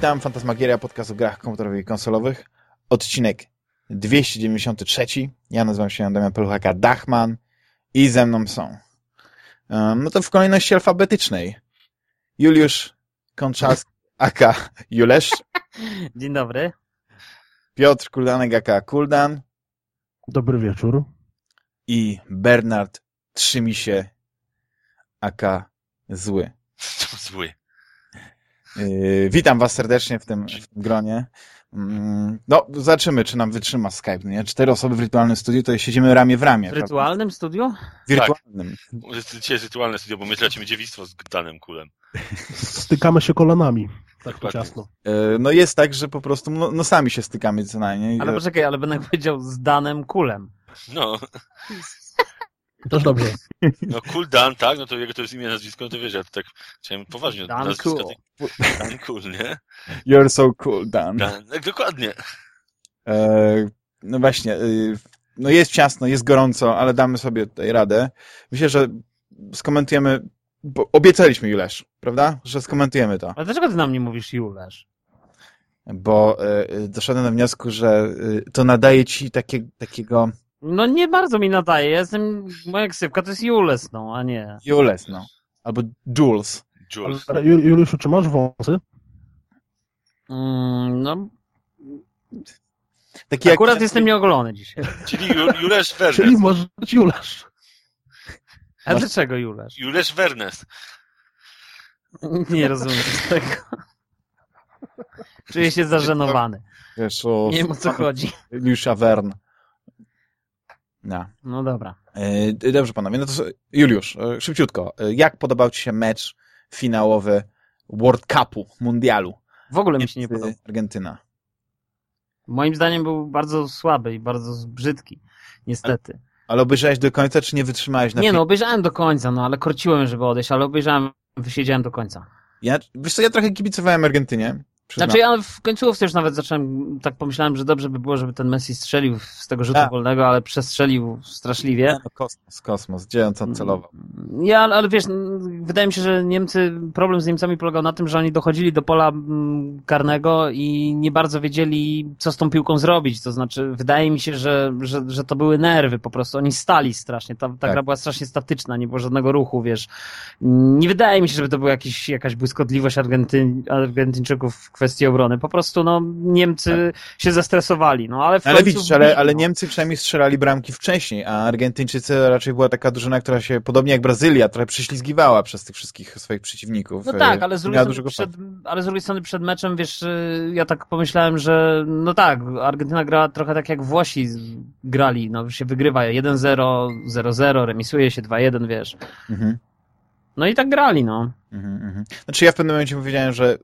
Witam, Fantasmagieria, podcast o grach komputerowych i konsolowych. Odcinek 293. Ja nazywam się Damian Peluchaka Dachman i ze mną są. Um, no to w kolejności alfabetycznej. Juliusz Konczalski, aka Julesz. Dzień dobry. Piotr Kuldanek, aka Kuldan. Dobry wieczór. I Bernard Trzymisie, aka Zły. Zły. Yy, witam was serdecznie w tym, w tym gronie. Mm, no, zobaczymy, czy nam wytrzyma Skype. Nie? Cztery osoby w wirtualnym studiu, to siedzimy ramię w ramię. W rytualnym studiu? Wirtualnym. Dzisiaj jest rytualne studio, bo my tracimy dziewictwo z danym kulem. Stykamy się kolanami. Tak to Dokładnie. ciasno. Yy, no jest tak, że po prostu no, nosami się stykamy co najmniej. Ale poczekaj, ale będę powiedział z Danem Kulem. No, Też dobrze. no Cool Dan, tak? No to jego to jest imię, nazwisko, no to wiesz, ja to tak chciałem poważnie. Dan nazwiska Cool. tych- Dan Cool, nie? You're so cool, Dan. Dan, tak, dokładnie. E, no właśnie, y, no jest ciasno, jest gorąco, ale damy sobie tutaj radę. Myślę, że skomentujemy, bo obiecaliśmy Julesz, prawda? Że skomentujemy to. Ale dlaczego ty nam nie mówisz Julesz? Bo y, doszedłem do wniosku, że y, to nadaje ci takie, takiego No nie bardzo mi nadaje. Ja jestem, moja ksywka to jest Jules, no, a nie. Jules, no. Albo Jules. Jules. Ale, Ju- Juliuszu, czy masz wąsy? Mm, no, Taki akurat jak, jestem nieogolony dzisiaj. Czyli Ju- Jules Czyli Wernes. może być Julesz. A dlaczego Julesz? Jules Wernes. Nie rozumiem tego. Czuję się zażenowany. wiesz, o Nie wiem o co chodzi. Juliusza Wern. No. No dobra. E, Dobrze, panowie. No to Juliusz, e, szybciutko. E, Jak podobał ci się mecz finałowy World Cupu, Mundialu? W ogóle mi się nie Niemcy, podoba. Argentyna. Moim zdaniem był bardzo słaby i bardzo brzydki. Niestety. Ale obejrzałeś do końca, czy nie wytrzymałeś na Nie no, obejrzałem do końca, no ale korciłem, żeby odejść, ale obejrzałem, wysiedziałem do końca. Ja, wiesz co, ja trochę kibicowałem Argentynie. Przyznam. Znaczy ja w końcówce już nawet zacząłem, tak pomyślałem, że dobrze by było, żeby ten Messi strzelił z tego rzutu Tak. wolnego, ale przestrzelił straszliwie. No, kosmos, kosmos. Gdzie on tam celował? Ja, ale wiesz, mm, wydaje mi się, że Niemcy, problem z Niemcami polegał na tym, że oni dochodzili do pola mm, karnego i nie bardzo wiedzieli, co z tą piłką zrobić. To znaczy, wydaje mi się, że, że, że to były nerwy po prostu. Oni stali strasznie. Ta, ta Tak. gra była strasznie statyczna, nie było żadnego ruchu, wiesz. Nie wydaje mi się, żeby to była jakaś błyskotliwość Argentyn, Argentyńczyków kwestii obrony. Po prostu, no, Niemcy się zestresowali, no, ale w Ale końcu widzisz, ale, wbili, ale no. Niemcy przynajmniej strzelali bramki wcześniej, a Argentyńczycy raczej była taka drużyna, która się, podobnie jak Brazylia, trochę prześlizgiwała przez tych wszystkich swoich przeciwników. No E, tak, ale z, drugiej strony przed, ale z drugiej strony przed meczem, wiesz, y, ja tak pomyślałem, że no tak, Argentyna gra trochę tak jak Włosi grali, no się wygrywa 1-0, 0-0, remisuje się 2-1, wiesz. Mhm. No i tak grali, no. Mhm, mhm. Znaczy ja w pewnym momencie powiedziałem, że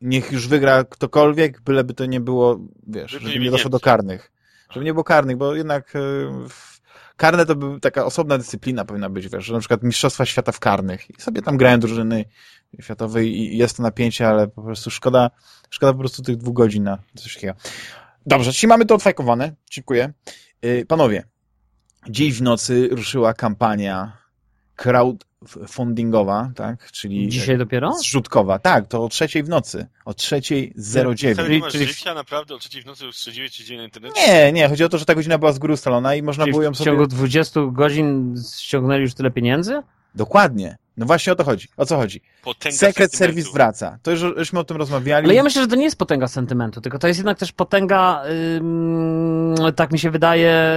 niech już wygra ktokolwiek, byleby to nie było, wiesz, Żeby żeby nie doszło do karnych. Żeby nie było karnych, bo jednak e, w- karne to by taka osobna dyscyplina powinna być, wiesz, że na przykład Mistrzostwa Świata w karnych i sobie tam grają drużyny światowe i jest to napięcie, ale po prostu szkoda, szkoda po prostu tych dwóch godzin na coś takiego. Dobrze, czyli mamy to odfajkowane. Dziękuję. Y, Panowie, dziś w nocy ruszyła kampania crowdfundingowa, tak? Czyli Dzisiaj dopiero? zrzutkowa. Tak, to o trzeciej w nocy. O trzeciej 09. Cały nie masz czyli- życia, naprawdę o trzeciej w nocy już ci dzień na internecie? Nie, nie, chodzi o to, że ta godzina była z góry ustalona i można Czyli było ją w sobie... ciągu 20 godzin ściągnęli już tyle pieniędzy? Dokładnie. No właśnie o to chodzi. O co chodzi? Potęga Secret. Service wraca. To już żeśmy o tym rozmawiali. Ale ja myślę, że to nie jest potęga sentymentu, tylko to jest jednak też potęga, ym, tak mi się wydaje,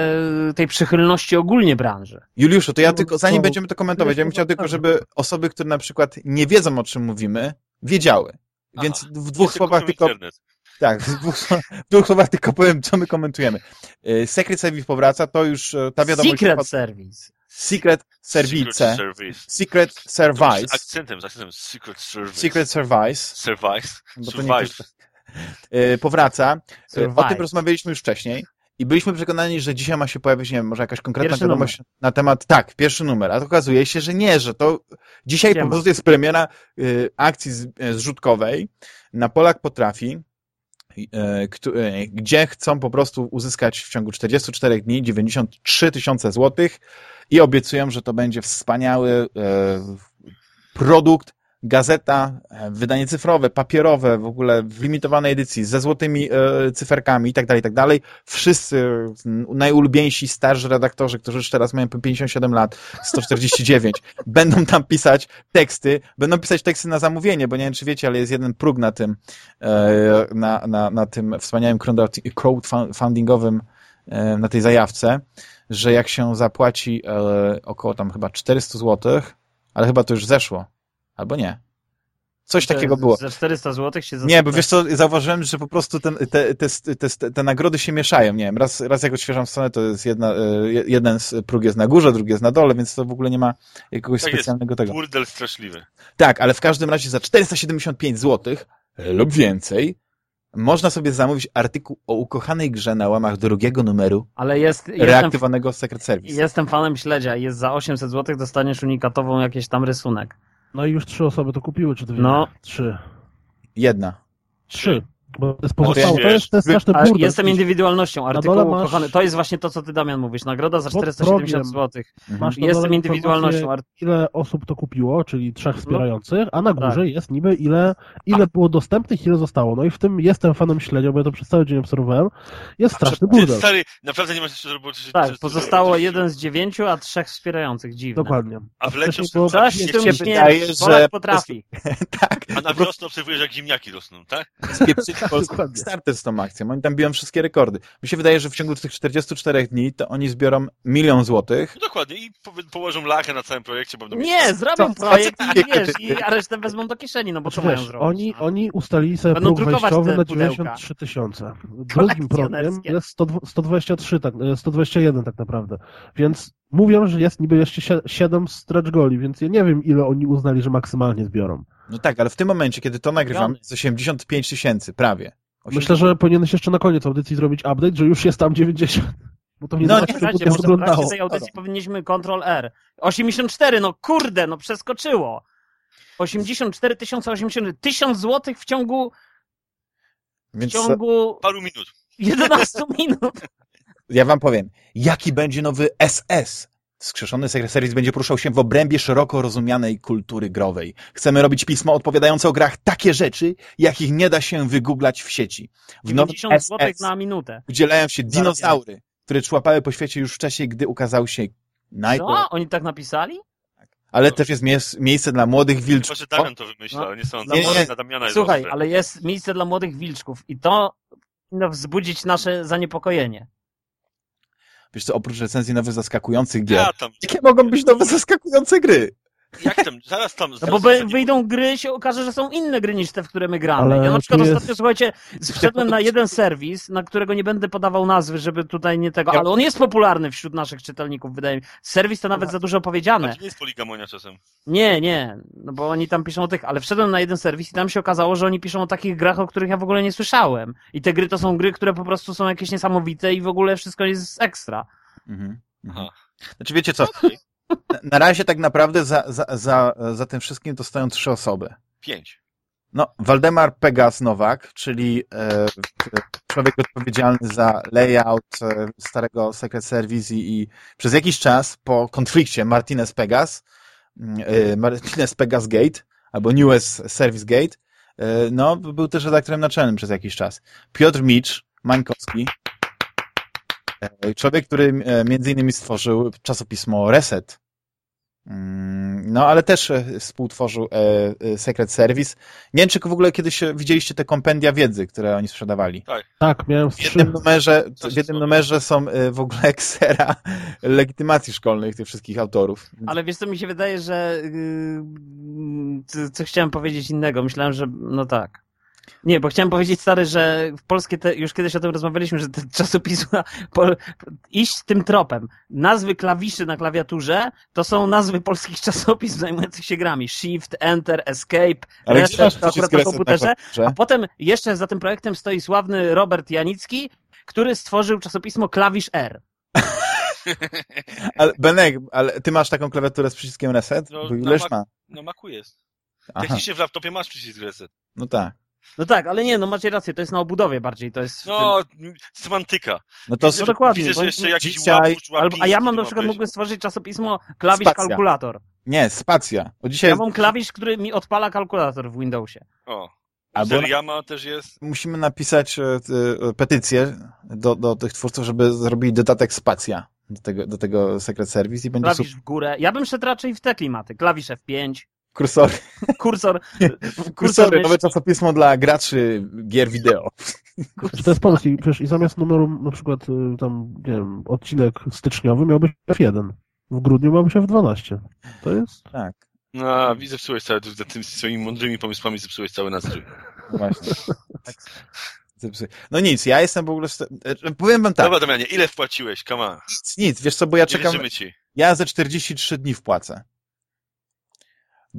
tej przychylności ogólnie branży. Juliuszu, to ja No, tylko, zanim będziemy to komentować, ja bym chciał tylko, zapraszam. żeby osoby, które na przykład nie wiedzą, o czym mówimy, wiedziały. Aha. Więc w dwóch słowach tylko, internet. tak, w dwóch, w dwóch słowach tylko powiem, co my komentujemy. Y, Secret Service powraca, to już e, ta wiadomość... Secret Service. Secret Service. Secret Service. Secret Z akcentem, z akcentem. Secret Service. Secret Service. Service. Bo to Survive. niektórzy- y, powraca. Y, O Survive. tym rozmawialiśmy już wcześniej. I byliśmy przekonani, że dzisiaj ma się pojawić, nie wiem, może jakaś konkretna Pierwszy wiadomość na temat, tak, pierwszy numer, a to okazuje się, że nie, że to dzisiaj po prostu jest premiera y, akcji z, y, zrzutkowej na Polak Potrafi, e, e, gdzie chcą po prostu uzyskać w ciągu 44 dni 93 tysiące złotych i obiecują, że to będzie wspaniały e, produkt gazeta, e, wydanie cyfrowe, papierowe, w ogóle w limitowanej edycji, ze złotymi e, cyferkami i tak dalej, tak dalej. Wszyscy najulubieńsi starzy redaktorzy, którzy już teraz mają po 57 lat, 149, będą tam pisać teksty, będą pisać teksty na zamówienie, bo nie wiem, czy wiecie, ale jest jeden próg na tym, na, na, na tym wspaniałym crowdfund- crowdfundingowym, na tej zajawce, że jak się zapłaci e, około tam chyba 400 złotych, ale chyba to już zeszło. Albo nie. Coś takiego było. Za 400 zł się Nie, bo wiesz co, zauważyłem, że po prostu ten, te, te, te, te, te nagrody się mieszają. Nie wiem, raz, raz jak odświeżam stronę, to jest jedna, e, jeden z próg jest na górze, drugi jest na dole, więc to w ogóle nie ma jakiegoś Tak jest. specjalnego tego. Burdel straszliwy. Tak, ale w każdym razie za 475 zł lub więcej można sobie zamówić artykuł o ukochanej grze na łamach drugiego numeru Ale jest, jestem, reaktywowanego Secret Service. jestem fanem śledzia i jest za 800 zł dostaniesz unikatową jakiś tam rysunek. No i już trzy osoby to kupiły, czy dwie? No. Trzy. Jedna. Trzy. Bo to jest pozostało. To jest, to jest straszny burdel. jestem indywidualnością, dole artykuł masz- kochany. To jest właśnie to, co ty, Damian, mówisz. Nagroda za Pod 470 progiem. zł. Mhm. Masz na Jestem indywidualnością. ile osób to kupiło, czyli trzech wspierających, a na Tak. górze jest niby ile, ile było dostępnych, ile zostało. No i w tym jestem fanem śledzia, bo ja to przez cały dzień obserwowałem. Jest straszny Ty, burdel. stary, naprawdę nie masz jeszcze roboty. Tak, pozostało jeden z dziewięciu, a trzech wspierających. Dziwne. Dokładnie. A w leciu było- Coś w Mnie tym się wydaje, że potrafi. tak, A na wiosnę obserwujesz, jak ziemniaki rosną, tak? Polski Dokładnie. starter z tą akcją. Oni tam biją wszystkie rekordy. Mi się wydaje, że w ciągu tych 44 dni to oni zbiorą milion złotych. No dokładnie. I po, położą lachę na całym projekcie, bo będą Nie, zrobią projekt i wiesz, i a resztę wezmą do kieszeni, no bo co Znaczy, mają wiesz, zrobić? oni, oni ustalili sobie Będą próg wejściowy na pudełka. 93 tysiące. Drugim progiem jest 100, 123, tak, e, 121 tak naprawdę. Więc mówią, że jest niby jeszcze sie- 7 stretch goli, więc ja nie wiem, ile oni uznali, że maksymalnie zbiorą. No tak, ale w tym momencie, kiedy to nagrywam, jest 85 tysięcy, prawie. Myślę, że powinieneś jeszcze na koniec audycji zrobić update, że już jest tam 90. Bo to mnie No no, nie, nie, Słuchajcie, nie może w trakcie tej audycji powinniśmy Ctrl R. 84, no kurde, no przeskoczyło. 84 tysiące 80, 1000 złotych w ciągu, w Więc ciągu paru minut. 11 minut. ja wam powiem, jaki będzie nowy SS? Skrzeszony Service będzie poruszał się w obrębie szeroko rozumianej kultury growej. Chcemy robić pismo odpowiadające o grach takie rzeczy, jakich nie da się wygooglać w sieci. W nowym 90 złotych SS na minutę. udzielają się dinozaury, które człapały po świecie już wcześniej, gdy ukazał się Night Co? Oni tak napisali? ale też jest mies- miejsce dla młodych wilczków. że Damian to wymyśla, No. ale nie sądzę. Nie, nie. Na Damiana jest Słuchaj, ale jest miejsce dla młodych wilczków i to powinno wzbudzić nasze zaniepokojenie. Wiesz co, oprócz recenzji nowych zaskakujących gier, Ja tam, jakie mogą być nowe zaskakujące gry? Jak tam, zaraz tam... No zaraz bo wy, tam- wyjdą gry, się okaże, że są inne gry niż te, w które my gramy. Ale ja na przykład jest- ostatnio, słuchajcie, wszedłem na jeden serwis, na którego nie będę podawał nazwy, żeby tutaj nie tego, ale on jest popularny wśród naszych czytelników, wydaje mi się. Serwis to nawet za dużo powiedziane. to nie jest poligamonia czasem. Nie, nie, no bo oni tam piszą o tych, ale wszedłem na jeden serwis i tam się okazało, że oni piszą o takich grach, o których ja w ogóle nie słyszałem. I te gry to są gry, które po prostu są jakieś niesamowite i w ogóle wszystko jest ekstra. Mhm. mhm. Aha. Znaczy wiecie co, na, na razie tak naprawdę za, za, za, za tym wszystkim to stoją trzy osoby. Pięć. No, Waldemar Pegas Nowak, czyli e, człowiek odpowiedzialny za layout e, starego Secret Service i, i przez jakiś czas po konflikcie Martinez Pegas, mm, e, Martinez Pegas Gate, albo Newest Service Gate, e, no, był też redaktorem naczelnym przez jakiś czas. Piotr Micz, Mańkowski, człowiek, który e, między innymi stworzył czasopismo Reset, Mm, No, ale też e, współtworzył e, e, Secret Service. Nie wiem, czy w ogóle kiedyś e, widzieliście te kompendia wiedzy, które oni sprzedawali. Tak, miałem z W jednym numerze, w jednym numerze są e, w ogóle ksera legitymacji szkolnych tych wszystkich autorów. Ale wiesz co, mi się wydaje, że yy, co, co chciałem powiedzieć innego. Myślałem, że no tak. Nie, bo chciałem powiedzieć, stary, że w polskie te, już kiedyś o tym rozmawialiśmy, że te czasopisma po, iść tym tropem. Nazwy klawiszy na klawiaturze to są nazwy polskich czasopism zajmujących się grami. Shift, Enter, Escape, Ale Reset, to akurat na komputerze. A potem jeszcze za tym projektem stoi sławny Robert Janicki, który stworzył czasopismo Klawisz R. Ale, Benek, ale ty masz taką klawiaturę z przyciskiem reset? No, Bo ileż ma? No Macu jest. Aha, Technicznie w laptopie masz przycisk reset. no tak. No tak, ale nie, no macie rację, to jest na obudowie bardziej, to jest... No, semantyka. No to No dokładnie, Widzę, bo- że jeszcze jakiś dzisiaj- łapusz, tym... Albo, a ja mam łapiński na przykład mógłbym stworzyć czasopismo klawisz Spacja. kalkulator. nie, spacja. Bo dzisiaj Ja mam klawisz, który mi odpala kalkulator w Windowsie. O. Albo- Seriama też jest. musimy napisać e, petycję do, do tych twórców, żeby zrobili dodatek spacja do tego, do tego Secret Service i będzie Klawisz w górę. Ja bym szedł raczej w te klimaty. Klawisz F5, Kursor, kursor, kursor kursory, nowe czasopismo dla graczy gier wideo. Czy to jest pomysł? I, wiesz, I zamiast numeru na przykład y, tam, nie wiem, odcinek styczniowy miałby F1. W grudniu miałby się F12. To jest... Tak, No, widzę, zepsułeś cały, za tymi swoimi mądrymi pomysłami zepsułeś cały nastrój. właśnie. No nic, ja jestem w ogóle... e, Powiem wam tak, Dobra, Damianie, ile wpłaciłeś? Come on. nic, nic, wiesz co, bo ja czekam... Ja ze 43 dni wpłacę.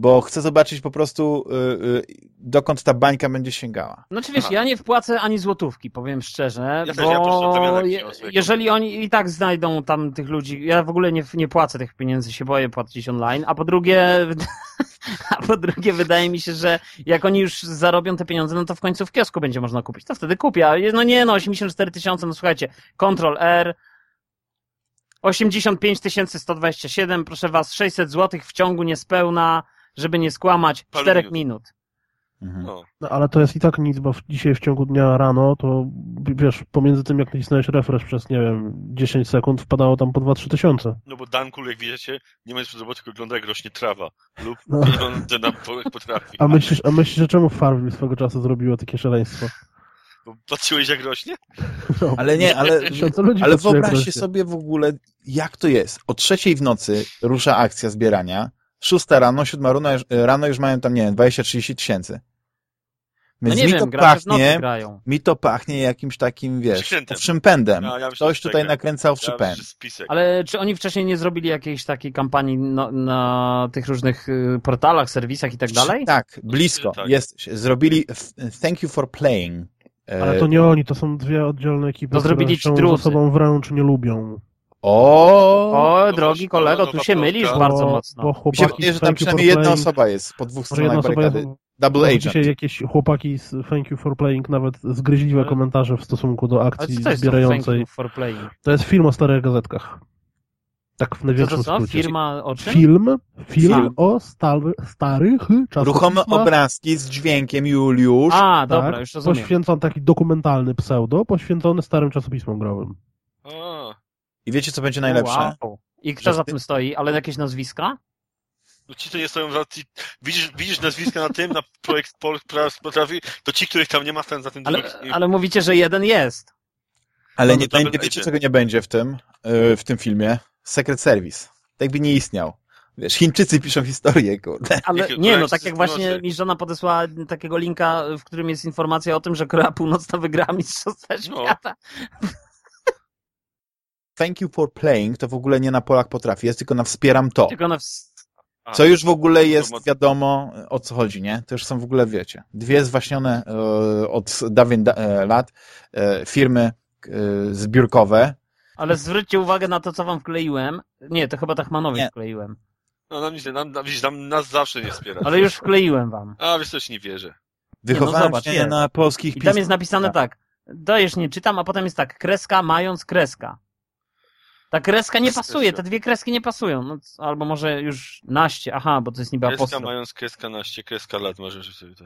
Bo chcę zobaczyć po prostu, y, y, dokąd ta bańka będzie sięgała. Znaczy wiesz, Aha. ja nie wpłacę ani złotówki, powiem szczerze, Ja też, ja po prostu bo Damiana je, jeżeli oni i tak znajdą tam tych ludzi, ja w ogóle nie, nie płacę tych pieniędzy, się boję płacić online, a po drugie, a po drugie wydaje mi się, że jak oni już zarobią te pieniądze, no to w końcu w kiosku będzie można kupić, to wtedy kupię, a no nie, no 84 tysiące, no słuchajcie, Ctrl R, 85 127, proszę was, 600 złotych w ciągu niespełna, żeby nie skłamać, Paru 4 minut. minut. Mhm. No. No, ale to jest i tak nic, bo w, dzisiaj w ciągu dnia rano, to wiesz, pomiędzy tym jak nacisnąłeś refresh przez, nie wiem, 10 sekund wpadało tam po 2-3 tysiące. no bo Dankul, jak widzicie, nie ma nic przed roboty, tylko wygląda jak rośnie trawa. Lub No. pieniądze nam po- potrafi. A myślisz, a myślisz, że czemu Farmville swego czasu zrobiło takie szaleństwo? Bo Patrzyłeś jak rośnie? No, Ale nie, ale, ale wyobraźcie sobie w ogóle, jak to jest. O trzeciej w nocy rusza akcja zbierania, szósta rano, siódma rano, już- rano już mają tam, nie wiem, 20-30 tysięcy. No Więc nie mi wiem, to w pachnie, grają. mi to pachnie jakimś takim, wiesz, Przykrętem. owszym pędem. No, ja Ktoś tutaj czekam. nakręcał owszy Ja. Ale czy oni wcześniej nie zrobili jakiejś takiej kampanii no, na tych różnych y, portalach, serwisach i tak dalej? Tak, blisko. tak. Jest, zrobili Thank you for playing. E, Ale to nie oni, to są dwie oddzielne ekipy, To zrobili które ci się ze sobą wręcz nie lubią. O! O, no drogi właśnie, kolego, no, tu no, się no, mylisz no, bardzo mocno. Bo Mi się chłopaki wydaje, że tam przynajmniej jedna Playing- osoba jest po dwóch stronach barykady. jest, Double agent. Dzisiaj jakieś chłopaki z Thank You for Playing nawet zgryźliwe komentarze w stosunku do akcji co to to zbierającej. you for playing? To jest film o starych gazetkach. Tak w Co największym to co? skrócie. Firma o czym? Film, film Film. o star, starych czasopismach. Ruchome obrazki z dźwiękiem Juliusz. A, dobra, tak, już rozumiem. poświęcony taki dokumentalny pseudo, poświęcony starym czasopismom growym. A, I wiecie, co będzie najlepsze? Wow. I kto Że za ty- tym stoi? Ale jakieś nazwiska? no ci to nie stoją za... Ci, widzisz, widzisz nazwiska na tym, na projekt Polk potrafi, to ci, których tam nie ma, ten za tym Ale, drugi- ale mówicie, że jeden jest. Ale No, nie będzie. wiecie, czego nie będzie w tym, yy, w tym filmie? Secret Service. Tak by nie istniał. Wiesz, Chińczycy piszą historię, kurde. Ale nie, no tak jak właśnie mi żona podesłała takiego linka, w którym jest informacja o tym, że Korea Północna wygrała Mistrzostwa No. Thank you for playing to w ogóle nie na Polak potrafi, jest tylko na wspieram to. Tylko na ws- A, Co już w ogóle jest wiadomo, o co chodzi, nie? To już są w ogóle, wiecie, dwie zwaśnione e, od dawien da, e, lat e, firmy e, zbiórkowe. Ale zwróćcie uwagę na to, co wam wkleiłem. Nie, to chyba Tachmanowi Nie. wkleiłem. No, nam, nam, nam, nam, nas zawsze nie wspiera. Ale już wkleiłem wam. A, wiesz, też nie wierzę. Wychowałem się nie. na polskich I tam jest napisane tak. Dajesz nie czytam, a potem jest tak. Kreska mając kreska. Ta kreska nie pasuje, te dwie kreski nie pasują. No, albo może już naście, aha, bo to jest niby Kreska apostrof. mając kreska naście, kreska lat, możesz sobie to...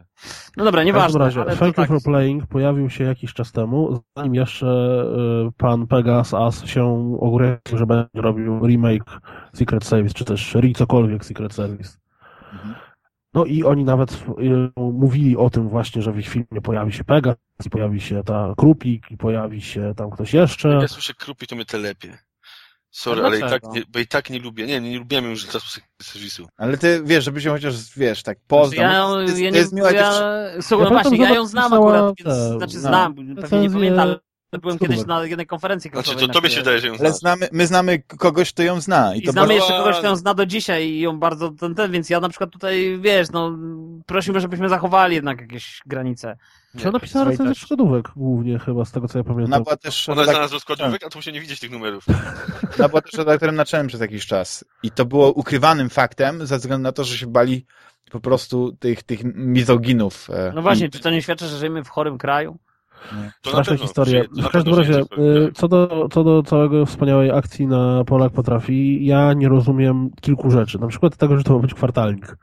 No dobra, W każdym nieważne. razie, You tak. for Playing pojawił się jakiś czas temu, zanim jeszcze y, pan Pegas As się ogłosił, że będzie robił remake Secret Service, czy też re cokolwiek Secret Service. Mhm. No i oni nawet y, mówili o tym właśnie, że w ich filmie pojawi się Pegas, i pojawi się ta Krupik, i pojawi się tam ktoś jeszcze. Jak ja słyszę krupi, to mnie telepie. Sorry, ale i tak, nie, bo i tak nie lubię. Nie, nie lubiłem już czasu serwisu. Ale ty wiesz, żeby się chociaż, wiesz, tak poznał. Ja, to jest, ja to nie, jest miła ja, dziewczyna. słuchaj, Ja no właśnie, ja ją znam akurat, więc, znaczy no, znam, pewnie nie pamiętam, ale byłem Super. kiedyś na jednej konferencji Znaczy, to tobie się wydaje, że ją Ale znamy, my znamy kogoś, kto ją zna. I, I to znamy bardzo... jeszcze kogoś, kto ją zna do dzisiaj i ją bardzo ten, ten, więc ja na przykład tutaj, wiesz, no, prosimy, żebyśmy zachowali jednak jakieś granice. Czy ona pisała recenzję przygodówek głównie chyba, z tego co ja Ona pamiętam. była też, Ona jest redak- znana z rozkładówek, a tu muszę nie widzieć tych numerów. ona była też redaktorem naczelnym przez jakiś czas. I to było ukrywanym faktem, ze względu na to, że się bali po prostu tych, tych mizoginów. e, No właśnie, i- czy to nie świadczy, że żyjemy w chorym kraju? To na Straszne pewno, historie. to na W każdym razie, się y, co do, co do całego wspaniałej akcji na Polak potrafi, ja nie rozumiem kilku rzeczy. Na przykład tego, że to ma być kwartalnik.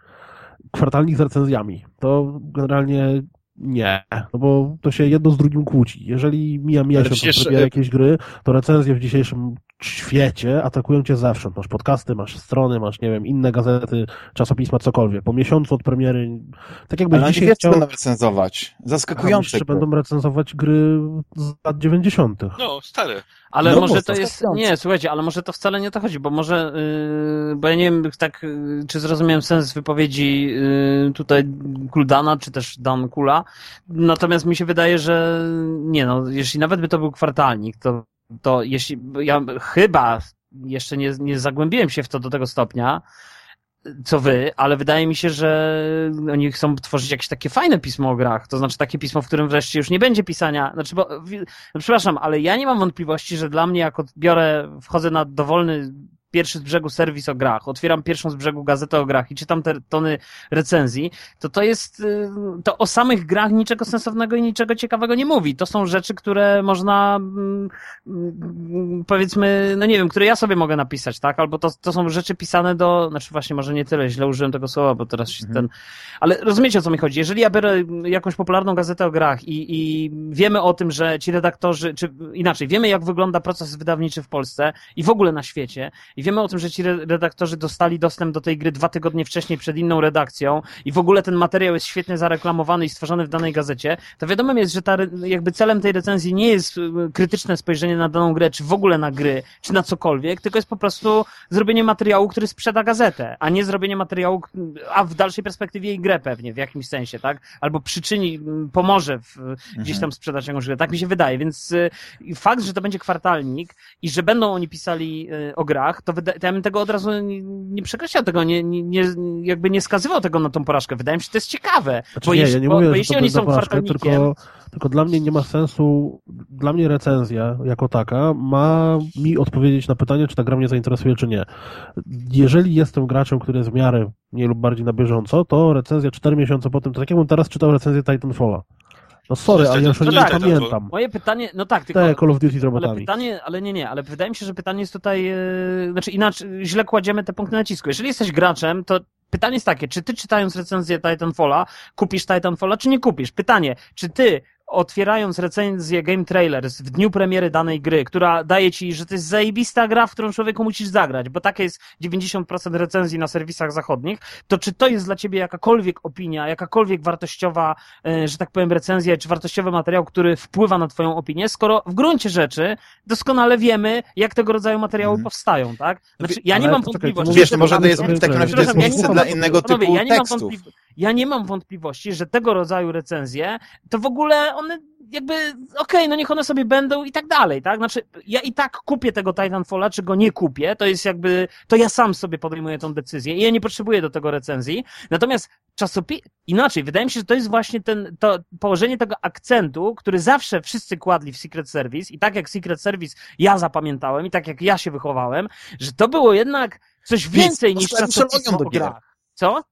Kwartalnik z recenzjami. To generalnie nie, no bo to się jedno z drugim kłóci. Jeżeli mija Ale miesiąc przecież, od premiery e, jakiejś gry, to recenzje w dzisiejszym świecie atakują cię zewsząd. Masz podcasty, masz strony, masz, nie wiem, inne gazety, czasopisma, cokolwiek. Po miesiącu od premiery, tak jakby Ale dzisiaj chciał... będą recenzować. Zaskakujące. że będą recenzować gry z lat 90. No, stare. Ale No może to jest. zaskakujące. Nie, słuchajcie, ale może to wcale nie o to chodzi, bo może. Yy, bo ja nie wiem, tak, yy, czy zrozumiałem sens wypowiedzi yy, tutaj Kuldana, czy też Dan Kula. Natomiast mi się wydaje, że nie no, jeśli nawet by to był kwartalnik, to, to jeśli. Ja chyba jeszcze nie, nie zagłębiłem się w to do tego stopnia, co wy, ale wydaje mi się, że oni chcą tworzyć jakieś takie fajne pismo o grach. To znaczy takie pismo, w którym wreszcie już nie będzie pisania. Znaczy, bo, przepraszam, ale ja nie mam wątpliwości, że dla mnie, jak biorę, wchodzę na dowolny pierwszy z brzegu serwis o grach, otwieram pierwszą z brzegu gazetę o grach i czytam te tony recenzji, to to jest, y, to o samych grach niczego sensownego i niczego ciekawego nie mówi. To są rzeczy, które można, mm, mm, powiedzmy, no nie wiem, które ja sobie mogę napisać, tak? Albo to, to są rzeczy pisane do, znaczy właśnie może nie tyle, źle użyłem tego słowa, bo teraz Mhm. ten, ale rozumiecie o co mi chodzi. Jeżeli ja biorę jakąś popularną gazetę o grach i, i wiemy o tym, że ci redaktorzy, czy inaczej, wiemy jak wygląda proces wydawniczy w Polsce i w ogóle na świecie i wiemy o tym, że ci re- redaktorzy dostali dostęp do tej gry dwa tygodnie wcześniej przed inną redakcją i w ogóle ten materiał jest świetnie zareklamowany i stworzony w danej gazecie, to wiadomo jest, że ta, jakby celem tej recenzji nie jest y, krytyczne spojrzenie na daną grę, czy w ogóle na gry, czy na cokolwiek, tylko jest po prostu zrobienie materiału, który sprzeda gazetę, a nie zrobienie materiału, a w dalszej perspektywie i grę pewnie, w jakimś sensie, tak? Albo przyczyni, pomoże w, gdzieś tam sprzedać jakąś grę. Tak mi się wydaje, więc y, fakt, że to będzie kwartalnik i że będą oni pisali y, o grach, to, wyda- to ja bym tego od razu nie, nie przekreślał tego, nie, nie, jakby nie skazywał tego na tą porażkę. Wydaje mi się, że to jest ciekawe. Znaczy, bo nie, jeśli, ja nie bo, mówię, bo że jeśli to oni są kwartalnikiem, tylko, tylko dla mnie nie ma sensu, dla mnie recenzja jako taka ma mi odpowiedzieć na pytanie, czy ta gra mnie zainteresuje, czy nie. Jeżeli jestem graczem, który jest w miarę mniej lub bardziej na bieżąco, to recenzja 4 miesiące po tym, to tak jakbym teraz czytał recenzję Titanfalla. No sorry, ale ja już o nim Titan- nie pamiętam. moje pytanie, no tak, tylko... Te Call of Duty z Ale robotami. pytanie, ale nie, nie, ale wydaje mi się, że pytanie jest tutaj, e, znaczy inaczej, źle kładziemy te punkty nacisku. Jeżeli jesteś graczem, to pytanie jest takie, czy ty czytając recenzję Titanfalla, kupisz Titanfalla, czy nie kupisz? Pytanie, czy ty otwierając recenzję Game Trailers w dniu premiery danej gry, która daje ci, że to jest zajebista gra, w którą człowieku musisz zagrać, bo takie jest 90% recenzji na serwisach zachodnich, to czy to jest dla ciebie jakakolwiek opinia, jakakolwiek wartościowa, e, że tak powiem, recenzja, czy wartościowy materiał, który wpływa na twoją opinię, skoro w gruncie rzeczy doskonale wiemy, jak tego rodzaju materiały Mhm. powstają, tak? Znaczy, ja nie ale mam wątpliwości, Wiesz, może to jest w takim razie to jest miejsce dla innego typu ja nie mam Ja nie mam wątpliwości, że tego rodzaju recenzje, to w ogóle one jakby, okej, no niech one sobie będą i tak dalej, tak? Znaczy, ja i tak kupię tego Titanfalla, czy go nie kupię, to jest jakby, to ja sam sobie podejmuję tą decyzję i ja nie potrzebuję do tego recenzji. Natomiast czasopi... Inaczej, wydaje mi się, że to jest właśnie ten, to położenie tego akcentu, który zawsze wszyscy kładli w Secret Service i tak jak Secret Service ja zapamiętałem i tak jak ja się wychowałem, że to było jednak coś więcej niż czasopismo o grach. Co?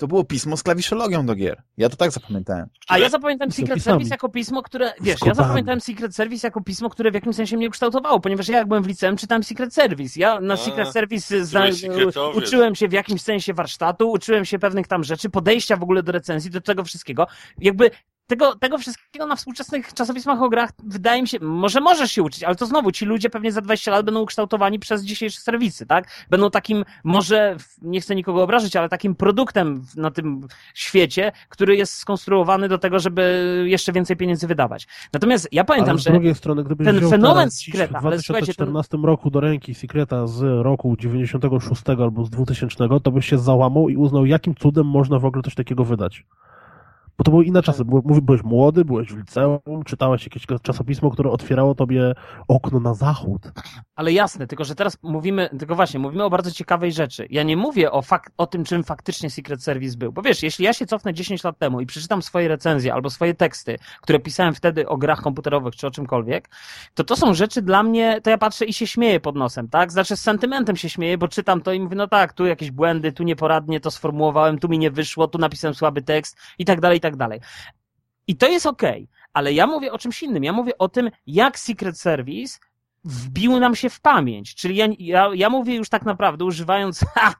To było pismo z klawiszologią do gier. Ja to tak zapamiętałem. A ja zapamiętałem Secret. Service jako pismo, które, wiesz, ja zapamiętałem Secret Service jako pismo, które w jakimś sensie mnie ukształtowało, ponieważ ja jak byłem w liceum, czytałem Secret Service. Ja na A, Secret Service zna, uczyłem się w jakimś sensie warsztatu, uczyłem się pewnych tam rzeczy, podejścia w ogóle do recenzji, do tego wszystkiego. Jakby tego, tego wszystkiego na współczesnych czasopismach o grach wydaje mi się, może możesz się uczyć, ale to znowu ci ludzie pewnie za 20 lat będą ukształtowani przez dzisiejsze serwisy, tak? Będą takim, może, nie chcę nikogo obrażyć, ale takim produktem na tym świecie, który jest skonstruowany do tego, żeby jeszcze więcej pieniędzy wydawać. Natomiast ja pamiętam, ale z że drugiej strony, gdybyś ten wziął fenomen Secreta, w ale słuchajcie, ten- 2014 roku do ręki Secreta z roku 96 albo z 2000, to byś się załamał i uznał, jakim cudem można w ogóle coś takiego wydać. Bo to były inne czasy. Byłeś, byłeś młody, byłeś w liceum, czytałeś jakieś czasopismo, które otwierało tobie okno na zachód. Ale jasne, tylko że teraz mówimy, tylko właśnie, mówimy o bardzo ciekawej rzeczy. Ja nie mówię o, o tym, czym faktycznie Secret Service był. Bo wiesz, jeśli ja się cofnę 10 lat temu i przeczytam swoje recenzje albo swoje teksty, które pisałem wtedy o grach komputerowych czy o czymkolwiek, to to są rzeczy dla mnie, to ja patrzę i się śmieję pod nosem, tak? Znaczy z sentymentem się śmieję, bo czytam to i mówię, no tak, tu jakieś błędy, tu nieporadnie to sformułowałem, tu mi nie wyszło, tu napisałem słaby tekst i tak dalej, i tak dalej. I to jest okej, okay, ale ja mówię o czymś innym. Ja mówię o tym, jak Secret Service wbił nam się w pamięć. Czyli ja, ja, ja mówię już tak naprawdę, używając, ha,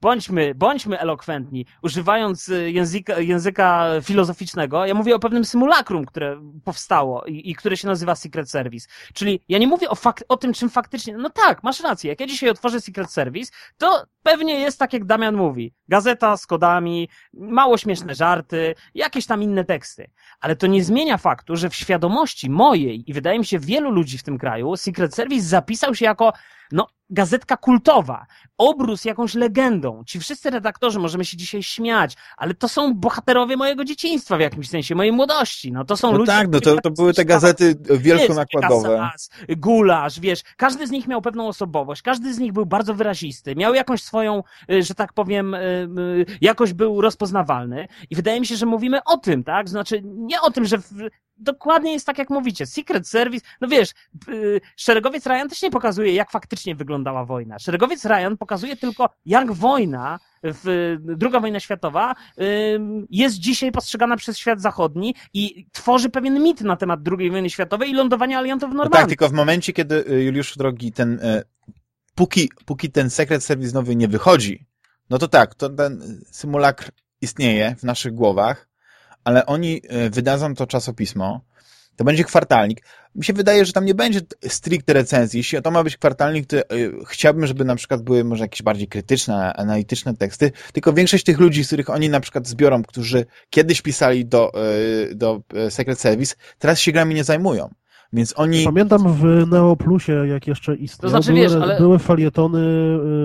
bądźmy, bądźmy elokwentni, używając y, języka, języka filozoficznego, ja mówię o pewnym symulakrum, które powstało i, i które się nazywa Secret Service. Czyli ja nie mówię o, fakt, o tym, czym faktycznie, no tak, masz rację, jak ja dzisiaj otworzę Secret Service, to pewnie jest tak, jak Damian mówi. Gazeta z kodami, mało śmieszne żarty, jakieś tam inne teksty. Ale to nie zmienia faktu, że w świadomości mojej i wydaje mi się wielu ludzi w tym kraju, Secret Service zapisał się jako no, gazetka kultowa, obrósł jakąś legendą. Ci wszyscy redaktorzy, możemy się dzisiaj śmiać, ale to są bohaterowie mojego dzieciństwa w jakimś sensie, mojej młodości. No to są no ludzie... tak, no to, to były te gazety wielkonakładowe. Kasas, Gulasz, wiesz, każdy z nich miał pewną osobowość, każdy z nich był bardzo wyrazisty, miał jakąś swoją, y, że tak powiem, y, jakoś był rozpoznawalny i wydaje mi się, że mówimy o tym, tak? Znaczy, nie o tym, że dokładnie jest tak, jak mówicie. Secret Service, no wiesz, szeregowiec Ryan też nie pokazuje, jak faktycznie wyglądała wojna. Szeregowiec Ryan pokazuje tylko, jak wojna, w, druga wojna światowa jest dzisiaj postrzegana przez świat zachodni i tworzy pewien mit na temat drugiej wojny światowej i lądowania aliantów w Normandii. No tak, tylko w momencie, kiedy y, Juliusz Drogi, ten, y, póki, póki ten Secret Service nowy nie wychodzi, no to tak, to ten symulakr istnieje w naszych głowach, ale oni y, wydadzą to czasopismo, to będzie kwartalnik. Mi się wydaje, że tam nie będzie stricte recenzji. Jeśli to ma być kwartalnik, to y, chciałbym, żeby na przykład były może jakieś bardziej krytyczne, analityczne teksty, tylko większość tych ludzi, z których oni na przykład zbiorą, którzy kiedyś pisali do, y, do Secret Service, teraz się grami nie zajmują. Więc oni... Pamiętam w Neoplusie, jak jeszcze istniał, to znaczy, były, wiesz, ale... były falietony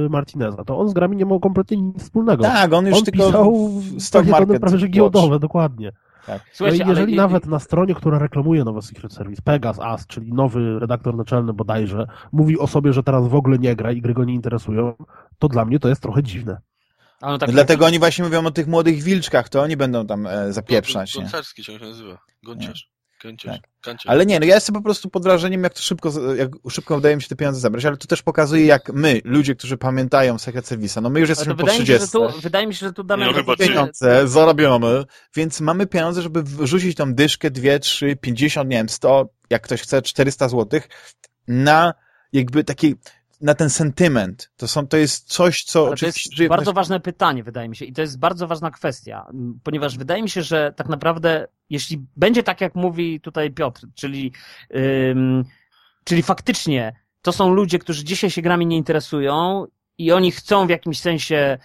Martineza. To on z grami nie miał kompletnie nic wspólnego. Tak, on już on tylko pisał falietony prawie że giełdowe, dokładnie. Tak. Słuchajcie, no jeżeli ale... nawet na stronie, która reklamuje nowy Secret Service, Pegas As, czyli nowy redaktor naczelny bodajże, mówi o sobie, że teraz w ogóle nie gra i gry go nie interesują, to dla mnie to jest trochę dziwne. No tak, Dlatego tak. oni właśnie mówią o tych młodych wilczkach, to oni będą tam e, zapieprzać. Goncarski się nazywa. Gonciarz. Tak. Ale nie, no ja jestem po prostu pod wrażeniem, jak to szybko, jak szybko udaje mi się te pieniądze zabrać, ale to też pokazuje, jak my, ludzie, którzy pamiętają Secret Service'a, no my już jesteśmy po 30. Mi się, tu, wydaje mi się, że tu damy no, pieniądze, zarabiamy, więc mamy pieniądze, żeby wrzucić tą dyszkę, 2, 3, 50, nie wiem, 100, jak ktoś chce, 400 złotych na jakby taki na ten sentyment. To, są, to jest coś, co... Ale to jest bardzo ważne pytanie, wydaje mi się. I to jest bardzo ważna kwestia, ponieważ wydaje mi się, że tak naprawdę, jeśli będzie tak, jak mówi tutaj Piotr, czyli, ym, czyli faktycznie to są ludzie, którzy dzisiaj się grami nie interesują i oni chcą w jakimś sensie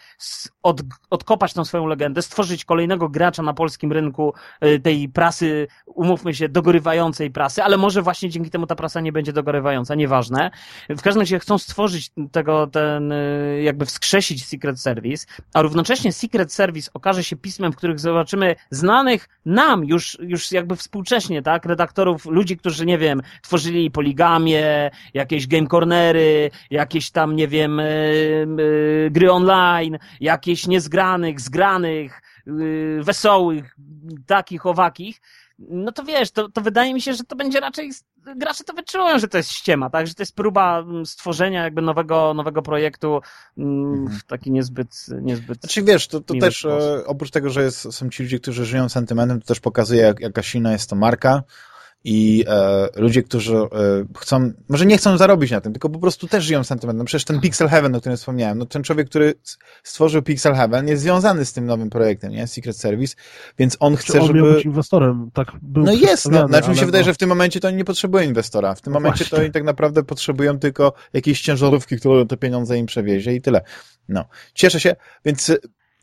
od, odkopać tą swoją legendę, stworzyć kolejnego gracza na polskim rynku y, tej prasy, umówmy się, dogorywającej prasy, ale może właśnie dzięki temu ta prasa nie będzie dogorywająca, nieważne. W każdym razie chcą stworzyć tego, ten, y, jakby wskrzesić Secret Service, a równocześnie Secret Service okaże się pismem, w których zobaczymy znanych nam już, już jakby współcześnie, tak, redaktorów, ludzi, którzy, nie wiem, tworzyli poligamię, jakieś game cornery, jakieś tam, nie wiem, y, gry online, jakieś niezgranych, zgranych, y, wesołych, takich, owakich, no to wiesz, to, to wydaje mi się, że to będzie raczej, gracze to wyczują, że to jest ściema, tak, że to jest próba mm, stworzenia jakby nowego, nowego projektu mm, mhm. w taki niezbyt, niezbyt Znaczy wiesz, to, to też e, oprócz tego, że jest, są ci ludzie, którzy żyją sentymentem, to też pokazuje, jak, jaka silna jest to marka, i e, ludzie, którzy e, chcą, może nie chcą zarobić na tym, tylko po prostu też żyją sentymentem. No przecież ten Pixel Heaven, o którym wspomniałem, no ten człowiek, który stworzył Pixel Heaven jest związany z tym nowym projektem, nie? Secret Service, więc on chce, on żeby... Miał być inwestorem, tak był No jest, no, znaczy mi się wydaje, no... że w tym momencie to oni nie potrzebują inwestora. W tym no momencie właśnie. to oni tak naprawdę potrzebują tylko jakiejś ciężarówki, która te pieniądze im przewiezie i tyle. No. Cieszę się, więc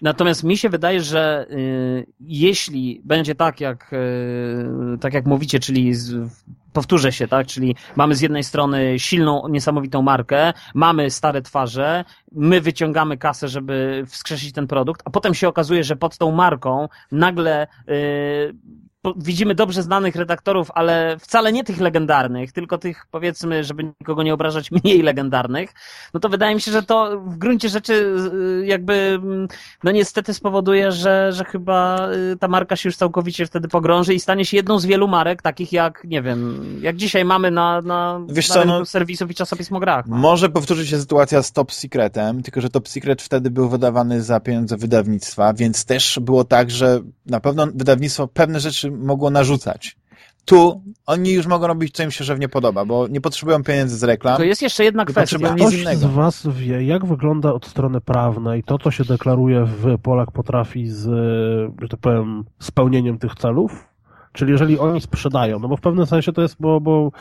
Natomiast mi się wydaje, że y, jeśli będzie tak jak, y, tak jak mówicie, czyli z, powtórzę się, tak, czyli mamy z jednej strony silną, niesamowitą markę, mamy stare twarze, my wyciągamy kasę, żeby wskrzesić ten produkt, a potem się okazuje, że pod tą marką nagle y, widzimy dobrze znanych redaktorów, ale wcale nie tych legendarnych, tylko tych powiedzmy, żeby nikogo nie obrażać, mniej legendarnych, no to wydaje mi się, że to w gruncie rzeczy y, jakby mm, no niestety spowoduje, że, że chyba y, ta marka się już całkowicie wtedy pogrąży i stanie się jedną z wielu marek, takich jak, nie wiem, jak dzisiaj mamy na, na, Wiesz na co, no- serwisów i czasopism o grach. No. Może powtórzy się sytuacja z Top Secretem, tylko że Top Secret wtedy był wydawany za pieniądze wydawnictwa, więc też było tak, że na pewno wydawnictwo pewne rzeczy mogło narzucać. Tu oni już mogą robić, co im się żywnie podoba, bo nie potrzebują pieniędzy z reklam. To jest jeszcze jedna kwestia. Ktoś z Was wie, jak wygląda od strony prawnej to, co się deklaruje w Polak Potrafi z, że tak powiem, spełnieniem tych celów? Czyli jeżeli oni sprzedają, no bo w pewnym sensie to jest, bo, bo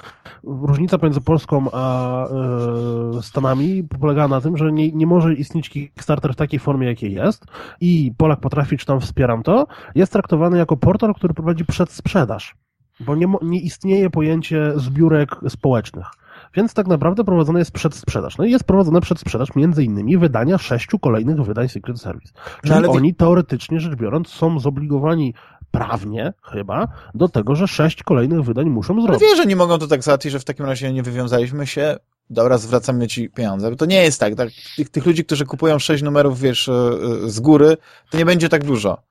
różnica pomiędzy Polską a e, Stanami polega na tym, że nie, nie może istnieć Kickstarter w takiej formie, jakiej jest i Polak Potrafi, czy tam wspieram to, jest traktowany jako portal, który prowadzi przedsprzedaż, bo nie, nie istnieje pojęcie zbiórek społecznych. Więc tak naprawdę prowadzona jest przedsprzedaż. No i jest prowadzona przedsprzedaż między innymi wydania sześciu kolejnych wydań Secret Service. Czyli ale wie- oni teoretycznie rzecz biorąc są zobligowani prawnie chyba do tego, że sześć kolejnych wydań muszą Ale zrobić. wie, że nie mogą to tak załatwić, że w takim razie nie wywiązaliśmy się, dobra, zwracamy ci pieniądze. Bo to nie jest tak. tak tych, tych ludzi, którzy kupują sześć numerów, wiesz, e, e, z góry, to nie będzie tak dużo.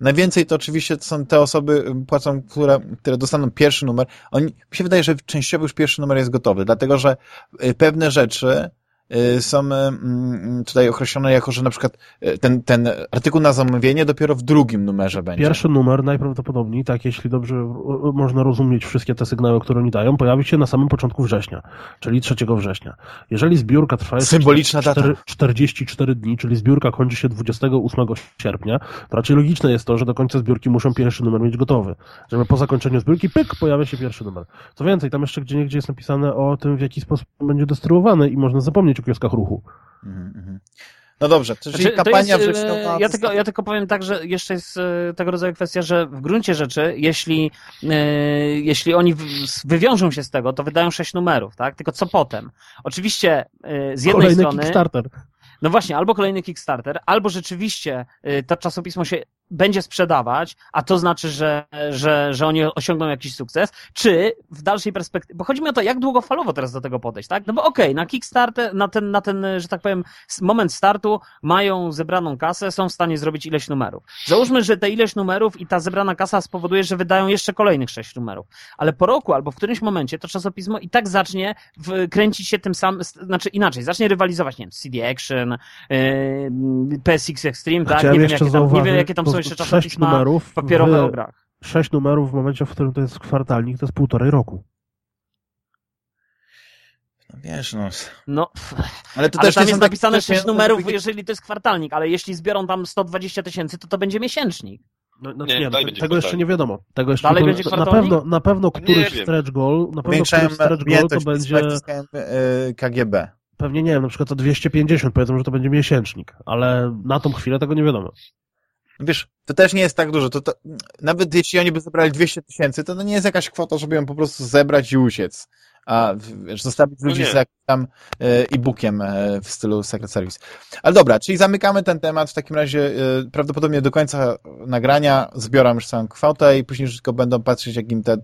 Najwięcej to oczywiście są te osoby, płacą, które, które dostaną pierwszy numer. Oni, mi się wydaje, że częściowo już pierwszy numer jest gotowy, dlatego że e, pewne rzeczy są e, mm, tutaj określone jako, że na przykład e, ten, ten artykuł na zamówienie dopiero w drugim numerze będzie. Pierwszy numer najprawdopodobniej, tak jeśli dobrze można rozumieć wszystkie te sygnały, które oni dają, pojawi się na samym początku września, czyli 3 września. Jeżeli zbiórka trwa jeszcze Symboliczna data. 4, 44 dni, czyli zbiórka kończy się 28 sierpnia, to raczej logiczne jest to, że do końca zbiórki muszą pierwszy numer mieć gotowy. Żeby po zakończeniu zbiórki, pyk, pojawia się pierwszy numer. Co więcej, tam jeszcze gdzie niegdzie jest napisane o tym, w jaki sposób będzie dystrybuowany i można zapomnieć o kioskach ruchu. Mhm, mhm. No dobrze, czyli Znaczy, to kampania jest, e, wrześniowa... ja, tylko, ja tylko powiem tak, że jeszcze jest e, tego rodzaju kwestia, że w gruncie rzeczy, jeśli, e, jeśli oni wywiążą się z tego, to wydają sześć numerów, tak? Tylko co potem? Oczywiście e, z jednej Kolejny strony... Kickstarter. No właśnie, albo kolejny Kickstarter, albo rzeczywiście to czasopismo się będzie sprzedawać, a to znaczy, że, że, że oni osiągną jakiś sukces, czy w dalszej perspektywie, bo chodzi mi o to, jak długofalowo teraz do tego podejść, tak? No bo okej, na Kickstarter, na ten, na ten, że tak powiem, moment startu mają zebraną kasę, są w stanie zrobić ileś numerów. Załóżmy, że te ileś numerów i ta zebrana kasa spowoduje, że wydają jeszcze kolejnych sześć numerów. Ale po roku albo w którymś momencie to czasopismo i tak zacznie kręcić się tym samym, znaczy inaczej, zacznie rywalizować, nie wiem, CD Action, yy, PSX Extreme, tak? Nie wiem, jakie tam, nie wiem, jakie tam to są jeszcze sześć czasopisma numerów papierowe w- o grach. sześć numerów w momencie, w którym to jest kwartalnik, to jest półtorej roku. No wiesz, no... No, Ale to ale też tam nie jest napisane też 6 nie- numerów, jeżeli to jest kwartalnik, ale jeśli zbiorą tam 120 tysięcy, to to będzie miesięcznik. No, znaczy Nie, nie, no, tego jeszcze nie wiadomo. Tego jeszcze Dalej nie będzie na pewno, na pewno któryś wiem. stretch goal, na pewno któryś stretch goal to będzie, KGB. pewnie nie wiem, na przykład to 250, powiedzmy, że to będzie miesięcznik, ale na tą chwilę tego nie wiadomo. Wiesz, to też nie jest tak dużo. To, to, nawet jeśli oni by zebrali 200 tysięcy, to, to nie jest jakaś kwota, żeby ją po prostu zebrać i uciec. A wiesz, zostawić No ludzi nie. z jakimś tam e, e-bookiem e, w stylu Secret Service. Ale dobra, czyli zamykamy ten temat. W takim razie e, prawdopodobnie do końca nagrania zbioram już całą kwotę i później już tylko będą patrzeć, jak im te,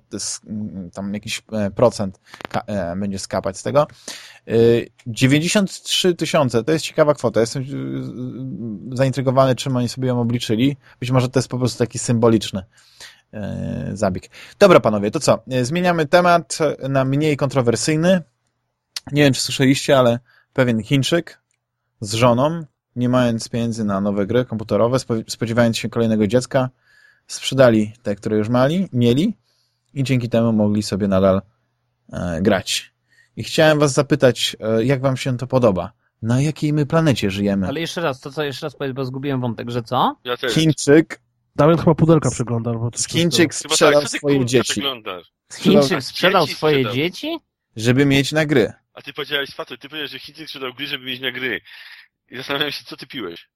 tam jakiś procent będzie skapać z tego. E, 93 tysiące, to jest ciekawa kwota. Jestem zaintrygowany, czym oni sobie ją obliczyli. Być może to jest po prostu taki symboliczny zabieg. Dobra, panowie, to co? E, Zmieniamy temat na mniej kontrowersyjny. Nie wiem, czy słyszeliście, ale pewien Chińczyk z żoną, nie mając pieniędzy na nowe gry komputerowe, spo- spodziewając się kolejnego dziecka, sprzedali te, które już mali, mieli i dzięki temu mogli sobie nadal e, grać. I chciałem was zapytać, e, jak wam się to podoba? Na jakiej my planecie żyjemy? Ale jeszcze raz, to co jeszcze raz powiedz, bo zgubiłem wątek, że co? Ja. Chińczyk, Damian chyba pudelka przegląda. Tym Chińczyk Chyba sprzedał tak, swoje dzieci, przeglądasz? Sprzedał- Chińczyk sprzedał dzieci swoje sprzedał. dzieci? żeby mieć na gry. A ty powiedziałeś, Fato, ty powiedziałeś, że Chińczyk sprzedał gry, żeby mieć na gry. I zastanawiam się, co ty piłeś.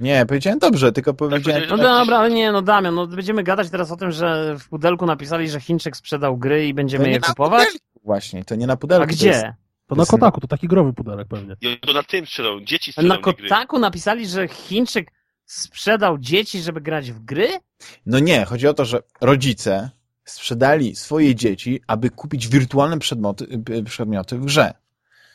Nie, powiedziałem dobrze, tylko powiedziałem... powiedziałeś, No Tak. dobra, ale nie, no Damian, no będziemy gadać teraz o tym, że w pudelku napisali, że Chińczyk sprzedał gry i będziemy je kupować? pudelku Właśnie, to nie na pudelku. A to jest- gdzie? To na kotaku, to taki growy pudelek pewnie. I to na tym strzelał, dzieci strzelał, Na nie gry. kotaku napisali, że Chińczyk sprzedał dzieci, żeby grać w gry? No nie, chodzi o to, że rodzice sprzedali swoje dzieci, aby kupić wirtualne przedmioty, y, przedmioty w grze.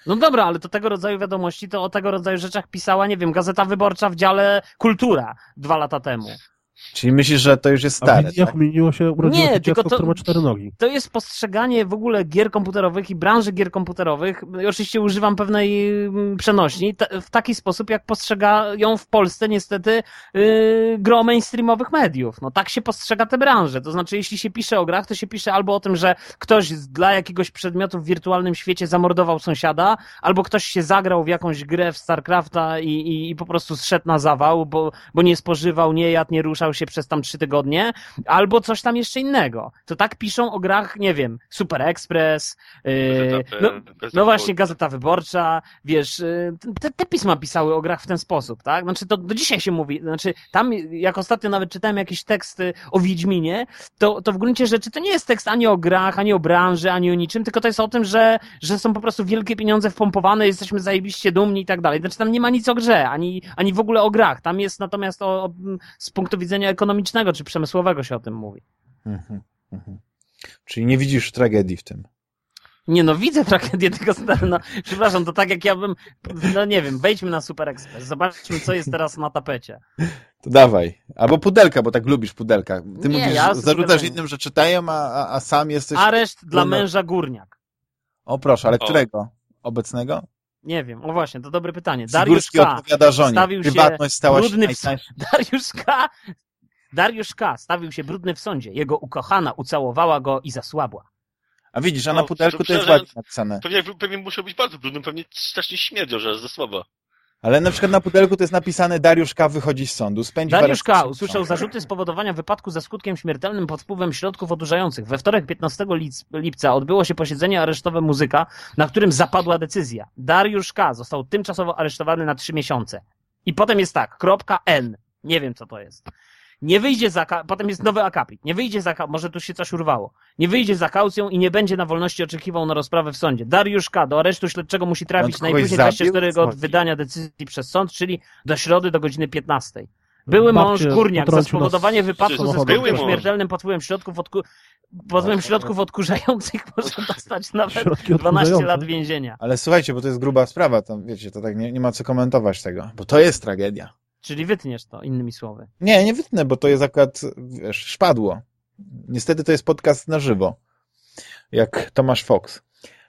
No dobra, ale to tego rodzaju wiadomości, to o tego rodzaju rzeczach pisała, nie wiem, Gazeta Wyborcza w dziale Kultura dwa lata temu. Czyli myślisz, że to już jest A stare, w Indiach tak? się, urodziło Nie, się tylko dziecko, to- które ma cztery nogi. To jest postrzeganie w ogóle gier komputerowych i branży gier komputerowych. Oczywiście używam pewnej mm, przenośni, te- w taki sposób, jak postrzegają w Polsce niestety yy, gro mainstreamowych mediów. No tak się postrzega tę branżę. To znaczy, jeśli się pisze o grach, to się pisze albo o tym, że ktoś dla jakiegoś przedmiotu w wirtualnym świecie zamordował sąsiada, albo ktoś się zagrał w jakąś grę w StarCrafta i, i, i po prostu zszedł na zawał, bo, bo nie spożywał, nie jadł, nie ruszał się przez tam trzy tygodnie, albo coś tam jeszcze innego. To tak piszą o grach, nie wiem, Super Express, yy, no, no właśnie. Gazeta Wyborcza, wiesz, yy, te, te pisma pisały o grach w ten sposób, tak? Znaczy to do dzisiaj się mówi, znaczy tam, jak ostatnio nawet czytałem jakieś teksty o Wiedźminie, to, to w gruncie rzeczy to nie jest tekst ani o grach, ani o branży, ani o niczym, tylko to jest o tym, że, że są po prostu wielkie pieniądze wpompowane, jesteśmy zajebiście dumni i tak dalej. Znaczy tam nie ma nic o grze, ani, ani w ogóle o grach. Tam jest natomiast o, o, z punktu widzenia ekonomicznego czy przemysłowego się o tym mówi. Mhm, mhm. Czyli nie widzisz tragedii w tym. Nie no, widzę tragedię, tylko stary, no, przepraszam, to tak jak ja bym, no nie wiem, wejdźmy na Super Express, zobaczmy, co jest teraz na tapecie. To dawaj. Albo pudelka, bo tak lubisz pudelka. Ty Nie, mówisz, ja zarzucasz innym, że czytają, a, a, a sam jesteś... Areszt dla No, męża górniak. O proszę, ale O. którego? Obecnego? Nie wiem, o właśnie, to dobre pytanie. Dariusz K. odpowiada żonie. stawił Prywatność stała się w. Dariusz K. Dariusz K. stawił się brudny w sądzie. Jego ukochana ucałowała go i zasłabła. A widzisz, a No, na pudelku to jest ładnie napisane. Pewnie, pewnie musiał być bardzo brudny, pewnie strasznie śmierdział, że jest za słaba. Ale na przykład na pudelku to jest napisane Dariusz K. wychodzi z sądu, spędzi Dariusz K. usłyszał zarzuty spowodowania wypadku ze skutkiem śmiertelnym pod wpływem środków odurzających. We wtorek 15 lic- lipca odbyło się posiedzenie aresztowe muzyka, na którym zapadła decyzja. Dariusz K. został tymczasowo aresztowany na trzy miesiące. I potem jest tak, kropka N. Nie wiem, co to jest. Nie wyjdzie za, ka- potem jest nowy akapit. Nie wyjdzie za, może tu się coś urwało. Nie wyjdzie za kaucją i nie będzie na wolności oczekiwał na rozprawę w sądzie. Dariusz K. do aresztu śledczego musi trafić kogoś najpóźniej zabił? 24 Co od wydania decyzji przez sąd, czyli do środy do godziny 15. Były mąż górniak za spowodowanie wypadku ze skutkiem śmiertelnym pod wpływem środków, odku... pod wpływem środków odkurzających może dostać nawet Środki 12 odchudzające. lat więzienia. Ale słuchajcie, bo to jest gruba sprawa, to wiecie, to tak nie, nie ma co komentować tego, bo to jest tragedia. Czyli wytniesz to, innymi słowy. Nie, nie wytnę, bo to jest akurat, wiesz, szpadło. Niestety to jest podcast na żywo, jak Tomasz Fox.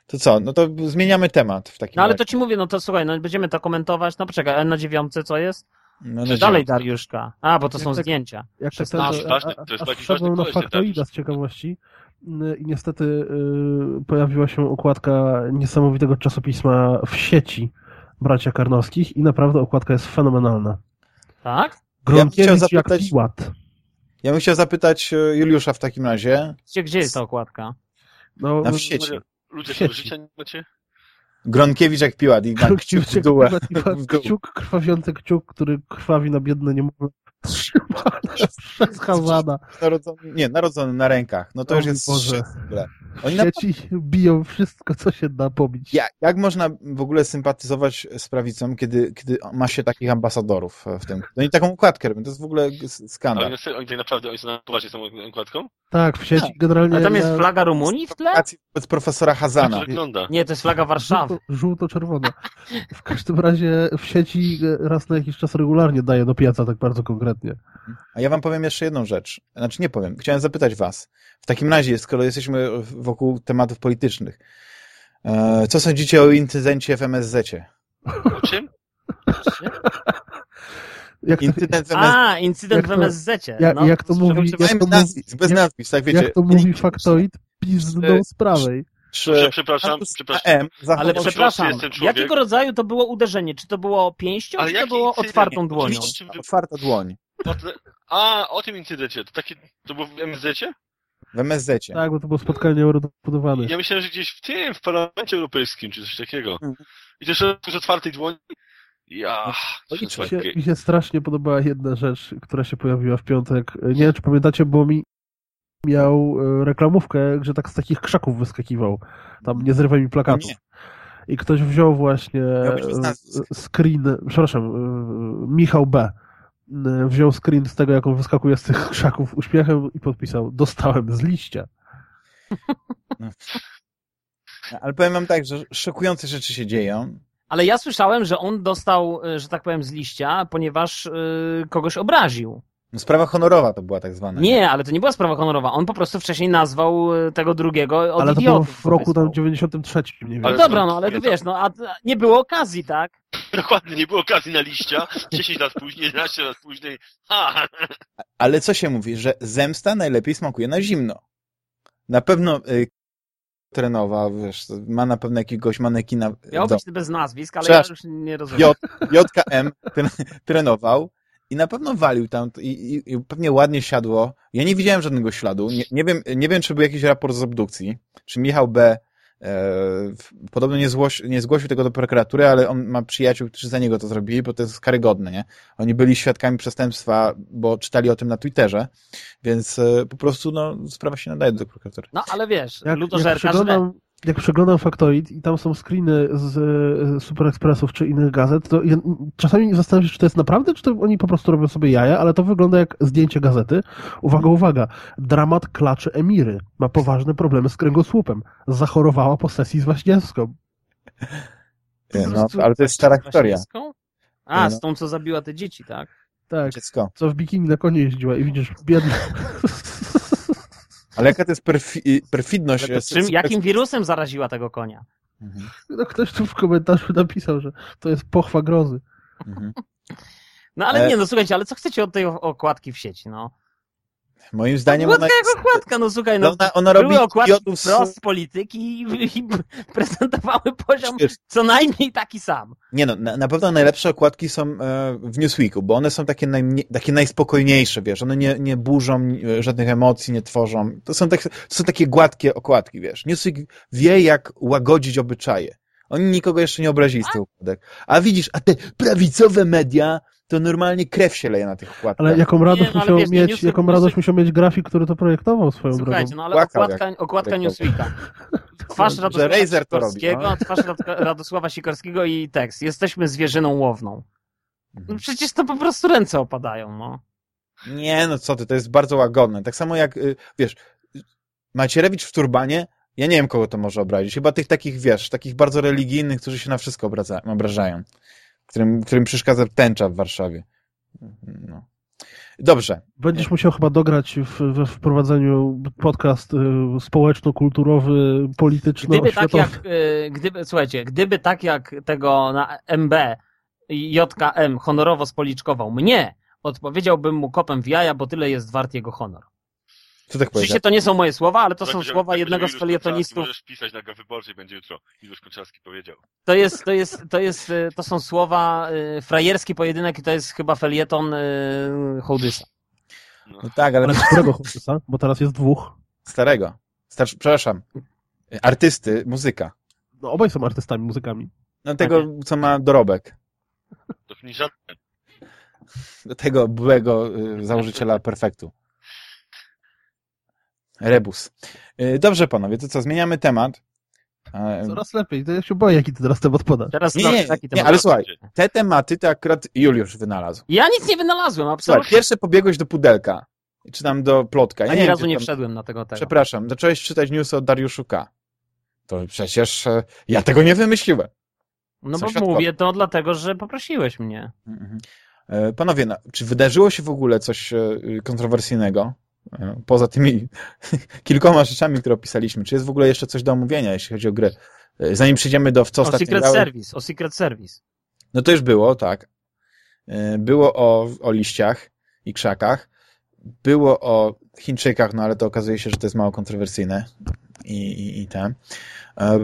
To co, no to zmieniamy temat w takim No ale razie. to ci mówię, no to słuchaj, no będziemy to komentować. No poczekaj, a na dziewiątce co jest? No, Czy no, Dalej. Dariuszka. A, bo to Jak są tak- zdjęcia. Jak tak 16. ten, Ważny- a- to jest a- taki a ważny na faktoida z ciekawości y, i niestety y, pojawiła się okładka niesamowitego czasopisma w sieci bracia Karnowskich i naprawdę okładka jest fenomenalna. Tak? Gronkiewicz jak zapytać- Piłat. Ja bym chciał zapytać e, Juliusza w takim razie. Gdzie, gdzie jest ta okładka? No, Na w sieci. Ludzie są życia nie macie? Gronkiewicz jak piłat i ma kciuk jak w dół. kciuk, krwawiący kciuk, który krwawi na biedne niemowlę. Trzymane przez Hazana. Narodzony, nie, narodzony na rękach. No to O już jest Boże. szczyt w ogóle. W Oni naprawdę sieci biją wszystko, co się da pobić. Jak, jak można w ogóle sympatyzować z prawicą, kiedy, kiedy ma się takich ambasadorów w tym? No i taką układkę robią, to jest w ogóle skandal. oni, oni tutaj naprawdę, oni są na poważnie z tą okładką? Tak, w sieci generalnie... A tam jest flaga Rumunii w tle? Wobec profesora Hazana. to wygląda? Nie, to jest flaga Warszawy. Żółto- Żółto-czerwona. W każdym razie w sieci raz na jakiś czas regularnie daje do pieca, tak bardzo konkretnie. A ja wam powiem jeszcze jedną rzecz. Znaczy nie powiem, chciałem zapytać was. W takim razie, skoro jesteśmy wokół tematów politycznych, e, co sądzicie o incydencie w MSZ-cie? O czym? Jak to, Incydent w MSZ. A, incydent Jak w to- MSZ-cie. jak- no, jak to mówi- jak Bez to nazwisk, bez jak- nazwisk, tak wiecie. jak to mówi faktoid, pizdą z prawej. Czy Przepraszam, przepraszam. AM Ale przepraszam, jakiego rodzaju to było uderzenie? Czy to było pięścią, Ale czy to było incydent? otwartą dłonią? Otwarta dłoń. O tle- A, o tym incydencie. To takie, to było w MSZ-cie? W MSZ-cie. Tak, bo to było spotkanie eurodeputowanych. Ja myślałem, że gdzieś w tym, w Parlamencie Europejskim, czy coś takiego. Mhm. I jeszcze z otwartej dłoni. Ja, Mi jest się, mi się strasznie podobała jedna rzecz, która się pojawiła w piątek. Nie wiem, czy pamiętacie, bo mi miał e, reklamówkę, że tak z takich krzaków wyskakiwał. Tam nie zrywaj mi plakatów. Nie. I ktoś wziął właśnie e, screen, przepraszam, e, Michał B. e, Wziął screen z tego, jak on wyskakuje z tych krzaków uśmiechem i podpisał, dostałem z liścia. Ale powiem wam tak, że szokujące rzeczy się dzieją. Ale ja słyszałem, że on dostał, y, że tak powiem, z liścia, ponieważ y, kogoś obraził. No, sprawa honorowa to była tak zwana. Nie, ale to nie była sprawa honorowa. On po prostu wcześniej nazwał y, tego drugiego od Ale to było w roku tam wysłał. 93, mniej No Ale więcej. dobra, no ale to- wiesz, no a nie było okazji, tak? Dokładnie, nie było okazji na liścia. 10 lat później, 11 lat później. Ha! Ale co się mówi, że zemsta najlepiej smakuje na zimno. Na pewno y, trenował, wiesz, ma na pewno jakiegoś manekina Miał być bez nazwisk, ale ja już nie rozumiem. J, JKM tre, trenował i na pewno walił tam i, i, i pewnie ładnie siadło. Ja nie widziałem żadnego śladu. Nie, nie, wiem, nie wiem, czy był jakiś raport z obdukcji, czy Michał B. E, podobno nie, złoś, nie zgłosił tego do prokuratury, ale on ma przyjaciół, którzy za niego to zrobili, bo to jest karygodne, nie? Oni byli świadkami przestępstwa, bo czytali o tym na Twitterze, więc e, po prostu no, sprawa się nadaje do prokuratury. No ale wiesz, Jak, ludożerka jak przeglądam Factoid i tam są screeny z Super Expressów czy innych gazet, to ja, czasami zastanawiam się, czy to jest naprawdę, czy to oni po prostu robią sobie jaja, ale to wygląda jak zdjęcie gazety. Uwaga, uwaga. Dramat klaczy Emiry. Ma poważne problemy z kręgosłupem. Zachorowała po sesji z Waśniewską. No, ale to jest stara z historia. A, Nie, z no. tą, co zabiła te dzieci, tak? Tak. Dziecko. Co w bikini na konie jeździła i widzisz, biedna. Ale jaka to jest perfi perfidność? To czym, jakim wirusem zaraziła tego konia? Mhm, No, ktoś tu w komentarzu napisał, że to jest pochwa grozy. mhm. No ale E- nie, no słuchajcie, ale co chcecie od tej okładki w sieci, no? Moim zdaniem ona, Okładka jak okładka, no słuchaj, no. ona, ona robi okładki idiotów wprost polityki i, i prezentowały poziom Wiesz, co najmniej taki sam. Nie no, na, na pewno najlepsze okładki są e, w Newsweeku, bo one są takie, najmniej, takie najspokojniejsze, wiesz, one nie, nie burzą e, żadnych emocji, nie tworzą. To są, tak, to są takie gładkie okładki, wiesz. Newsweek wie, jak łagodzić obyczaje. Oni nikogo jeszcze nie obrazili z tych okładek. A widzisz, a te prawicowe media, to normalnie krew się leje na tych okładkach. Ale jaką radość no, ale musiał wiesz, nie, mieć, Newsweek- jaką radość musiał mieć grafik, który to projektował swoją Słuchajcie, drogą. no ale Płakał okładka, okładka Newsweeka. Twarz Radosława to robi, Sikorskiego, no. twarz Rad- Radosława Sikorskiego i tekst. Jesteśmy zwierzyną łowną. No Mhm. przecież to po prostu ręce opadają, no. Nie, no co ty, to jest bardzo łagodne. Tak samo jak, y, wiesz, Macierewicz w turbanie, ja nie wiem, kogo to może obrazić. Chyba tych takich, wiesz, takich bardzo religijnych, którzy się na wszystko obrażają. Którym, którym przeszkadza tęcza w Warszawie. No. Dobrze. Będziesz musiał chyba dograć w, we wprowadzeniu podcast y, społeczno-kulturowy, Gdyby tak jak, y, gdyby, słuchajcie, gdyby tak jak tego na MB JKM honorowo spoliczkował mnie, odpowiedziałbym mu kopem w jaja, bo tyle jest wart jego honor. Co tak? Oczywiście to nie są moje słowa, ale to Tak są słowa tak jednego z felietonistów. Możesz pisać na wyborczej, będzie jutro. Juliusz Konczarski powiedział. To jest, to jest, to jest, y, to są słowa y, frajerski pojedynek i to jest chyba felieton y, Hołdysa. No. No tak, ale Ale którego chłopca? Bo teraz jest dwóch. starego. Starszy, przepraszam. Artysty, muzyka. No, obaj są artystami, muzykami. No tego, co ma dorobek. To nie żadne. Do tego byłego y, założyciela Perfektu. Rebus. Y, Dobrze, panowie, to co, zmieniamy temat. Coraz lepiej. To ja się boję, jaki ty teraz temat podasz. Teraz Nie, nie, taki nie, temat. ale słuchaj, te tematy to akurat Juliusz wynalazł. Ja nic nie wynalazłem, Słuchaj, absolutnie. pierwsze pobiegłeś do pudelka, czy tam do plotka. Ja Ani nie wiem, razu czy nie tam- wszedłem na tego tego. Przepraszam, zacząłeś czytać newsy od Dariuszu K. To przecież e, ja tego nie wymyśliłem. No Są bo świadkowie. mówię to dlatego, że poprosiłeś mnie. Mhm. E, Panowie, no, czy wydarzyło się w ogóle coś e, kontrowersyjnego? E, Poza tymi kilkoma rzeczami, które opisaliśmy. Czy jest w ogóle jeszcze coś do omówienia, jeśli chodzi o gry? E, Zanim przejdziemy do w co O ostatnio Secret grałem, Service, o Secret Service. No to już było, tak. E, Było o, o liściach i krzakach. Było o Chińczykach, no ale to okazuje się, że to jest mało kontrowersyjne. I, i, i. E,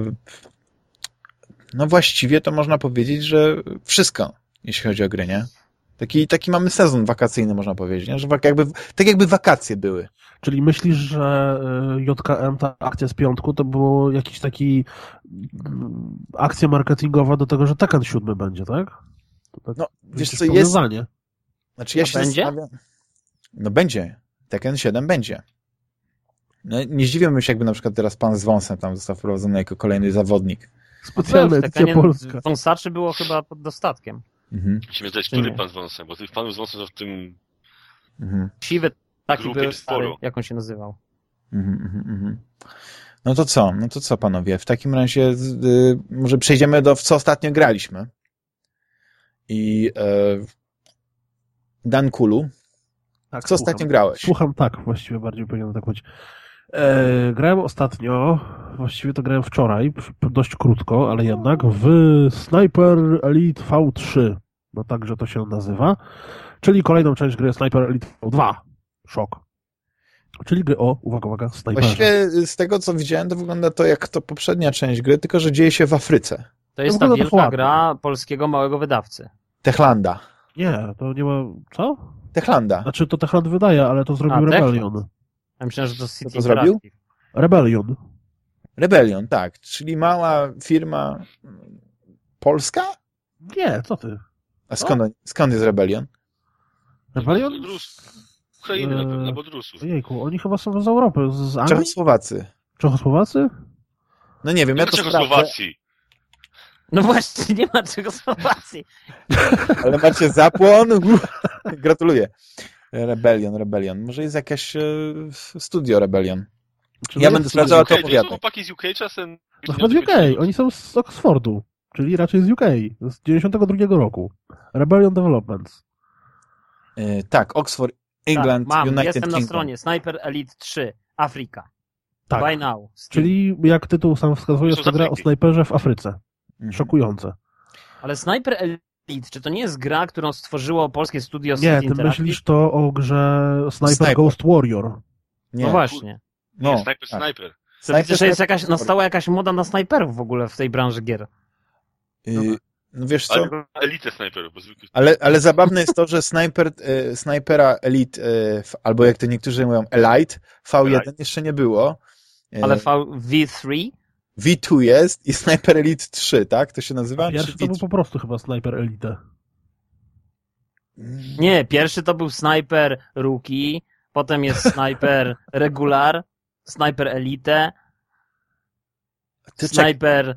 No właściwie to można powiedzieć, że wszystko, jeśli chodzi o gry, nie? Taki, taki mamy sezon wakacyjny, można powiedzieć, nie? Że jakby, tak jakby wakacje były. Czyli myślisz, że y, JKM, ta akcja z piątku, to było jakiś taki mm, akcja marketingowa do tego, że Tekken 7 będzie, tak? To tak No, wiesz co, jest... Znaczy ja A się będzie? zastanawiam... No będzie. Tekken 7 będzie. No, nie zdziwiłbym się, jakby na przykład teraz pan z wąsem tam został wprowadzony jako kolejny zawodnik. Specjalna W edycja polska. Wąsaczy było chyba pod dostatkiem. Mhm. Musimy zdać, który pan z wąsem, bo tych panów z wąsem to w tym Mhm. Siwy taki był sporo. stary, jak on się nazywał. Mhm, mhm, mhm. No to co? No to co, panowie? W takim razie y, może przejdziemy do w co ostatnio graliśmy. I e, Dan Kulu, Tak, co słucham. ostatnio grałeś? Słucham tak, właściwie bardziej powinienem tak powiedzieć. E, grałem ostatnio, właściwie to grałem wczoraj, dość krótko, ale jednak, w Sniper Elite V3, bo także to się nazywa, czyli kolejną część gry Sniper Elite V2. Szok. Czyli gry o, uwaga, uwaga, snajperze. Właściwie z tego, co widziałem, to wygląda to jak to poprzednia część gry, tylko że dzieje się w Afryce. To jest No, ta to wielka ładnie. gra polskiego małego wydawcy. Techlanda. Nie, to nie ma... Co? Techlanda. Znaczy, to Techland wydaje, ale to zrobił A, Techland. Ja myślałem, że to City to zrobił? Rebellion. Rebellion, tak. Czyli mała firma polska? Nie, co ty? A skąd, skąd jest Rebellion? Rebellion? Ukrainy na pewno, albo. Ojejku, oni chyba są z Europy, z, Anglii? Czechosłowacy. Czechosłowacy? No nie wiem, Nie ja ma to sprawdzę, Czechosłowacji. No właśnie, nie ma Czechosłowacji. ale macie zapłon. Gratuluję. Rebellion, Rebellion. Może jest jakieś e, studio Rebellion. Czy Ja będę sprawdzał, to opowiadaj. są chłopaki z UK czasem? No chyba z UK, oni są z Oxfordu, czyli raczej z UK, z 92 roku. Rebellion Developments. E, tak, Oxford, England, tak, mam, United jestem Kingdom. na stronie Sniper Elite 3, Afryka. Tak, Buy now. Steam. czyli jak tytuł sam wskazuje, To gra o snajperze w Afryce. Mhm. Szokujące. Ale Sniper Elite, czy to nie jest gra, którą stworzyło polskie studio Nie, ty Interactive? myślisz to o grze Sniper, Sniper. Ghost Warrior. Nie. No właśnie. No, Nie, snajper, tak. snajper. To widzę, że jest jakaś, nastała jakaś moda na snajperów w ogóle w tej branży gier. Y, no wiesz co, Ale elitę snajperów, bo zwykle... ale, ale zabawne jest to, że Sniper, e, Snipera Elite, e, albo jak to niektórzy mówią, Elite, V1 Elite. jeszcze nie było. E, Ale V- V3? V2 jest i Sniper Elite 3, tak? To się nazywa? Pierwszy Czy to był V3? po prostu chyba Sniper Elite. Nie, pierwszy to był Sniper Rookie, potem jest Sniper Regular, Sniper Elite, Ty Sniper...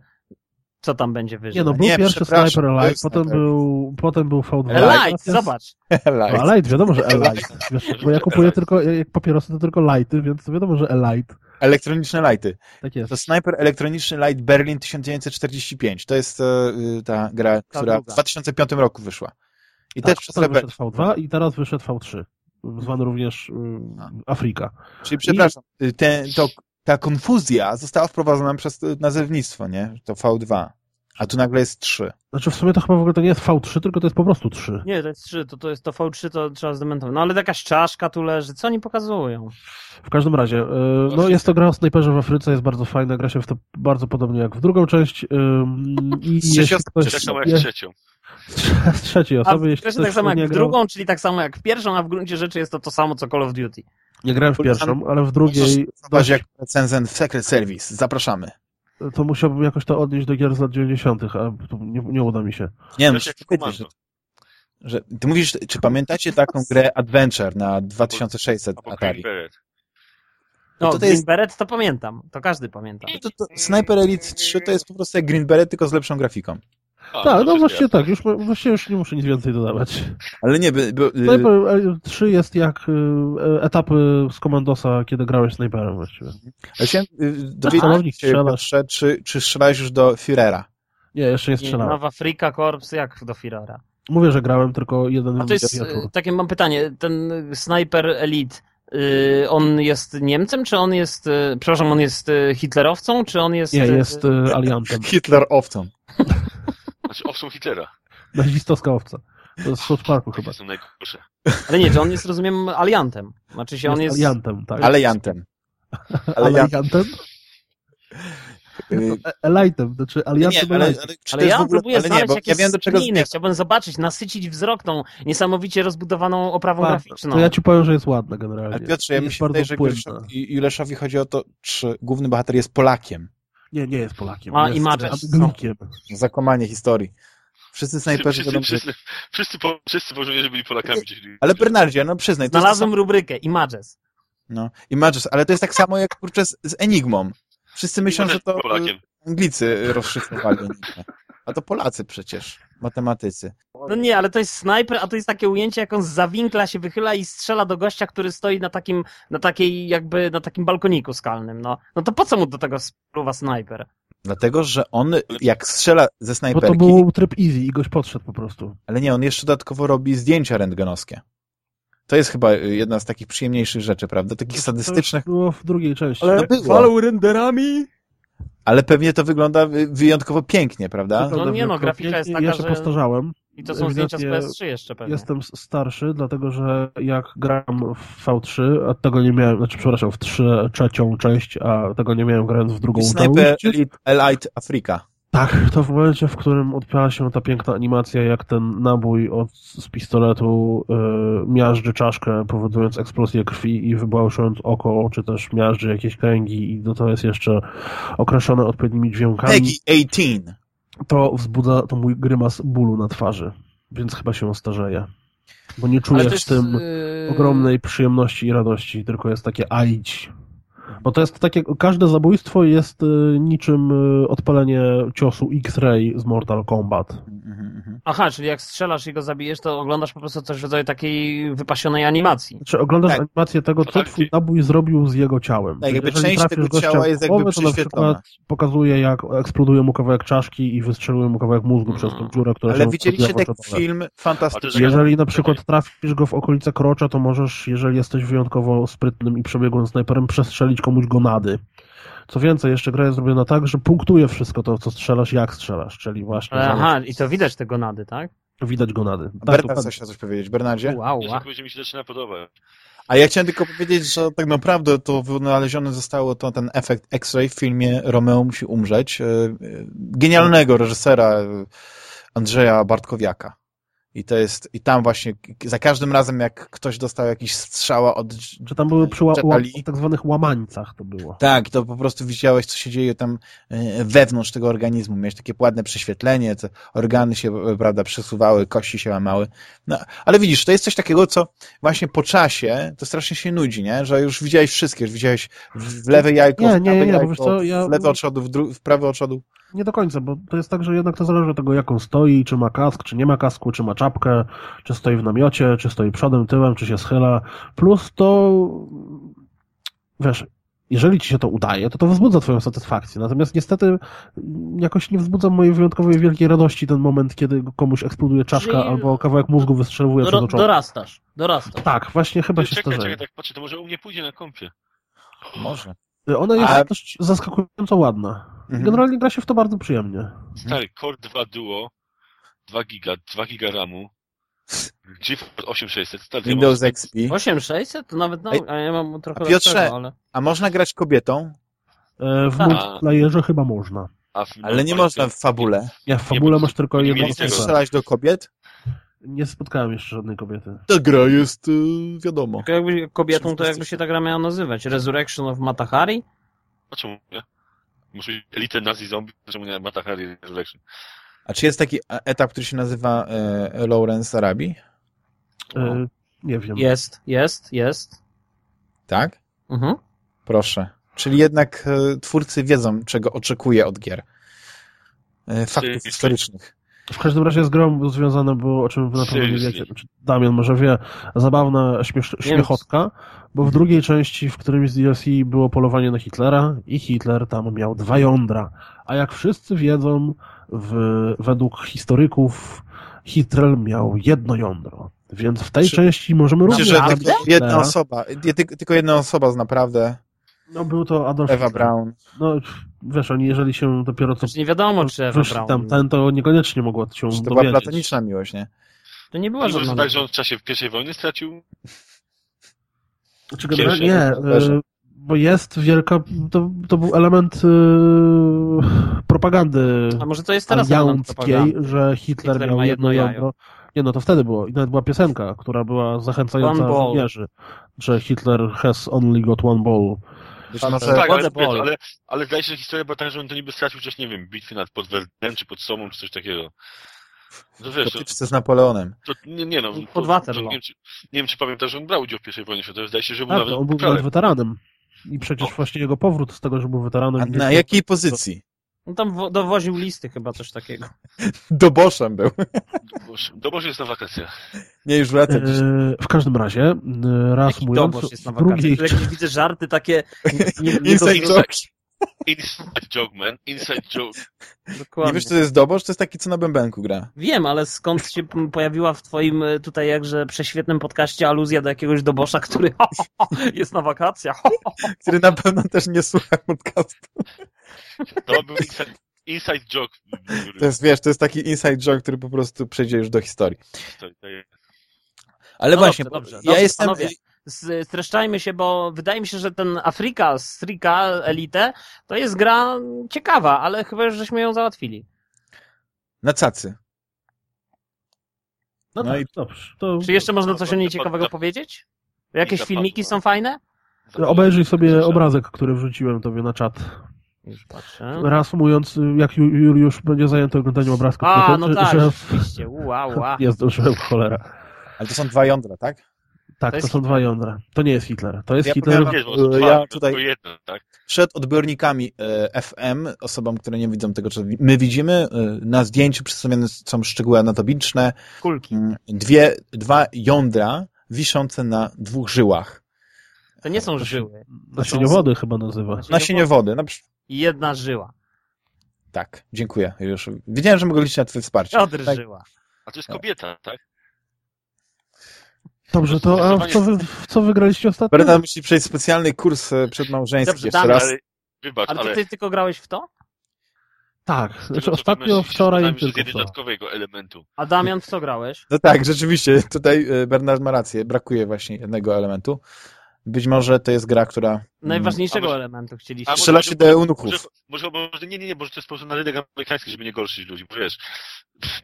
Co tam będzie wyżej? Nie no, był Nie, pierwszy Sniper Elite, potem Sniper był, potem był V2. Elite, zobacz. Elite. No, Elite, wiadomo, że Elite. Wiesz, bo ja kupuję tylko, jak papierosy to tylko Lighty, więc wiadomo, że Elite. Elektroniczne lighty. Tak jest. To Sniper Elektroniczny Light Berlin 1945. To jest e, y, ta gra, która w druga. 2005 roku wyszła. I Tak, też przez Rebel. wyszedł V2 i teraz wyszedł V3. Zwany również y, Afryka. Czyli przepraszam, y, te, to, ta konfuzja została wprowadzona przez y, nazewnictwo, nie? To V2. A tu nagle jest 3. Znaczy w sumie to chyba w ogóle to nie jest V3, tylko to jest po prostu 3. Nie, to jest 3, to, to jest to V3, to trzeba zdementować. No ale jakaś czaszka tu leży, co oni pokazują? W każdym razie, y, no jest to gra o snajperze w Afryce, jest bardzo fajna, gra się w to bardzo podobnie jak w drugą część. ym, I Z trzecią- ktoś, Tak samo jak je- trzecią. z trzeciej A osoby, w jeśli ktoś tak samo jak nie w grał- drugą, czyli tak samo jak w pierwszą, a w gruncie rzeczy jest to to samo co Call of Duty. Nie grałem w pierwszą, ale w drugiej Zobacz, jak recenzent w Secret Service. Zapraszamy. To musiałbym jakoś to odnieść do gier z lat 90., a to nie, nie uda mi się. Nie wiem, wiecie, że, że ty mówisz, czy pamiętacie taką grę Adventure na 2600 Albo Atari? Green Beret. No, to to Green jest- Beret to pamiętam, to każdy pamięta. No to, to Sniper Elite 3 to jest po prostu jak Green Beret, tylko z lepszą grafiką. A, tak, no wszystko właściwie tak, już, właściwie już nie muszę nic więcej dodawać. Ale nie, by, by, y, Sniper 3 jest jak y, etapy z Komandosa, kiedy grałeś snajperem właściwie. ale chciałem y, dowiedzieć się, strzelasz. Piotrze, czy, czy strzelałeś już do Führera? Nie, jeszcze nie strzelałem. no w Afrika Corps jak do Firara. Mówię, że grałem tylko jeden A to jest, y, takie mam pytanie, ten y, Sniper Elite, y, on jest Niemcem, czy on jest, y, przepraszam, on jest y, hitlerowcą, czy on jest... Nie, y, jest y, aliantem. Hitler owcą. Znaczy owcą Hitlera. Nazistowska owca. To jest z South Parku chyba. Są najgorsze. Ale nie, że on jest, rozumiem, aliantem. Znaczy się, on Jest jest... aliantem, tak. Ale. Ale Jantem. Aliantem? Y, E- Elitem, znaczy Nie, aliantem ale, elitem. ale, Ale jest ja ogóle, próbuję ale nie, znaleźć bo jakieś ja wiem do czego chciałbym zobaczyć, nasycić wzrok tą niesamowicie rozbudowaną oprawą Bardzo. graficzną. To ja ci powiem, że jest ładna generalnie. Ale Piotrze, ja jest bardzo że Juleszowi chodzi o to, czy główny bohater jest Polakiem. Nie, nie jest Polakiem. A, jest i Maczes. Anglikiem. Zakłamanie historii. Wszyscy snajperzy wszyscy, że... wszyscy, wszyscy, po, wszyscy żołnierze byli Polakami. Ale Bernardzie, no przyznaj, to jest to Znalazłem rubrykę, Images. No, Images, ale to jest tak samo jak kurczę z, z Enigmą. Wszyscy myślą, że to Polakiem. Anglicy rozszyfrowali. A to Polacy przecież, matematycy. No nie, ale to jest snajper, a to jest takie ujęcie, jak on z zawinkla się wychyla i strzela do gościa, który stoi na takim, na takiej jakby, na takim balkoniku skalnym, no. No to po co mu do tego spruwa snajper? Dlatego, że on jak strzela ze Bo snajperki, to był tryb easy i goś podszedł po prostu. ale nie, on jeszcze dodatkowo robi zdjęcia rentgenowskie. To jest chyba y, jedna z takich przyjemniejszych rzeczy, prawda? Takich To sadystycznych, już było w drugiej części. Ale- było. renderami? Ale pewnie to wygląda wyjątkowo pięknie, prawda? No nie no, grafika jest taka, Ja się że- postarzałem. I to są zdjęcia z Ewidentnie PS3 jeszcze pewnie. Jestem starszy, dlatego że jak gram w V3, a tego nie miałem, znaczy przepraszam, w 3, trzecią część, a tego nie miałem grając w drugą Sniper Elite Africa. Tak, to w momencie, w którym odpala się ta piękna animacja, jak ten nabój od, z pistoletu y, miażdży czaszkę, powodując eksplozję krwi i wybłaszcząc oko, czy też miażdży jakieś kręgi i do to jest jeszcze okraszone odpowiednimi dźwiękami, Peggy 18. to wzbudza to mój grymas bólu na twarzy, więc chyba się starzeje. Bo nie czuję w tym yy, ogromnej przyjemności i radości, tylko jest takie ajdź. Bo to jest takie, każde zabójstwo jest y, niczym y, odpalenie ciosu X-Ray z Mortal Kombat. Aha, czyli jak strzelasz i go zabijesz, to oglądasz po prostu coś w rodzaju takiej wypasionej animacji. Znaczy oglądasz Tak. animację tego, co twój nabój zrobił z jego ciałem. Tak, jakby Jeżeli część tego ciała jest jakby głowę, to na przykład pokazuje, jak eksploduje mu kawałek czaszki i wystrzeluje mu kawałek mózgu przez tą dziurę, która Ale się widzieliście ten film fantastyczny. Jeżeli na przykład trafisz go w okolice krocza, to możesz, jeżeli jesteś wyjątkowo sprytnym i przebiegłym snajperem, przestrzelić komuś gonady. Co więcej, jeszcze gra jest zrobiona tak, że punktuje wszystko to, co strzelasz, jak strzelasz, czyli właśnie Aha, i to widać te gonady, tak? widać gonady. Tak, Bernard chce coś powiedzieć. Bernardzie? Wow, wow. mi się zaczyna podobać. A ja chciałem tylko powiedzieć, że tak naprawdę to wynalezione zostało to ten efekt X-ray w filmie Romeo musi umrzeć. e, e, Genialnego reżysera e, Andrzeja Bartkowiaka. I to jest, i tam właśnie za każdym razem, jak ktoś dostał jakiś strzała od... Czy tam były przy tak zwanych łamańcach to było. Tak, to po prostu widziałeś, co się dzieje tam e, wewnątrz tego organizmu. Miałeś takie ładne prześwietlenie, te organy się, e, prawda, przesuwały, kości się łamały. No, ale widzisz, to jest coś takiego, co właśnie po czasie to strasznie się nudzi, nie? Że już widziałeś wszystkie, już widziałeś w lewe jajko, Nie, w nie, prawe nie, nie, jajko, ja- w lewe oczodu, w, w prawe oczodu. Nie do końca, bo to jest tak, że jednak to zależy od tego, jak on stoi, czy ma kask, czy nie ma kasku, czy ma czapkę, czy stoi w namiocie, czy stoi przodem, tyłem, czy się schyla. Plus to, wiesz, jeżeli ci się to udaje, to to wzbudza twoją satysfakcję. Natomiast niestety jakoś nie wzbudza mojej wyjątkowej wielkiej radości ten moment, kiedy komuś eksploduje czaszka Czyli- albo kawałek mózgu wystrzeluje przez Doro, oczą. dorastasz, dorastasz. Tak, właśnie chyba się czekaj, starzeje. czekaj, tak patrzę, to może u mnie pójdzie na kompie. Może. Ona jest A- dość zaskakująco ładna. Mhm. Generalnie gra się w to bardzo przyjemnie. Stary, Core 2 Duo, 2 giga, 2 giga RAMu, GeForce 8600, stary, Windows ja mam- XP. 8600? To nawet, no, a ja mam trochę a Piotrze, lepszego, ale... A można grać kobietą, E, W Tak. multiplayerze chyba można. a w- ale nie można w fabule. Ja w fabule to- masz tylko jedną osobę. strzelać do kobiet. Nie spotkałem jeszcze żadnej kobiety. Ta gra jest, y, wiadomo. Tylko jakby kobietą, to jakby się ta gra miała nazywać? Resurrection of Matahari? A czemu nie? Muszę mieć elitę Nazi Zombie, czemu nie Matahari Resurrection? A czy jest taki e, etap, który się nazywa e, Lawrence Arabi? E, nie wiem. Jest, jest, jest. Tak? Mhm. Proszę. Czyli jednak e, twórcy wiedzą, czego oczekuje od gier. E, faktów historycznych. W każdym razie z grą związane było, o czym wy na pewno nie wiecie, znaczy Damian może wie, zabawna śmiesz, śmiechotka, bo w drugiej części, w którymś z DLC było polowanie na Hitlera i Hitler tam miał dwa jądra. A jak wszyscy wiedzą, w, według historyków Hitler miał jedno jądro. Więc w tej Czy- części możemy również że Naprawdę? tylko jedna osoba, tylko jedna osoba z naprawdę, No był to Adolf Ewa Hitler. Braun. No wiesz, oni jeżeli się dopiero co Znaczy nie wiadomo, czy Ewa tam ten, to niekoniecznie mogło się Że to była dowiedzieć. platoniczna miłość, nie? To nie była Może żadna... tak, że on w czasie pierwszej wojny stracił Znaczy, generalnie Pierwsze, nie, y, bo jest wielka, to, to był element y, propagandy A może to jest teraz element propagandy? że Hitler, Hitler miał jedno jedno jądro. Nie no, to wtedy było. I nawet była piosenka, która była zachęcająca One ball. żołnierzy, że Hitler has only got one ball. Być może, tak, tak, ale, bol. ale, ale zdaje się, że historia była taka, że on to niby stracił coś, nie wiem, bitwy nad pod Verdun, czy pod Somą, czy coś takiego. No wiesz, to, z Napoleonem. to nie, nie no. Pod Waterloo. Nie wiem, czy, nie wiem, czy pamiętasz, że on brał udział w pierwszej wojnie światowej. Zdaje się, że był Tak, nawet on był nawet weteranem. I przecież właśnie jego powrót z tego, że był weteranem... A na jakiej pozycji? No tam wo- dowoził listy chyba, coś takiego. Doboszem był. Dobrze jest na wakacjach. Nie, już wracać. E, w każdym razie, e, reasumując, Dobosz jest na wakacjach. Jakieś widzę żarty takie nie, nie, nie. Inside joke, man. Inside joke. Nie Dokładnie. wiesz, co to jest dobosz? To jest taki, co na bębenku gra. Wiem, ale skąd się pojawiła w twoim y, tutaj jakże prześwietnym podcaście aluzja do jakiegoś dobosza, który jest na wakacjach. Który na pewno też nie słucha podcastu. To był inside, inside joke. To jest, wiesz, to jest taki inside joke, który po prostu przejdzie już do historii. To- to jest- Ale No właśnie, dobrze, dobrze, ja dobrze, jestem... panowie. Streszczajmy się, bo wydaje mi się, że ten Afrika, Strika, Elite, to jest gra ciekawa, ale chyba już żeśmy ją załatwili. Na cacy. no, no tak, i- dobrze. To Czy jeszcze można coś o niej ciekawego powiedzieć? Jakieś filmiki są fajne? obejrzyj sobie obrazek, który wrzuciłem tobie na czat. Już patrzę. Reasumując, jak Ju- Juliusz będzie zajęty oglądaniem obrazków, A, to, no że, tak, że rzeczywiście. Ua, ua. nie zdążyłem, cholera. Ale to są dwa jądra, tak? Tak, To to, są Hitler. dwa jądra. To nie jest Hitler. To jest Ja Hitler. powiem są Ja dwa, tutaj- jedno, tak? Przed odbiornikami e, FM, osobom, które nie widzą tego, co my widzimy, e, na zdjęciu przedstawione są szczegóły anatomiczne, Kulki. mm, dwie, dwa jądra wiszące na dwóch żyłach. To nie są żyły. Nasieniowody chyba nazywa. Nasienie wody. No, jedna żyła. tak, dziękuję. Już wiedziałem, że mogę liczyć na twoje wsparcie. Piotr Tak. żyła. A to jest kobieta, tak? Dobrze, to a w co, wy, w co wygraliście ostatnio? Berta musi przejść specjalny kurs e, przedmałżeński Dobrze, jeszcze Damian, raz. Ale, wybacz, Ale ale... ty tylko grałeś w to? Tak, z znaczy ostatnio, wczoraj tylko to. dodatkowego elementu. A Damian w co grałeś? No tak, rzeczywiście, tutaj e, Bernard ma rację, brakuje właśnie jednego elementu. Być może to jest gra, która... Najważniejszego może- elementu chcieliście. Strzela się do eunuchów. Może, może, może, nie, nie, nie, może to jest po prostu na rynek amerykański, żeby nie gorszyć ludzi, bo wiesz, pff,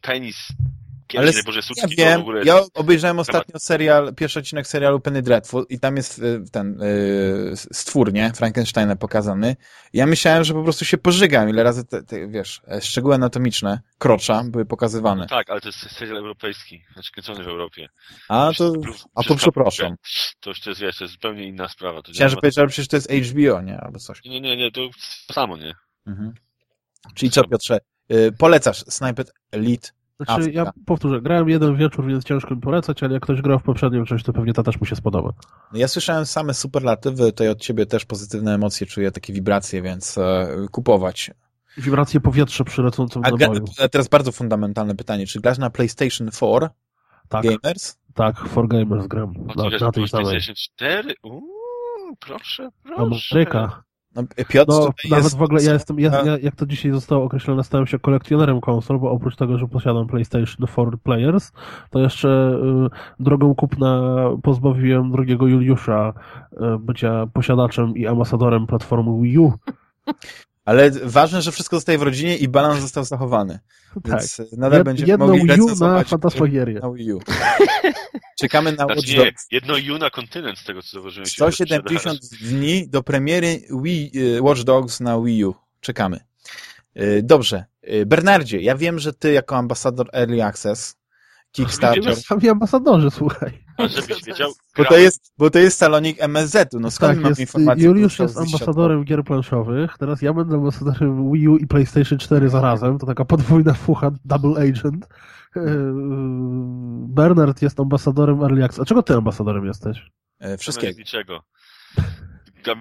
Ale Boże, Ja sucki, w wiem, ja obejrzałem ostatnio serial, pierwszy odcinek serialu Penny Dreadful i tam jest y, ten y, stwór, nie? Frankensteina pokazany. Ja myślałem, że po prostu się pożygam, ile razy te, te wiesz, e, szczegóły anatomiczne, krocza były pokazywane. Tak, ale to jest serial europejski, znaczy kręcony w Europie. A to, a to przepraszam. To już to jest, wiesz, to jest zupełnie inna sprawa. To Chciałem, że ale przecież to jest HBO, nie? Albo coś. Nie, nie, nie, to samo, nie? Mhm. Czyli co, Piotrze, y, polecasz Sniped Elite? Znaczy, ja powtórzę, grałem jeden wieczór, więc ciężko mi polecać, ale jak ktoś grał w poprzednią część, to pewnie ta też mu się spodoba. Ja słyszałem same superlatywy, tutaj od ciebie też pozytywne emocje, czuję takie wibracje, więc e, kupować. Wibracje powietrza przy lecącym A, naboju. teraz bardzo fundamentalne pytanie. Czy grasz na PlayStation 4 Tak, Gamers? tak, for gamers gram. Na, na tej samej. PlayStation 4? Uuu, proszę, proszę. Ameryka. No, Piotr No, nawet jest... w ogóle ja jestem, ja, ja, jak to dzisiaj zostało określone, stałem się kolekcjonerem konsol, bo oprócz tego, że posiadam PlayStation 4 Players, to jeszcze y, drogą kupna pozbawiłem drugiego Juliusza y, bycia posiadaczem i ambasadorem platformy Wii U. Ale ważne, że wszystko zostaje w rodzinie i balans został zachowany. Tak. Więc nadal Jed, będziemy jedno mogli U na Fantasmagierię. na Wii U. Czekamy na Watch Znaczy nie, Dogs. jedno U na kontynent z tego, co zauważyłem. się 170 dni do premiery Wii, e, Watch Dogs na Wii U. Czekamy. E, Dobrze. E, Bernardzie, ja wiem, że ty jako ambasador Early Access Kickstarter, sami ambasadorzy, słuchaj. A żebyś wiedział, bo to jest, bo to jest salonik MSZ-u, no skąd Tak, mam jest, informację? Juliusz jest ambasadorem gier planszowych, teraz ja będę ambasadorem Wii U i PlayStation 4 zarazem, to taka podwójna fucha, double agent. Yy, Bernard jest ambasadorem Early Access. A czego ty ambasadorem jesteś? E, Wszystkiego. Niczego.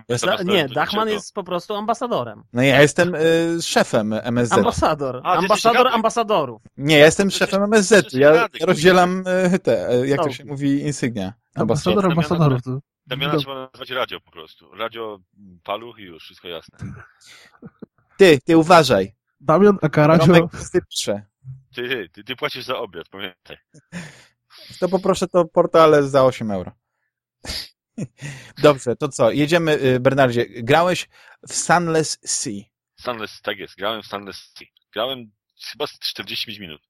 Jest- nie, Dachman jest po prostu ambasadorem. No ja jestem e, szefem MSZ. Ambasador. A, Ambasador ambasadorów. Nie, ja jestem szefem MSZ. Ja rozdzielam e, te, e, jak to się mówi, insygnia. Ambasador ambasadorów. to- Damiana trzeba nazwać radio po prostu. Radio, paluch i już, wszystko jasne. Ty, ty uważaj. Damian. Romek pisze. Ty, ty, ty płacisz za obiad, pamiętaj. To poproszę to portale za 8 euro. Dobrze, to co? Jedziemy, y, Bernardzie. Grałeś w Sunless Sea. Sunless, tak jest, grałem w Sunless Sea. Grałem chyba z 45 minut.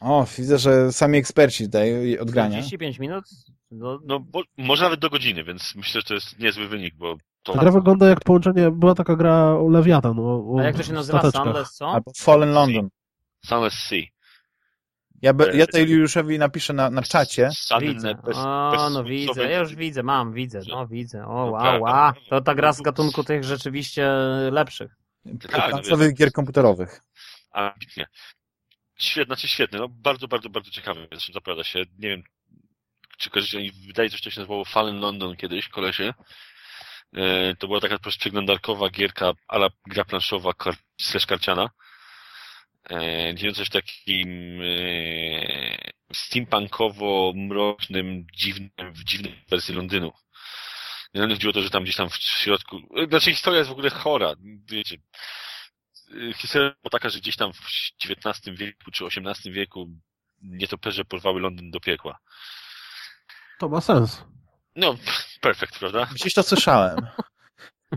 O, widzę, że sami eksperci tutaj od grania. 45 minut? No, No, bo, może nawet do godziny, więc myślę, że to jest niezły wynik, bo to... Ta gra wygląda jak połączenie, była taka gra Lewiatan, o, o a jak to się nazywa? Sunless co? Albo Fallen London. Sunless Sea. Ja, be, ja tej Juliuszowi napiszę na, na czacie. Widzę. bez- O, bez no widzę, ja już widzę, mam, widzę, no widzę. O, wow, Dobra. wow. To ta gra z gatunku tych rzeczywiście lepszych. Tak, Plansowych gier komputerowych. ambitnie. Świetne, znaczy świetne, no bardzo, bardzo, bardzo ciekawe, zresztą zapowiada się. Nie wiem, czy oni wydaje coś, co się nazywało Fallen London kiedyś, kolesie. E, To była taka po prostu przeglądarkowa gierka, ala gra planszowa slash karciana. E, Dziejąca się w takim e, steampunkowo-mrocznym, dziwnym, w dziwnej wersji Londynu. Generalnie chodziło o to, że tam gdzieś tam w środku... Znaczy historia jest w ogóle chora, wiecie. Y, Historia była taka, że gdzieś tam w XIX wieku czy XVIII wieku nietoperze porwały Londyn do piekła. To ma sens. No, perfekt, prawda? Gdzieś to słyszałem.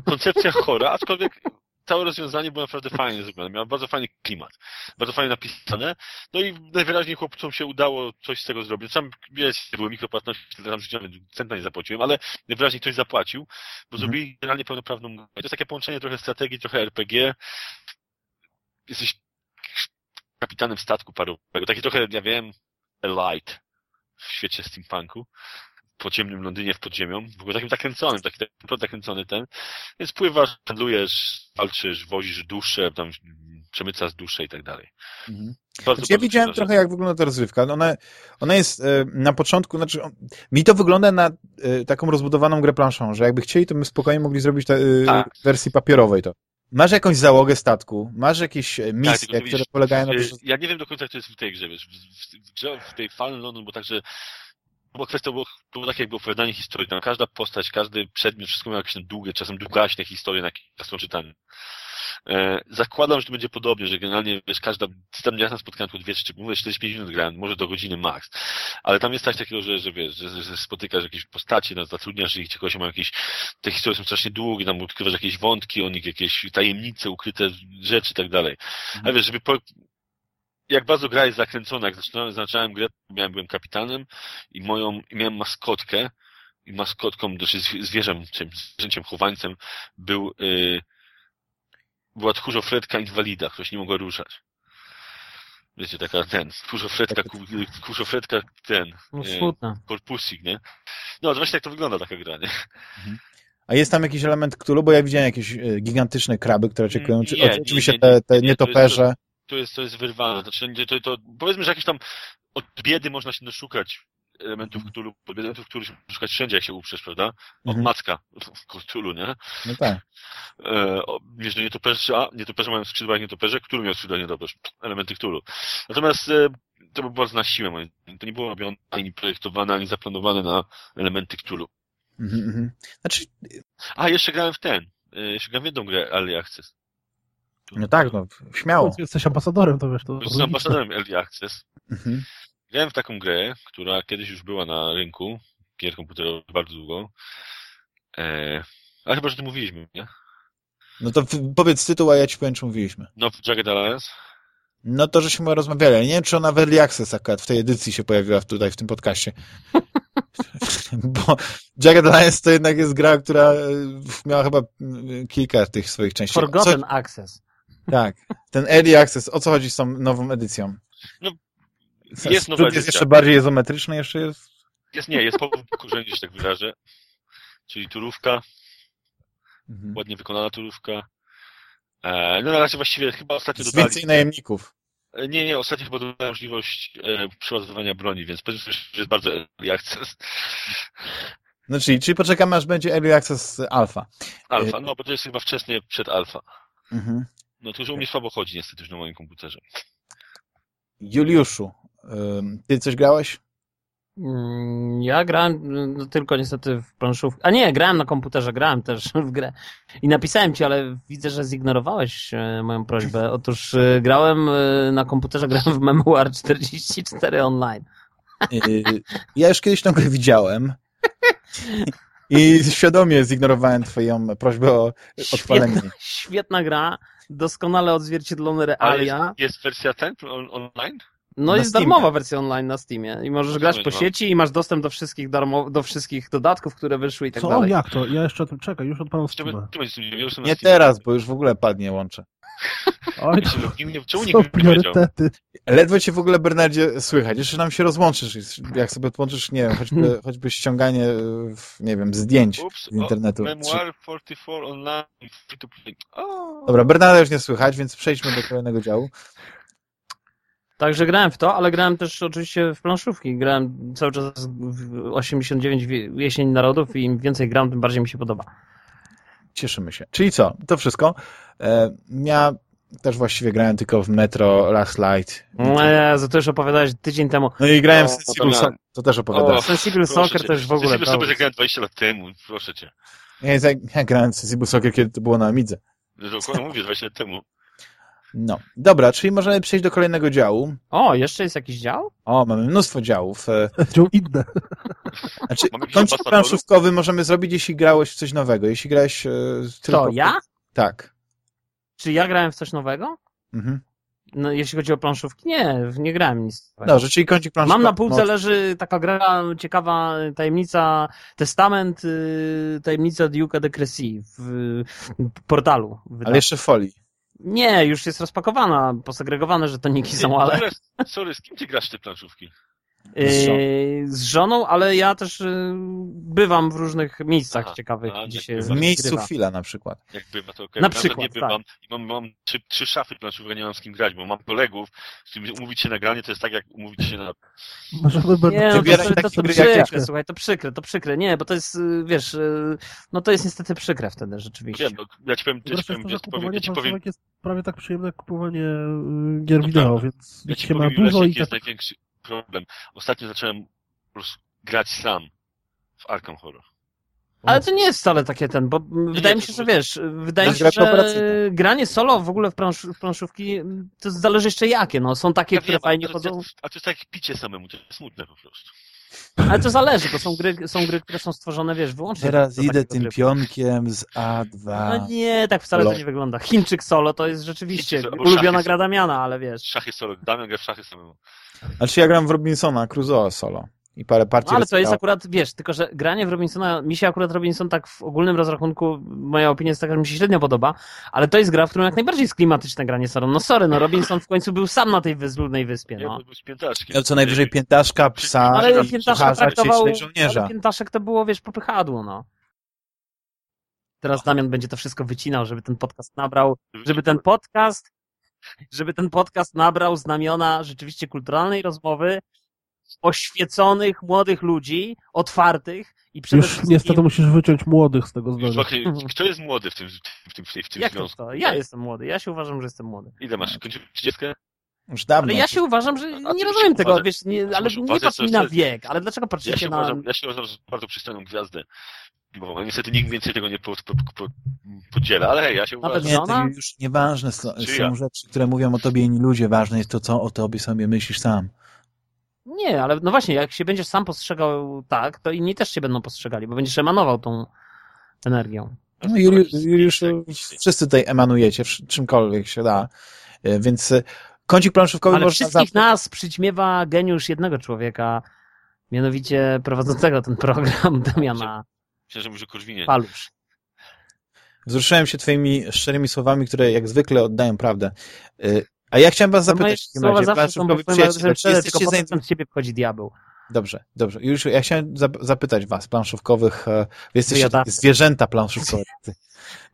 Koncepcja chora, aczkolwiek całe rozwiązanie było naprawdę fajnie zrobione. Miało bardzo fajny klimat. Bardzo fajnie napisane. No i najwyraźniej chłopcom się udało coś z tego zrobić. Sam, wiesz, były mikropłatności, tam życiowe, centa nie zapłaciłem, ale najwyraźniej ktoś zapłacił, bo Mhm. zrobili generalnie pełnoprawną grę. To jest takie połączenie trochę strategii, trochę RPG. Jesteś kapitanem statku parowego. Taki trochę, ja wiem, light w świecie steampunku. Podziemnym Londynie w podziemią. W ogóle takim zakręconym, taki, zakręcony ten. Więc pływasz, handlujesz, walczysz, wozisz duszę, tam przemycasz duszę i tak dalej. Mhm. Bardzo, Znaczy, ja widziałem trochę, jak wygląda ta rozrywka. Ona, ona jest e, na początku, znaczy, mi to wygląda na e, taką rozbudowaną grę planszą, że jakby chcieli, to my spokojnie mogli zrobić te, e, Tak. wersji papierowej to. Masz jakąś załogę statku, masz jakieś e, misje, Tak, które polegają na. Ja nie wiem do końca, jak to jest w tej grze, wiesz. W, w, w, w tej Fallen London, bo także bo kwestia było, było takie jakby opowiadanie historii. Tam każda postać, każdy przedmiot, wszystko miało jakieś długie, czasem długaśne historie na kilka stron czytania. E, zakładam, że to będzie podobnie, że generalnie, wiesz, każda, tam ja spotkałem tylko dwie, trzy, mówię, 45 minut grałem, może do godziny max. Ale tam jest coś takiego, że, że wiesz, że, że, że spotykasz jakieś postacie, no, zatrudniasz ich, czegoś mają jakieś, te historie są strasznie długie, tam odkrywasz jakieś wątki o nich, jakieś tajemnice, ukryte rzeczy i tak dalej. Ale wiesz, żeby po, jak bardzo gra jest zakręcona, jak zaczynałem, zaczynałem grę, miałem, byłem kapitanem i moją, i miałem maskotkę i maskotką, znaczy zwi- zwierzem, czym, zwierzęciem, chowańcem był, y, była tchórzofretka inwalida, która się nie mogła ruszać. Wiecie, taka ten, tchórzofretka, ku- tchórzofretka ten, No e, korpusik, nie? No, to właśnie tak to wygląda taka gra, nie? A jest tam jakiś element Cthulhu, bo ja widziałem jakieś e, gigantyczne kraby, które oczekują, czy, Nie, nie, oczywiście nie, te, nie, te nie, to jest- nietoperze. To jest, to jest wyrwane. Znaczy, to, to, powiedzmy, że jakieś tam od biedy można się doszukać elementów, Cthulhu, elementów, których można szukać wszędzie, jak się uprzesz, prawda? Od Mhm. macka Cthulhu, nie? No tak. E, o, wiesz, że nietoperze, a, nietoperze mają skrzydła jak nietoperze, który miał skrzydła nietoperz? Elementy Cthulhu. Natomiast e, to było bardzo na siłę. To nie było robione, ani projektowane, ani zaplanowane na elementy Cthulhu. Mhm, mhm. Znaczy, A, jeszcze grałem w ten. E, jeszcze grałem w jedną grę Early Access. No tak, no, śmiało. jesteś ambasadorem, to wiesz, to Jestem ambasadorem Early Access. Mhm. Grałem w taką grę, która kiedyś już była na rynku gier komputerowych bardzo długo. E, ale chyba, że to mówiliśmy, nie? No to powiedz tytuł, a ja ci powiem, czy mówiliśmy. No, w Jagged Alliance. No to żeśmy rozmawiali. ale Nie wiem, czy ona w Early Access akurat w tej edycji się pojawiła tutaj w tym podcaście. Bo Jagged Alliance to jednak jest gra, która e, miała chyba mm, kilka tych swoich części. Forgotten Co, Access. Tak. Ten Early Access, o co chodzi z tą nową edycją? No, Jest jest nowa jest edycja. jeszcze bardziej izometryczny, jeszcze jest. Jest, nie, jest po pokurzeniu, że się tak wyrażę. Czyli turówka, Mhm. ładnie wykonana turówka. E, no na razie właściwie chyba ostatnio Jest dodali... więcej najemników. E, Nie, nie, ostatnio chyba dodali możliwość e, broni, więc powiedzmy, że jest bardzo early access. No czyli, czyli poczekamy, aż będzie Early Access Alpha. Alfa, no bo to jest chyba wczesnie przed alfa. Mhm. No to już u mnie słabo chodzi niestety już na moim komputerze. Juliuszu, ty coś grałeś? Mm, Ja grałem no, tylko niestety w planszówkę. A nie, grałem na komputerze, grałem też w grę. I napisałem ci, ale widzę, że zignorowałeś e, moją prośbę. Otóż e, grałem e, na komputerze, grałem w Memoir 44 online. Yy, ja już kiedyś tę grę widziałem i świadomie zignorowałem twoją prośbę o odpalenie. Świetna, świetna gra, doskonale odzwierciedlone Ale realia. jest, jest wersja ten on, online? No Na jest Steamie. darmowa wersja online na Steamie i możesz grać to po sieci i masz dostęp do wszystkich darmo, do wszystkich dodatków, które wyszły i tak Co? dalej. Jak to? Ja jeszcze o tym czekaj, już odpalam Steama. Nie Steamie. teraz, bo już w ogóle padnie łącze. Oj, nie- Czemu nikt priorytety. Ledwo cię w ogóle, Bernardzie, słychać. Jeszcze nam się rozłączysz. Jak sobie odłączysz, nie wiem, choćby, choćby ściąganie, e, w- nie wiem, zdjęć Ups, z internetu. O, Memoir 44 online, free to play. Dobra, Bernarda już nie słychać, więc przejdźmy do kolejnego działu. Także grałem w to, ale grałem też oczywiście w planszówki. Grałem cały czas w 89 wie- Jesień Narodów i im więcej gram, tym bardziej mi się podoba. Cieszymy się. Czyli co? To wszystko. E, ja też właściwie grałem tylko w Metro Last Light. No Jezu, to już opowiadałeś tydzień temu. No i grałem O, w to Sensible Soccer, to też opowiadałem. O, Sensible Soccer już w ogóle... Sensible sobie zagrałem 20 lat temu, proszę cię. Ja, ja, ja grałem w Sensible Soccer, kiedy to było na Amidze. Dokładnie mówię, 20 lat temu. No, dobra, czyli możemy przejść do kolejnego działu. O, jeszcze jest jakiś dział? O, mamy mnóstwo działów. E, Dział inne. Znaczy, kącik planszówkowy możemy zrobić, jeśli grałeś w coś nowego. Jeśli grałeś e, tylko... To ja? Tak. Czy ja grałem w coś nowego? Mhm. No, jeśli chodzi o planszówki? Nie, nie grałem nic nowego. Dobrze, czyli kącik planszówkowy. Mam na półce no, leży taka gra ciekawa, tajemnica, testament, y, tajemnica Duke'a de Cressy w w portalu. Ale jeszcze w folii. Nie, już jest rozpakowana, posegregowane żetoniki są, ale Sorry, Sorry, z kim ty grasz w te planszówki? Z żoną. y, z żoną, ale ja też y, bywam w różnych miejscach Aha, ciekawych, a, gdzie się. W miejscu chwila na przykład. Jak bywa, to okej. Na Ja przykład, nie tak. bywam i mam, mam trzy, trzy szafy planszówek, nie mam z kim grać, bo mam kolegów, z którymi umówić się na granie, to jest tak jak umówić się na... Możemy Nie, będę no to, Wybierać to, to, to przykre, słuchaj, to przykre, to przykre. Nie, bo to jest, y, wiesz, y, no to jest niestety przykre wtedy rzeczywiście. Wiem, bo ja ci powiem, ja ci powiem, ja ci powiem, ja ci powiem, jest prawie tak przyjemne jak kupowanie y, gier No wideo, prawda. więc ja ci się ma powiem, Jules, dużo i jest tak... największy problem. Ostatnio zacząłem po prostu grać sam w Arkham Horror. Ale to nie jest wcale takie ten, bo wydaje mi się, że wiesz, wydaje mi się, że granie solo w ogóle w, plansz, w planszówki to zależy jeszcze jakie, no są takie, Ja które wiem, fajnie chodzą, A to jest tak jak picie samemu, to jest smutne po prostu. Ale to zależy, to są gry, są gry, które są stworzone, wiesz, wyłącznie Teraz idę tym trybu. pionkiem z A2. No nie, tak wcale Solo. to nie wygląda. Chińczyk solo to jest rzeczywiście Chińczyk ulubiona gra. Damiana, ale wiesz. Szachy solo, Damian gra w szachy samemu. Znaczy ja gram w Robinsona Crusoe solo. I parę partii No, ale to jest akurat, wiesz, tylko że granie w Robinsona, mi się akurat Robinson tak w ogólnym rozrachunku, moja opinia jest taka, że mi się średnio podoba, ale to jest gra, w którą jak najbardziej jest klimatyczne granie solo. No sorry, no Robinson w końcu był sam na tej wyzludnej wyspie, no. to był. Miał co najwyżej piętaszka, psa Ale piętaszka traktował, ale piętaszek to było, wiesz, popychadło, no. Teraz Damian będzie to wszystko wycinał, żeby ten podcast nabrał, żeby ten podcast, żeby ten podcast nabrał znamiona rzeczywiście kulturalnej rozmowy, oświeconych, młodych ludzi, otwartych i przede Już wszystkim... niestety musisz wyciąć młodych z tego zdania. Kto jest młody w tym, w tym, w tym, w tym Jak to, związku? to? Ja jestem młody, ja się uważam, że jestem młody. Ile masz? Kończyłeś 30? Już dawno. Ale ja się uważam, że nie rozumiem tego, uważać- wiesz, nie, ale nie patrz mi na wiek, ale dlaczego Ja patrzycie się, na... uważam, ja się uważam za bardzo przystojną gwiazdę. Bo niestety nikt więcej tego nie po, po, po, podziela, ale hej, ja się Nawet uważam. Nie, to już nieważne są, są ja? rzeczy, które mówią o tobie inni ludzie. Ważne jest to, co o tobie sobie myślisz sam. Nie, ale no właśnie, jak się będziesz sam postrzegał tak, to inni też cię będą postrzegali, bo będziesz emanował tą energią. No, Juliusz, Juliusz, wszyscy tutaj emanujecie, czymkolwiek się da. E, Więc e, kącik planszówkowy Ale można wszystkich nas przyćmiewa geniusz jednego człowieka, mianowicie prowadzącego ten program, Damiana Myślę, że może Korwinie. Palusz. Wzruszyłem się twoimi szczerymi słowami, które jak zwykle oddają prawdę. A ja chciałem was To moje zapytać w takim razie, zawsze są planszówkowi powiem, przyjaciele, że czy jesteście tylko potem zain- z ciebie wchodzi diabeł. Dobrze, dobrze. Już ja chciałem zap- zapytać was, planszówkowych, e, wy jesteście Wyjadawcy. zwierzęta planszówkowe.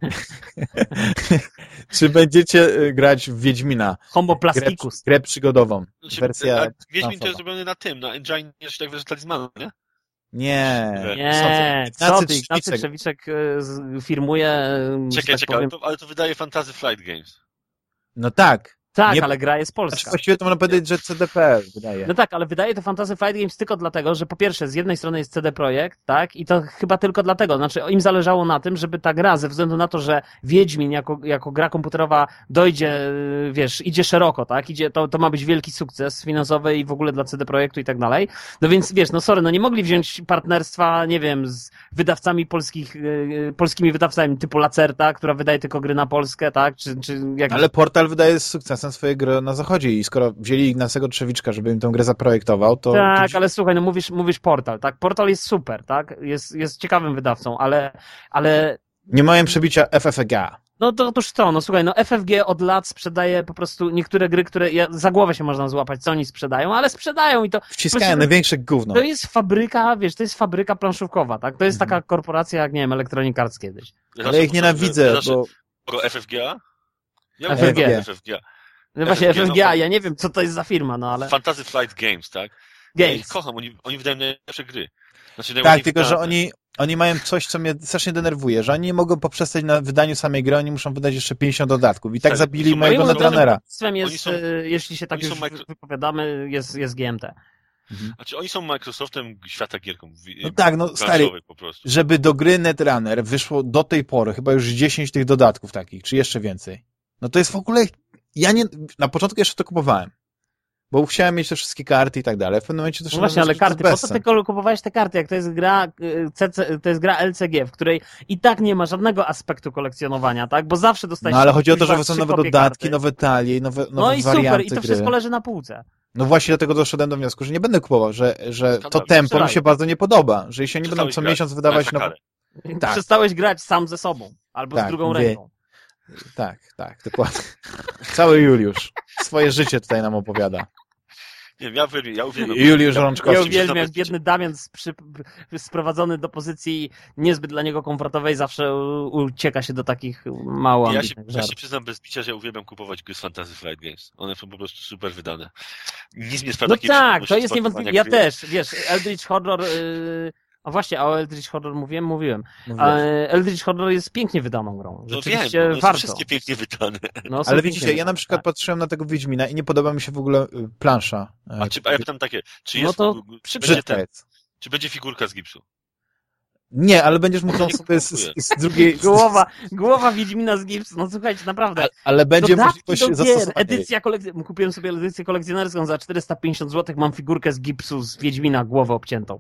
Czy będziecie e, grać w Wiedźmina? Grę, Homoplastikus. grę przygodową. Znaczy, Wersja a Wiedźmin to jest zrobione na tym, na engine, że tak wiesz, talizmanu, nie? Nie. Nie, Ignacy Ignacy Trzewiczek. Firmuje, e, Czekaj, tak czekaj, powiem. ale to, ale to wydaje Fantasy Flight Games. No tak. Tak, nie- ale gra jest Znaczy, polska. właściwie to można powiedzieć, że CDPR wydaje. No tak, ale wydaje to Fantasy Flight Games tylko dlatego, że po pierwsze z jednej strony jest CD Projekt, tak? I to chyba tylko dlatego. Znaczy im zależało na tym, żeby ta gra, ze względu na to, że Wiedźmin jako, jako gra komputerowa dojdzie, yy, wiesz, idzie szeroko, tak? Idzie, to, to ma być wielki sukces finansowy i w ogóle dla CD Projektu i tak dalej. No więc wiesz, no sorry, no nie mogli wziąć partnerstwa, nie wiem, z wydawcami polskich, yy, polskimi wydawcami typu Lacerta, która wydaje tylko gry na Polskę, tak? Czy, czy jak... Ale portal wydaje z sukcesem na swoje gry na zachodzie i skoro wzięli Ignacego Trzewiczka, żeby im tę grę zaprojektował, to... Tak, to... ale słuchaj, no mówisz, mówisz Portal, tak? Portal jest super, tak? Jest, jest ciekawym wydawcą, ale, ale Nie mają przebicia FFG. No to otóż to, no słuchaj, no FFG od lat sprzedaje po prostu niektóre gry, które ja, za głowę się można złapać, co oni sprzedają, ale sprzedają i to, Wciskają największe gówno. to jest fabryka, wiesz, to jest fabryka planszówkowa, tak? To jest Mhm. taka korporacja jak, nie wiem, Electronic Arts kiedyś. Ale ich nienawidzę, bo... Pro FFGA? Ja FFG. FFG. No właśnie FFG, no ja nie wiem, co to jest za firma, no ale... Fantasy Flight Games, tak? Ja ich Games. kocham, oni, oni wydają najlepsze gry. Znaczy, Tak, tylko że oni, oni mają coś, co mnie strasznie denerwuje, że oni nie mogą poprzestać na wydaniu samej gry, oni muszą wydać jeszcze 50 dodatków. I tak Tak, zabili są mojego Netrunnera. Jest, są- e, jeśli się tak już mikro- wypowiadamy, jest, jest GMT. Znaczy, oni są Microsoftem świata gierką. No tak, no stary, po prostu. żeby do gry Netrunner wyszło do tej pory chyba już 10 tych dodatków takich, czy jeszcze więcej. No to jest w ogóle, ja nie, na początku jeszcze to kupowałem. Bo chciałem mieć te wszystkie karty i tak dalej. W pewnym momencie też No właśnie, ale karty, po co ty kupowałeś te karty, jak to jest gra CC, to jest gra LCG, w której i tak nie ma żadnego aspektu kolekcjonowania, tak? Bo zawsze dostajesz... No ale chodzi o to, że są nowe dodatki, karty. nowe talie, nowe, nowe No i warianty super, i to gry. wszystko leży na półce. No właśnie dlatego doszedłem do wniosku, że nie będę kupował, że, że to tempo mi się bardzo nie podoba, że jeśli oni będą co grać miesiąc wydawać nowe... Tak. Przestałeś grać sam ze sobą, albo Tak, z drugą wie- ręką. Tak, tak, dokładnie. Cały Juliusz. Swoje życie tutaj nam opowiada. Nie wiem, ja, uwielbiam- ja uwielbiam. Juliusz Rączkowski. Ja uwielbiam, jak biedny Damian sprzy, sprowadzony do pozycji niezbyt dla niego komfortowej zawsze ucieka się do takich mało Ja się, ja się przyznam bez bicia, że ja uwielbiam kupować gry z Fantasy Flight Games. One są po prostu super wydane. Nic nie sprawdza No tak, to jest niewątpliwie. Ja też, wiesz, Eldritch Horror. Yy... A właśnie, a o Eldritch Horror mówiłem, mówiłem. A Eldritch Horror jest pięknie wydaną grą. No Rzeczywiście wiem, one są warto. wszystkie pięknie wydane. No, Ale widzicie, ja na przykład tak. patrzyłem na tego Wiedźmina i nie podoba mi się w ogóle y, plansza. E, A, czy, a ja pytam takie, czy No jest, to czy, będzie ten, czy będzie figurka z gipsu? Nie, ale będziesz mógł ją sobie z, z, drugiej... Głowa, głowa Wiedźmina z Gips, no słuchajcie, naprawdę. Ale, ale będzie Dodatki możliwość do gier, edycja kolekcjonerska. Kupiłem sobie edycję kolekcjonerską za 450 zł, mam figurkę z gipsu z Wiedźmina, głowę obciętą.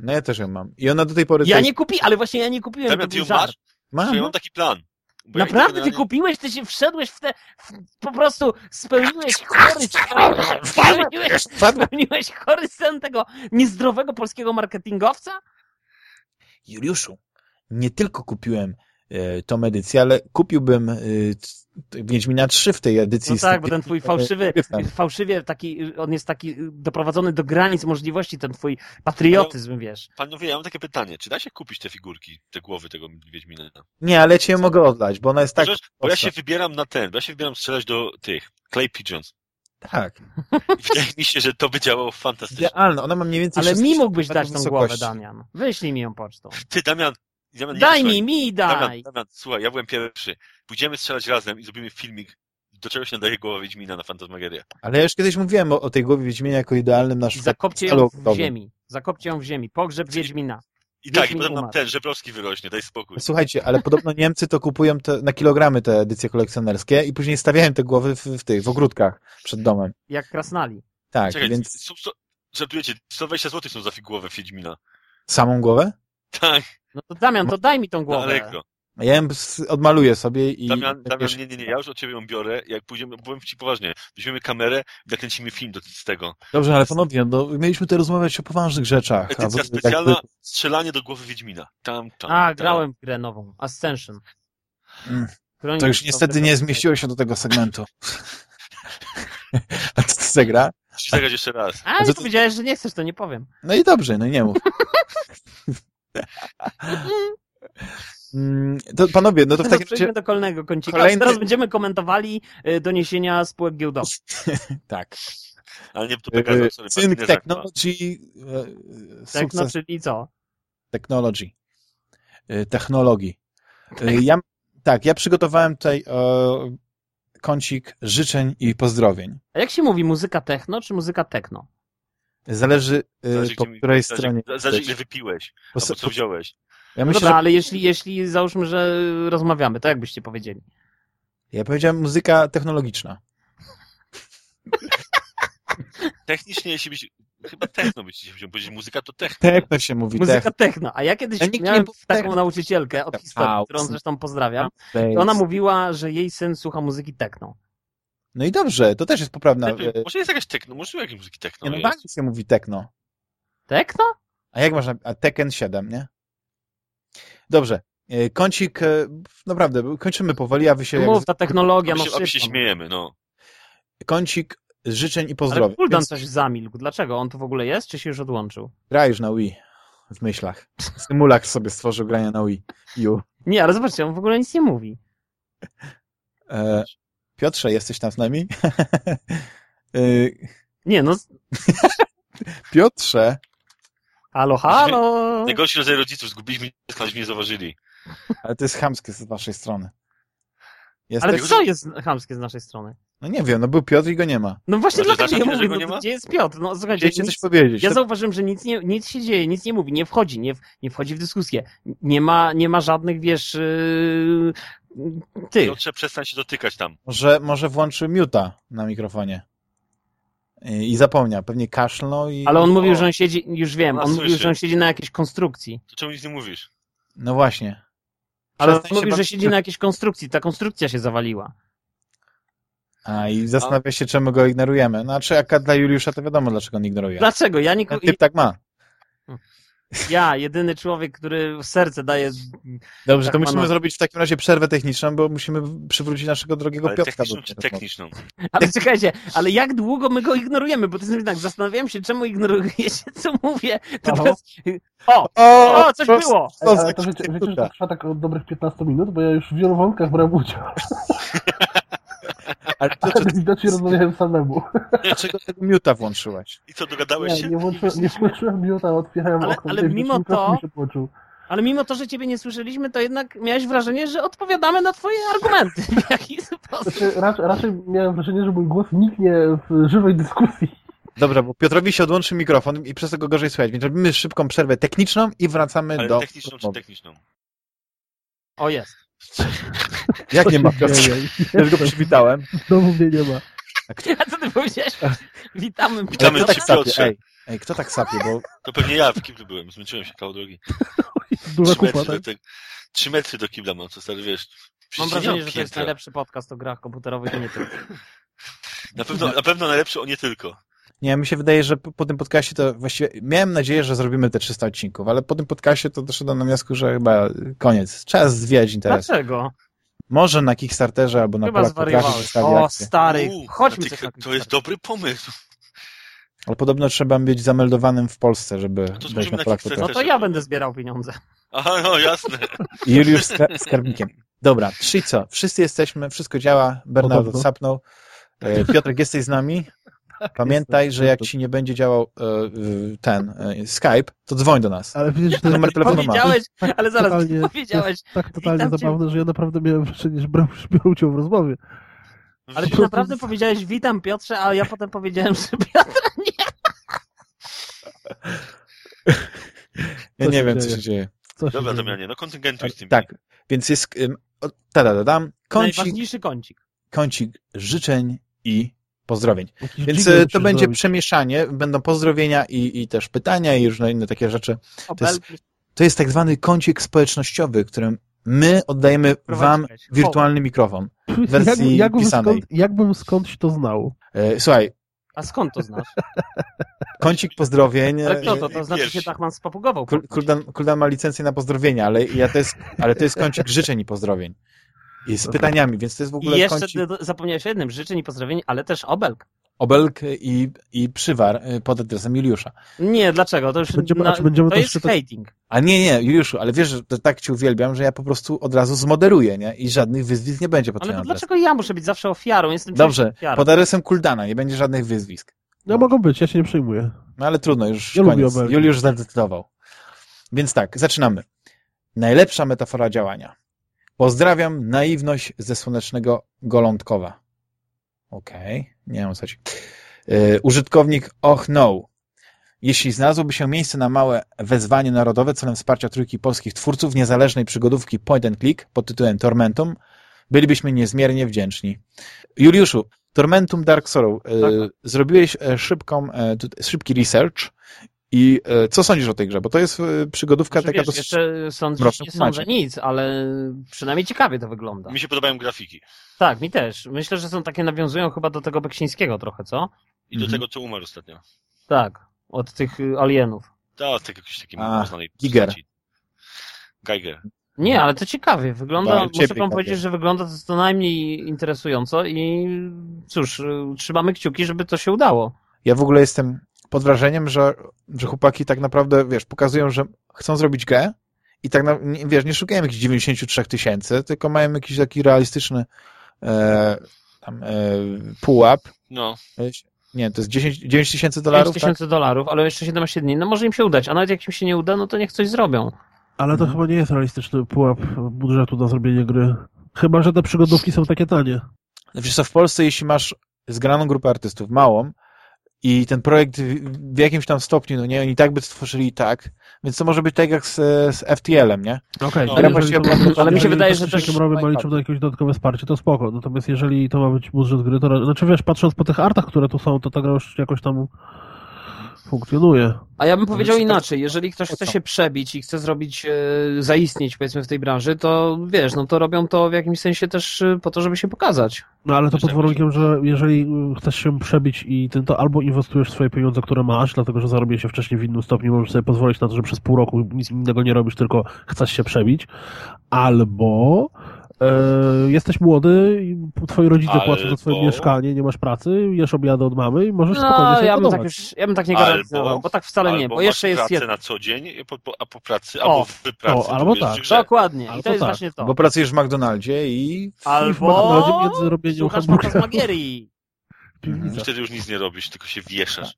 No ja też ją mam. I ona do tej pory... Ja jest- nie kupiłem, ale właśnie ja nie kupiłem, Damian, ty ją masz? Mam, ja mam taki plan. Bo ja Naprawdę ty generalnie- kupiłeś, ty się wszedłeś w te, w, po prostu spełniłeś chory, spełniłeś, spełniłeś chory sen tego niezdrowego polskiego marketingowca? Juliuszu, nie tylko kupiłem tą edycję, ale kupiłbym e, Wiedźmina 3 w tej edycji. No tak, bo ten twój fałszywy, Gryfem. fałszywie taki, on jest taki doprowadzony do granic możliwości, ten twój patriotyzm, wiesz. Panowie, ja mam takie pytanie. Czy da się kupić te figurki, te głowy tego Wiedźmina? Nie, ale ja cię mogę oddać, bo ona jest tak... Możesz- bo ja się wybieram na ten, bo ja się wybieram strzelać do tych Clay Pigeons. Tak, wydaje mi się, że to by działało fantastycznie. idealne. Ona ma mniej więcej... Ale 6 mi mógłbyś dać tą głowę, Damian. Wyślij mi ją pocztą. Ty, Damian, Damian nie, Daj słuchaj. mi, mi Damian, daj. Damian, słuchaj, ja byłem pierwszy. Pójdziemy strzelać razem i zrobimy filmik, do czego się nadaje głowa Wiedźmina na Fantasmagerię. Ale ja już kiedyś mówiłem o, o tej głowie Wiedźmina jako idealnym I naszym... zakopcie ją w ziemi. Zakopcie ją w ziemi. Pogrzeb Wiedźmina. I tak, i potem nam ten Żebrowski wyrośnie, daj spokój. Słuchajcie, ale podobno Niemcy to kupują te, na kilogramy te edycje kolekcjonerskie i później stawiają te głowy w, w tych, w ogródkach przed domem. Jak krasnali. Tak, Czekaj, więc żartujecie, 120 zł są za Wiedźmina. Wiedźmina. samą głowę? Tak, No to Damian, to daj mi tą głowę. A Ja ją odmaluję sobie i... Damian, Damian, nie, nie, nie, ja już od ciebie ją biorę, jak pójdziemy, powiem ci poważnie, weźmiemy kamerę i nakręcimy film do, z tego. Dobrze, ale panowie, no, mieliśmy tutaj rozmawiać o poważnych rzeczach. a Edycja specjalna, jakby- strzelanie do głowy Wiedźmina. Tam, tam, A, tam. grałem w grę nową. Ascension. Mm. To już niestety nie zmieściło się do tego segmentu. A co to za gra? Musisz zagrać jeszcze raz. A, nie to- powiedziałeś, że nie chcesz, to nie powiem. No i dobrze, no i nie mów. Mm, To panowie, no to w No, takim razie... przejdźmy do kolejnego kącika. Kolejny- Teraz będziemy komentowali y, doniesienia spółek giełdowych. Tak. Ale nie to Yy, Pegasus, sorry, Sync Martinez Aqua. Technology... e, Tak, no, Sukces czyli co? Technology. E, Technologii. E, Ja, tak, ja przygotowałem tutaj e, kącik życzeń i pozdrowień. A jak się mówi, muzyka techno czy muzyka techno? Zależy, e, Zależy, po której zależy- stronie. Zależy ile wypiłeś, Po- albo co wziąłeś. Ja No myślę, dobra, że ale jeśli, jeśli załóżmy, że rozmawiamy, to jak byście powiedzieli? ja powiedziałem muzyka technologiczna. Technicznie, jeśli byś... Chyba techno byś chciał powiedzieć, muzyka to techno. Techno się mówi. Muzyka techno. techno. A ja kiedyś Ja miałem taką techno. nauczycielkę od historii, House. którą zresztą pozdrawiam. I ona mówiła, że jej syn słucha muzyki techno. No i dobrze, to też jest poprawna. E, może jest jakaś techno, może jakieś muzyki techno Nie, no się mówi techno. Tekno? A jak można? A Tekken 7, nie? Dobrze. E, Kącik, e, naprawdę, kończymy powoli, a wy się... jak Mów, ta technologia, no my się, się śmiejemy, no. Kącik życzeń i Ale pozdrowień. Kuldan Więc coś zamilkł. Dlaczego? On tu w ogóle jest, czy się już odłączył? gra już na Wii. W myślach. Symulak sobie stworzył grania na Wii. U. Nie, ale zobaczcie, on w ogóle nic nie mówi. E, Piotrze, jesteś tam z nami? e, Nie, no, Piotrze, halo, halo. Najgorszy rodzaj rodziców, zgubiliśmy dziecko, aż nie zauważyli. ale to jest chamskie z waszej strony. Ale co jest chamskie z naszej strony? No nie wiem, no był Piotr i go nie ma. No właśnie Może dlatego ja mówię, go no, nie ma? gdzie jest Piotr? No słuchajcie, nic, coś powiedzieć. ja To- zauważyłem, że nic, nie, nic się dzieje, nic nie mówi, nie wchodzi, nie, w- nie, w, nie wchodzi w dyskusję. Nie ma, nie ma żadnych, wiesz, yy, ty. Piotrze, przestań się dotykać tam. Może, może włączy miuta na mikrofonie. I, i zapomniał. Pewnie kaszlnął i... Ale on O. mówił, że on siedzi, już wiem, Ona on mówił, słyszy. że on siedzi na jakiejś konstrukcji. To czemu nic nie mówisz? No właśnie. Ale on mówił, że siedzi na jakiejś konstrukcji, ta konstrukcja się zawaliła. A, i zastanawia się, czemu go ignorujemy. Znaczy, jak dla Juliusza, to wiadomo, dlaczego on ignoruje. Dlaczego? Ja, nie, Ten typ tak ma. Ja, jedyny człowiek, który serce daje... Dobrze, Tak to musimy na- zrobić w takim razie przerwę techniczną, bo musimy przywrócić naszego drogiego Ale Piotrka. techniczną do czy techniczną? Ale czekajcie, ale jak długo my go ignorujemy? Bo to jest tak, zastanawiałem się, czemu ignorujecie, co mówię. To teraz... O, O, o, coś to- było! to ale to wiecie, wiecie, że to trwa tak od dobrych 15 minut, bo ja już w wielu wątkach brałem udział. Ale to, Ale widocznie rozmawiałem samemu. dlaczego tego miuta włączyłeś? I co, dogadałeś Nie, się? nie włączyłem, nie włączyłem miuta, otwierałem Ale- okno. ale mimo to-. Ale mimo to, że ciebie nie słyszeliśmy, to jednak miałeś wrażenie, że odpowiadamy na twoje argumenty w jakiś sposób. Znaczy, raczej, raczej miałem wrażenie, że mój głos niknie w żywej dyskusji. Dobra, bo Piotrowi się odłączy mikrofon i przez to go gorzej słychać, więc robimy szybką przerwę techniczną i wracamy Ale do... techniczną czy techniczną? O, jest. Jak nie ma dzieje? Ja go przywitałem. Znowu mnie nie ma. A co ty powiedziałeś? Witamy. Witamy kto cię, tak sapie? Piotrze. Ej, ej, kto tak sapie? Bo To pewnie ja w kiblu byłem, zmęczyłem się kawał drogi. Duża Trzy kupa, metry, tak? do te, trzy metry do kibla mam, co stary, wiesz. Mam wrażenie, że to jest najlepszy podcast o grach komputerowych i nie tylko. Na pewno, na pewno najlepszy, o nie tylko. nie, mi się wydaje, że po, po tym podcaście to właściwie... Miałem nadzieję, że zrobimy te 300 odcinków, ale po tym podcaście to doszedłem do wniosku, że chyba koniec. Czas zwijać interes. Dlaczego? Może na Kickstarterze albo na Chyba Polak Potrafi zwariowałeś. wystawi O, akcję. stary, Uuu, chodźmy coś na To jest dobry pomysł. Ale podobno trzeba być zameldowanym w Polsce, żeby to dojść złożymy na na Polak Kickstarter. No Potrafi. to ja będę zbierał pieniądze. Aha, no jasne. I Juliusz skar- skarbnikiem. Dobra, trzy co? Wszyscy jesteśmy, wszystko działa, Bernardo Podobno. sapnął. E, Piotrek, jesteś z nami? Pamiętaj, że jak ci nie będzie działał e, ten e, Skype, to dzwoń do nas. Ale widzisz, że to Numer telefonu ma. Powiedziałeś, ale zaraz, totalnie- powiedziałeś, tak totalnie cię. zabawne, że ja naprawdę miałem wrażenie, że brał, udział w rozmowie. ale ty naprawdę powiedziałeś witam Piotrze, a ja potem powiedziałem, że Piotr nie. Ja nie się wiem, co dzieje? się dzieje. Co się Dobra, dzieje? Damianie, no kontyngentuj z tym. Tak, więc jest ym, o, tada, kącik, Najważniejszy kącik. kącik życzeń i pozdrowień. Więc e, to będzie zrobić. przemieszanie, będą pozdrowienia i, i też pytania i różne inne takie rzeczy. O, jest To jest tak zwany kącik społecznościowy, którym my oddajemy wam wirtualny mikrofon. Jak, wersji jakbym, pisanej. skąd, jakbym skądś to znał. E, Słuchaj, A skąd to znasz? kącik pozdrowień. Ale e, kto to? To znaczy Pierwszy. się Tachman spapugował. Kul- Kuldan, Kuldan ma licencję na pozdrowienia, ale, ja to jest, ale to jest kącik życzeń i pozdrowień. I z pytaniami, więc to jest w ogóle I jeszcze zapomniałeś o jednym, życzeń i pozdrowień, ale też obelg. obelg i, i przywar e, pod adresem Juliusza. Nie, dlaczego? To już Będziemy- na, będziemy to jest czytać- hating. A nie, nie, Juliuszu, ale wiesz, że tak cię uwielbiam, że ja po prostu od razu zmoderuję, nie? I żadnych wyzwisk nie będzie pod Ale dlaczego ja muszę być zawsze ofiarą? Jestem Dobrze, ofiarą. pod adresem Kuldana nie będzie żadnych wyzwisk. No mogą być, ja się nie przejmuję. No ale trudno, już Ja koniec. Juliusz zadecydował. Więc tak, zaczynamy. Najlepsza metafora działania. Pozdrawiam naiwność ze słonecznego Golątkowa. Okej, nie wiem o co chodzi. Yy, użytkownik Och No. Jeśli znalazłoby się miejsce na małe wezwanie narodowe celem wsparcia trójki polskich twórców niezależnej przygodówki Point and Click pod tytułem Tormentum, bylibyśmy niezmiernie wdzięczni. Juliuszu, Tormentum Dark Sorrow. Yy, Zrobiłeś e, szybką, e, szybki research I e, co sądzisz o tej grze? Bo to jest e, przygodówka Znaczy, taka wiesz, dosyć... jeszcze mrocznym nie sądzę nic, ale przynajmniej ciekawie to wygląda. Mi się podobają grafiki. Tak, mi też. Myślę, że są takie, nawiązują chyba do tego Beksińskiego trochę, co? I do Mhm. tego, co umarł ostatnio. Tak, od tych y, alienów. To, tak jakiś taki znanej Giger. postaci. Geiger. Nie, ale to ciekawie. Wygląda, Bardzo muszę wam powiedzieć, że wygląda to co najmniej interesująco i cóż, trzymamy kciuki, żeby to się udało. Ja w ogóle jestem pod wrażeniem, że, że chłopaki tak naprawdę, wiesz, pokazują, że chcą zrobić grę i tak, na, nie, wiesz, nie szukają jakichś 93 tysięcy, tylko mają jakiś taki realistyczny e, tam, e, pułap. No, Nie, to jest 10, 9 tysięcy 5 dolarów, tak? tysięcy dolarów, ale jeszcze 17 dni. No może im się udać, a nawet jak im się nie uda, no to niech coś zrobią. Ale to Mhm. chyba nie jest realistyczny pułap budżetu na zrobienie gry. Chyba, że te przygodówki są takie tanie. Wiesz co, w Polsce jeśli masz zgraną grupę artystów, małą, i ten projekt w jakimś tam stopniu, no nie, oni tak by stworzyli i tak, więc to może być tak jak z, z FTL-em, nie? Okej, No, ale, to mi się wydaje, że też- Rowy ma liczył na jakieś dodatkowe wsparcie, to spoko. Natomiast jeżeli to ma być budżet gry, to... Znaczy wiesz, patrząc po tych artach, które tu są, to ta gra już jakoś tam funkcjonuje. A ja bym powiedział inaczej, jeżeli ktoś chce się przebić i chce zrobić, e, zaistnieć powiedzmy w tej branży, to wiesz, no to robią to w jakimś sensie też e, po to, żeby się pokazać. No ale to pod warunkiem, że jeżeli y, chcesz się przebić i ty to albo inwestujesz w swoje pieniądze, które masz, dlatego że zarobiłeś się wcześniej w innym stopniu, możesz sobie pozwolić na to, że przez pół roku nic innego nie robisz, tylko chcesz się przebić, albo e, jesteś młody i twoi rodzice Albo- płacą za twoje mieszkanie, nie masz pracy, jesz obiady od mamy i możesz spokojnie No, sobie ja bym tak już, ja bym tak nie garantował, bo tak wcale nie, albo bo jeszcze jest pracę jedno. na co dzień, po, po, a po pracy, O, albo w pracy, o, albo tak. w grze. Dokładnie, i Albo to jest tak. właśnie to. Bo pracujesz w McDonaldzie i w McDonaldzie Albo między robieniem słuchasz hamburgerów. Piwnica. Wtedy już nic nie robisz, tylko się wieszasz.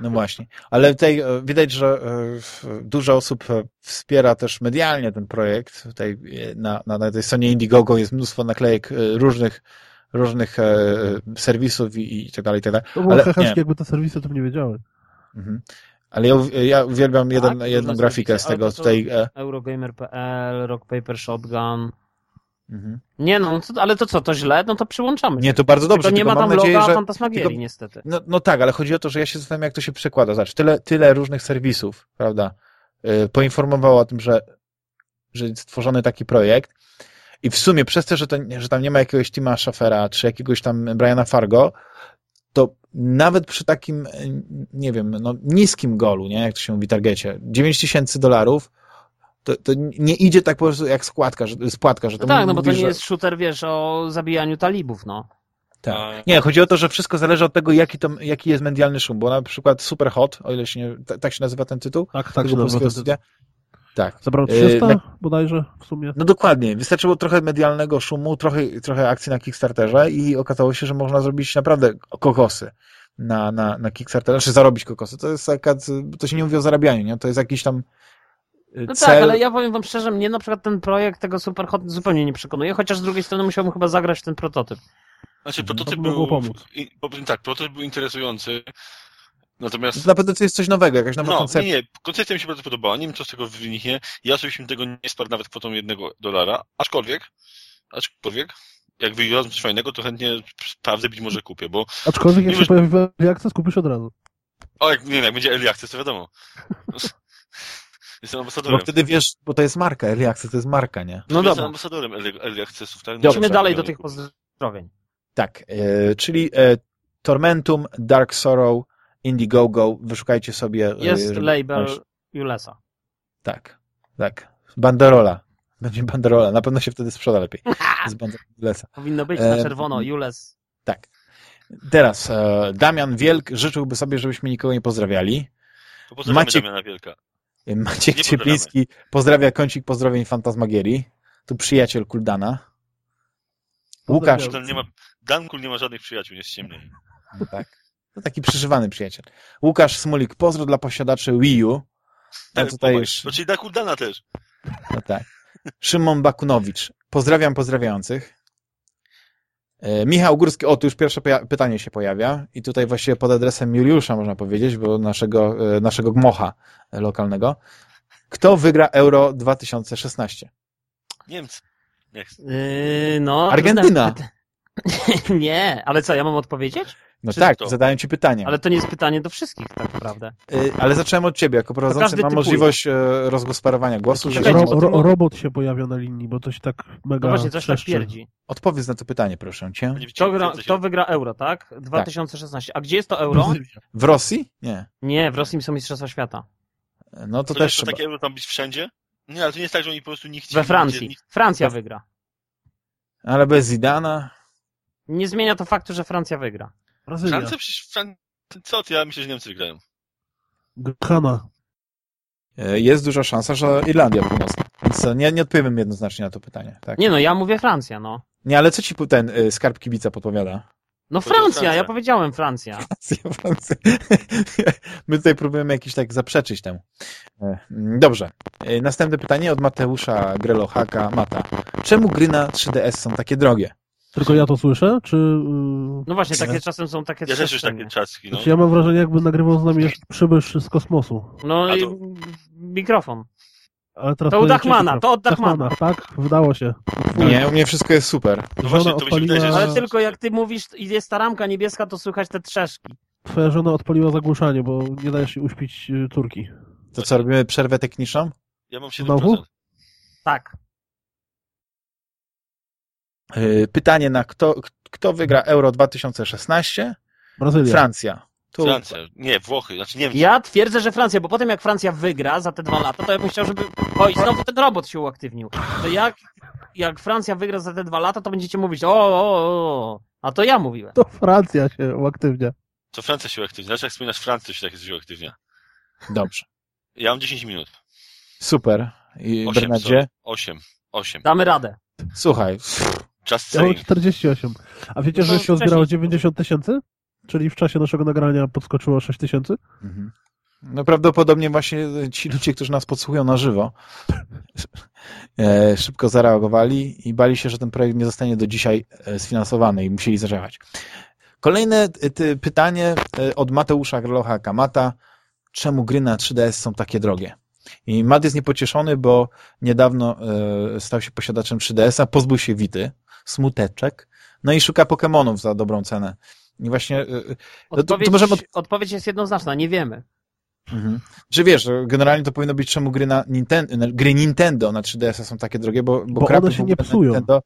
No właśnie. Ale tutaj e, widać, że e, dużo osób e, wspiera też medialnie ten projekt. Tutaj na, na, na tej stronie Indiegogo jest mnóstwo naklejek różnych różnych serwisów i, i tak dalej, i tak dalej. To było Ale heheszki, jakby te serwisy to nie wiedziały. Mhm. Ale ja, ja uwielbiam jeden, Tak, jedną różne grafikę z tego tutaj. Eurogamer.pl, Rock Paper Shotgun. Mhm. Nie no, no ale to co, to źle? No to przyłączamy. Nie, to bardzo dobrze. Tylko nie tylko ma tam nadzieję, loga że Fantasmagierii tylko- niestety. No, no tak, ale chodzi o to, że ja się zastanawiam, jak to się przekłada. Zobacz, tyle, tyle różnych serwisów, prawda, yy, poinformowało o tym, że, że jest stworzony taki projekt i w sumie przez to, że, to, że tam nie ma jakiegoś Tima Schaffera czy jakiegoś tam Briana Fargo, to nawet przy takim, yy, nie wiem, no, niskim golu, nie, jak to się mówi, targecie, 9 tysięcy dolarów, to, to nie idzie tak po prostu jak składka, że, spłatka, że to No tak, no bo to nie że- jest shooter, wiesz, o zabijaniu talibów, no. tak. Nie, chodzi o to, że wszystko zależy od tego, jaki, to, jaki jest medialny szum, bo na przykład Super Hot, o ile się nie, ta- tak się nazywa ten tytuł, Tak, tak tego się nazywa polskiego ten studia. Tak. Zabrał Yy, 300 na- bodajże w sumie. No dokładnie. Wystarczyło trochę medialnego szumu, trochę, trochę akcji na Kickstarterze i okazało się, że można zrobić naprawdę kokosy na, na, na Kickstarterze, znaczy zarobić kokosy. To jest taka, to się nie mówi o zarabianiu, nie? To jest jakiś tam No cel. tak, ale ja powiem wam szczerze, mnie na przykład ten projekt tego Superhot zupełnie nie przekonuje, chociaż z drugiej strony musiałbym chyba zagrać w ten prototyp. Znaczy, prototyp To był... pomóc. Tak, prototyp był interesujący, natomiast... Na pewno to jest coś nowego, jakaś nowa No, koncepcja. nie, nie, koncepcja mi się bardzo podobała, nie wiem co z tego wyniknie, ja osobiście bym tego nie sparł nawet kwotą jednego dolara, aczkolwiek, aczkolwiek, jak wyjdą coś fajnego, to chętnie sprawdzę, być może kupię, bo, Aczkolwiek jak się pojawi Access, kupisz od razu. o, jak, nie wiem, jak będzie Early Access, to wiadomo. Jestem Bo ambasadorem. wtedy wiesz, bo to jest marka, Early Access to jest marka, nie? No Jestem dobra, ambasadorem Early, early Accessów, tak? Dobrze. No, dalej do tych pozdrowień. Tak, e, czyli e, Tormentum, Dark Sorrow, Indiegogo, wyszukajcie sobie. e, Jest żeby- label Julesa. Tak, tak. Banderola. Będzie banderola. Na pewno się wtedy sprzeda lepiej. Z banderolesa. Powinno być E, na czerwono, Jules. Tak. Teraz e, Damian Wielk życzyłby sobie, żebyśmy nikogo nie pozdrawiali. To pozdrawiamy Maciek- Damiana Wielka. Maciek Nie Ciepliński pozdrawia kącik pozdrowień Fantasmagierii. Tu przyjaciel Kuldana. Łukasz. Nie ma, Dankul nie ma żadnych przyjaciół, nie ściemniej. Tak. To taki przyżywany przyjaciel. Łukasz Smulik, pozdro dla posiadaczy Wii U. No tutaj już, To czyli Dankul Dana też. no tak. Szymon Bakunowicz. Pozdrawiam pozdrawiających. E, Michał Górski, o tu już pierwsze pytanie się pojawia i tutaj właściwie pod adresem Juliusza można powiedzieć, bo naszego, e, naszego gmocha lokalnego. Kto wygra Euro 2016? Niemcy. Yy, no, Argentyna. nie, ale co, ja mam odpowiedzieć? No Czy tak, to? zadają ci pytanie. Ale to nie jest pytanie do wszystkich tak naprawdę. Y, Ale zacząłem od ciebie. Jako prowadzący mam typuje. możliwość e, rozgospodarowania głosu. Że Ro, ro, robot się pojawia na linii, bo to się tak mega No właśnie, coś tak twierdzi. Odpowiedz na to pytanie, proszę cię. Kto, gra, kto wygra euro, tak? 2016. A gdzie jest to euro? W Rosji? Nie. Nie, w Rosji są Mistrzostwa Świata. No to To też trzeba. takie euro tam być wszędzie? Nie, ale to nie jest tak, że oni po prostu nie chcieli. We Francji. Nikt- Francja wygra. Ale bez Zidana. Nie zmienia to faktu, że Francja wygra. Brazylia. Francja przecież... Co ty? Ja myślę, że Niemcy wygrają. Ghana. E, Jest duża szansa, że Irlandia Północna. Więc e, nie, nie odpowiem jednoznacznie na to pytanie. Tak. Nie no, ja mówię Francja, no. Nie, ale co ci ten y, skarb kibica podpowiada? No Powiedział Francja, ja Francja. powiedziałem Francja. Francja, Francja. My tutaj próbujemy jakiś tak zaprzeczyć temu. Dobrze. Następne pytanie od Mateusza Grelohaka Mata. Czemu gry na 3DS są takie drogie? Tylko ja to słyszę, czy... yy, No właśnie, takie czasem są takie Ja też już takie czaski, no. Znaczy ja mam wrażenie, jakby nagrywał z nami jeszcze przybysz z kosmosu. No A i to- mikrofon. Ale teraz To u powiedzieć Dachmana, to od Dachmana. Tak, wydało się. Nie, u mnie wszystko jest super. No Żona właśnie, to się wydaje, odpaliła- że... Ale tylko jak ty mówisz i jest ta ramka niebieska, to słychać te trzeszki. Twoja żona odpaliła zagłuszanie, bo nie dajesz się uśpić yy, córki. To co, robimy przerwę techniczną? Ja mam 7%. Znowu? Tak. E, Pytanie na kto, kto wygra Euro 2016? Brazylia. Francja. Tu Francja. Nie, Włochy. Znaczy Niemcy. Ja twierdzę, że Francja, bo potem jak Francja wygra za te dwa lata, to ja bym chciał, żeby... O, i znowu ten robot się uaktywnił. To jak, jak Francja wygra za te dwa lata, to będziecie mówić o, o, o, a to ja mówiłem. To Francja się uaktywnia. To Francja się uaktywnia. Znaczy jak wspominasz Francję, się takie się uaktywnia. Dobrze. Ja mam 10 minut. Super. I 8, Bernardzie? 8. 8. Damy radę. Słuchaj, Czas Ja mam saying. 48. A wiecie, No że to się zbierało wcześniej. 90 tysięcy? Czyli w czasie naszego nagrania podskoczyło 6 tysięcy? Mhm. No prawdopodobnie właśnie ci ludzie, którzy nas podsłuchują na żywo, e, szybko zareagowali i bali się, że ten projekt nie zostanie do dzisiaj e, sfinansowany i musieli zaczekać. Kolejne e, ty, pytanie e, od Mateusza Grlocha Kamata. Czemu gry na 3DS są takie drogie? I Matt jest niepocieszony, bo niedawno e, stał się posiadaczem 3DS-a, pozbył się Wity, smuteczek, no i szuka Pokémonów za dobrą cenę. I właśnie to- to Odpowiedź, możemy od- odpowiedź jest jednoznaczna, nie wiemy. Mhm. Czy wiesz, że generalnie to powinno być, czemu gry, na Ninten gry Nintendo na 3DS są takie drogie, bo, bo, Bo one się nie psują. Nintendo,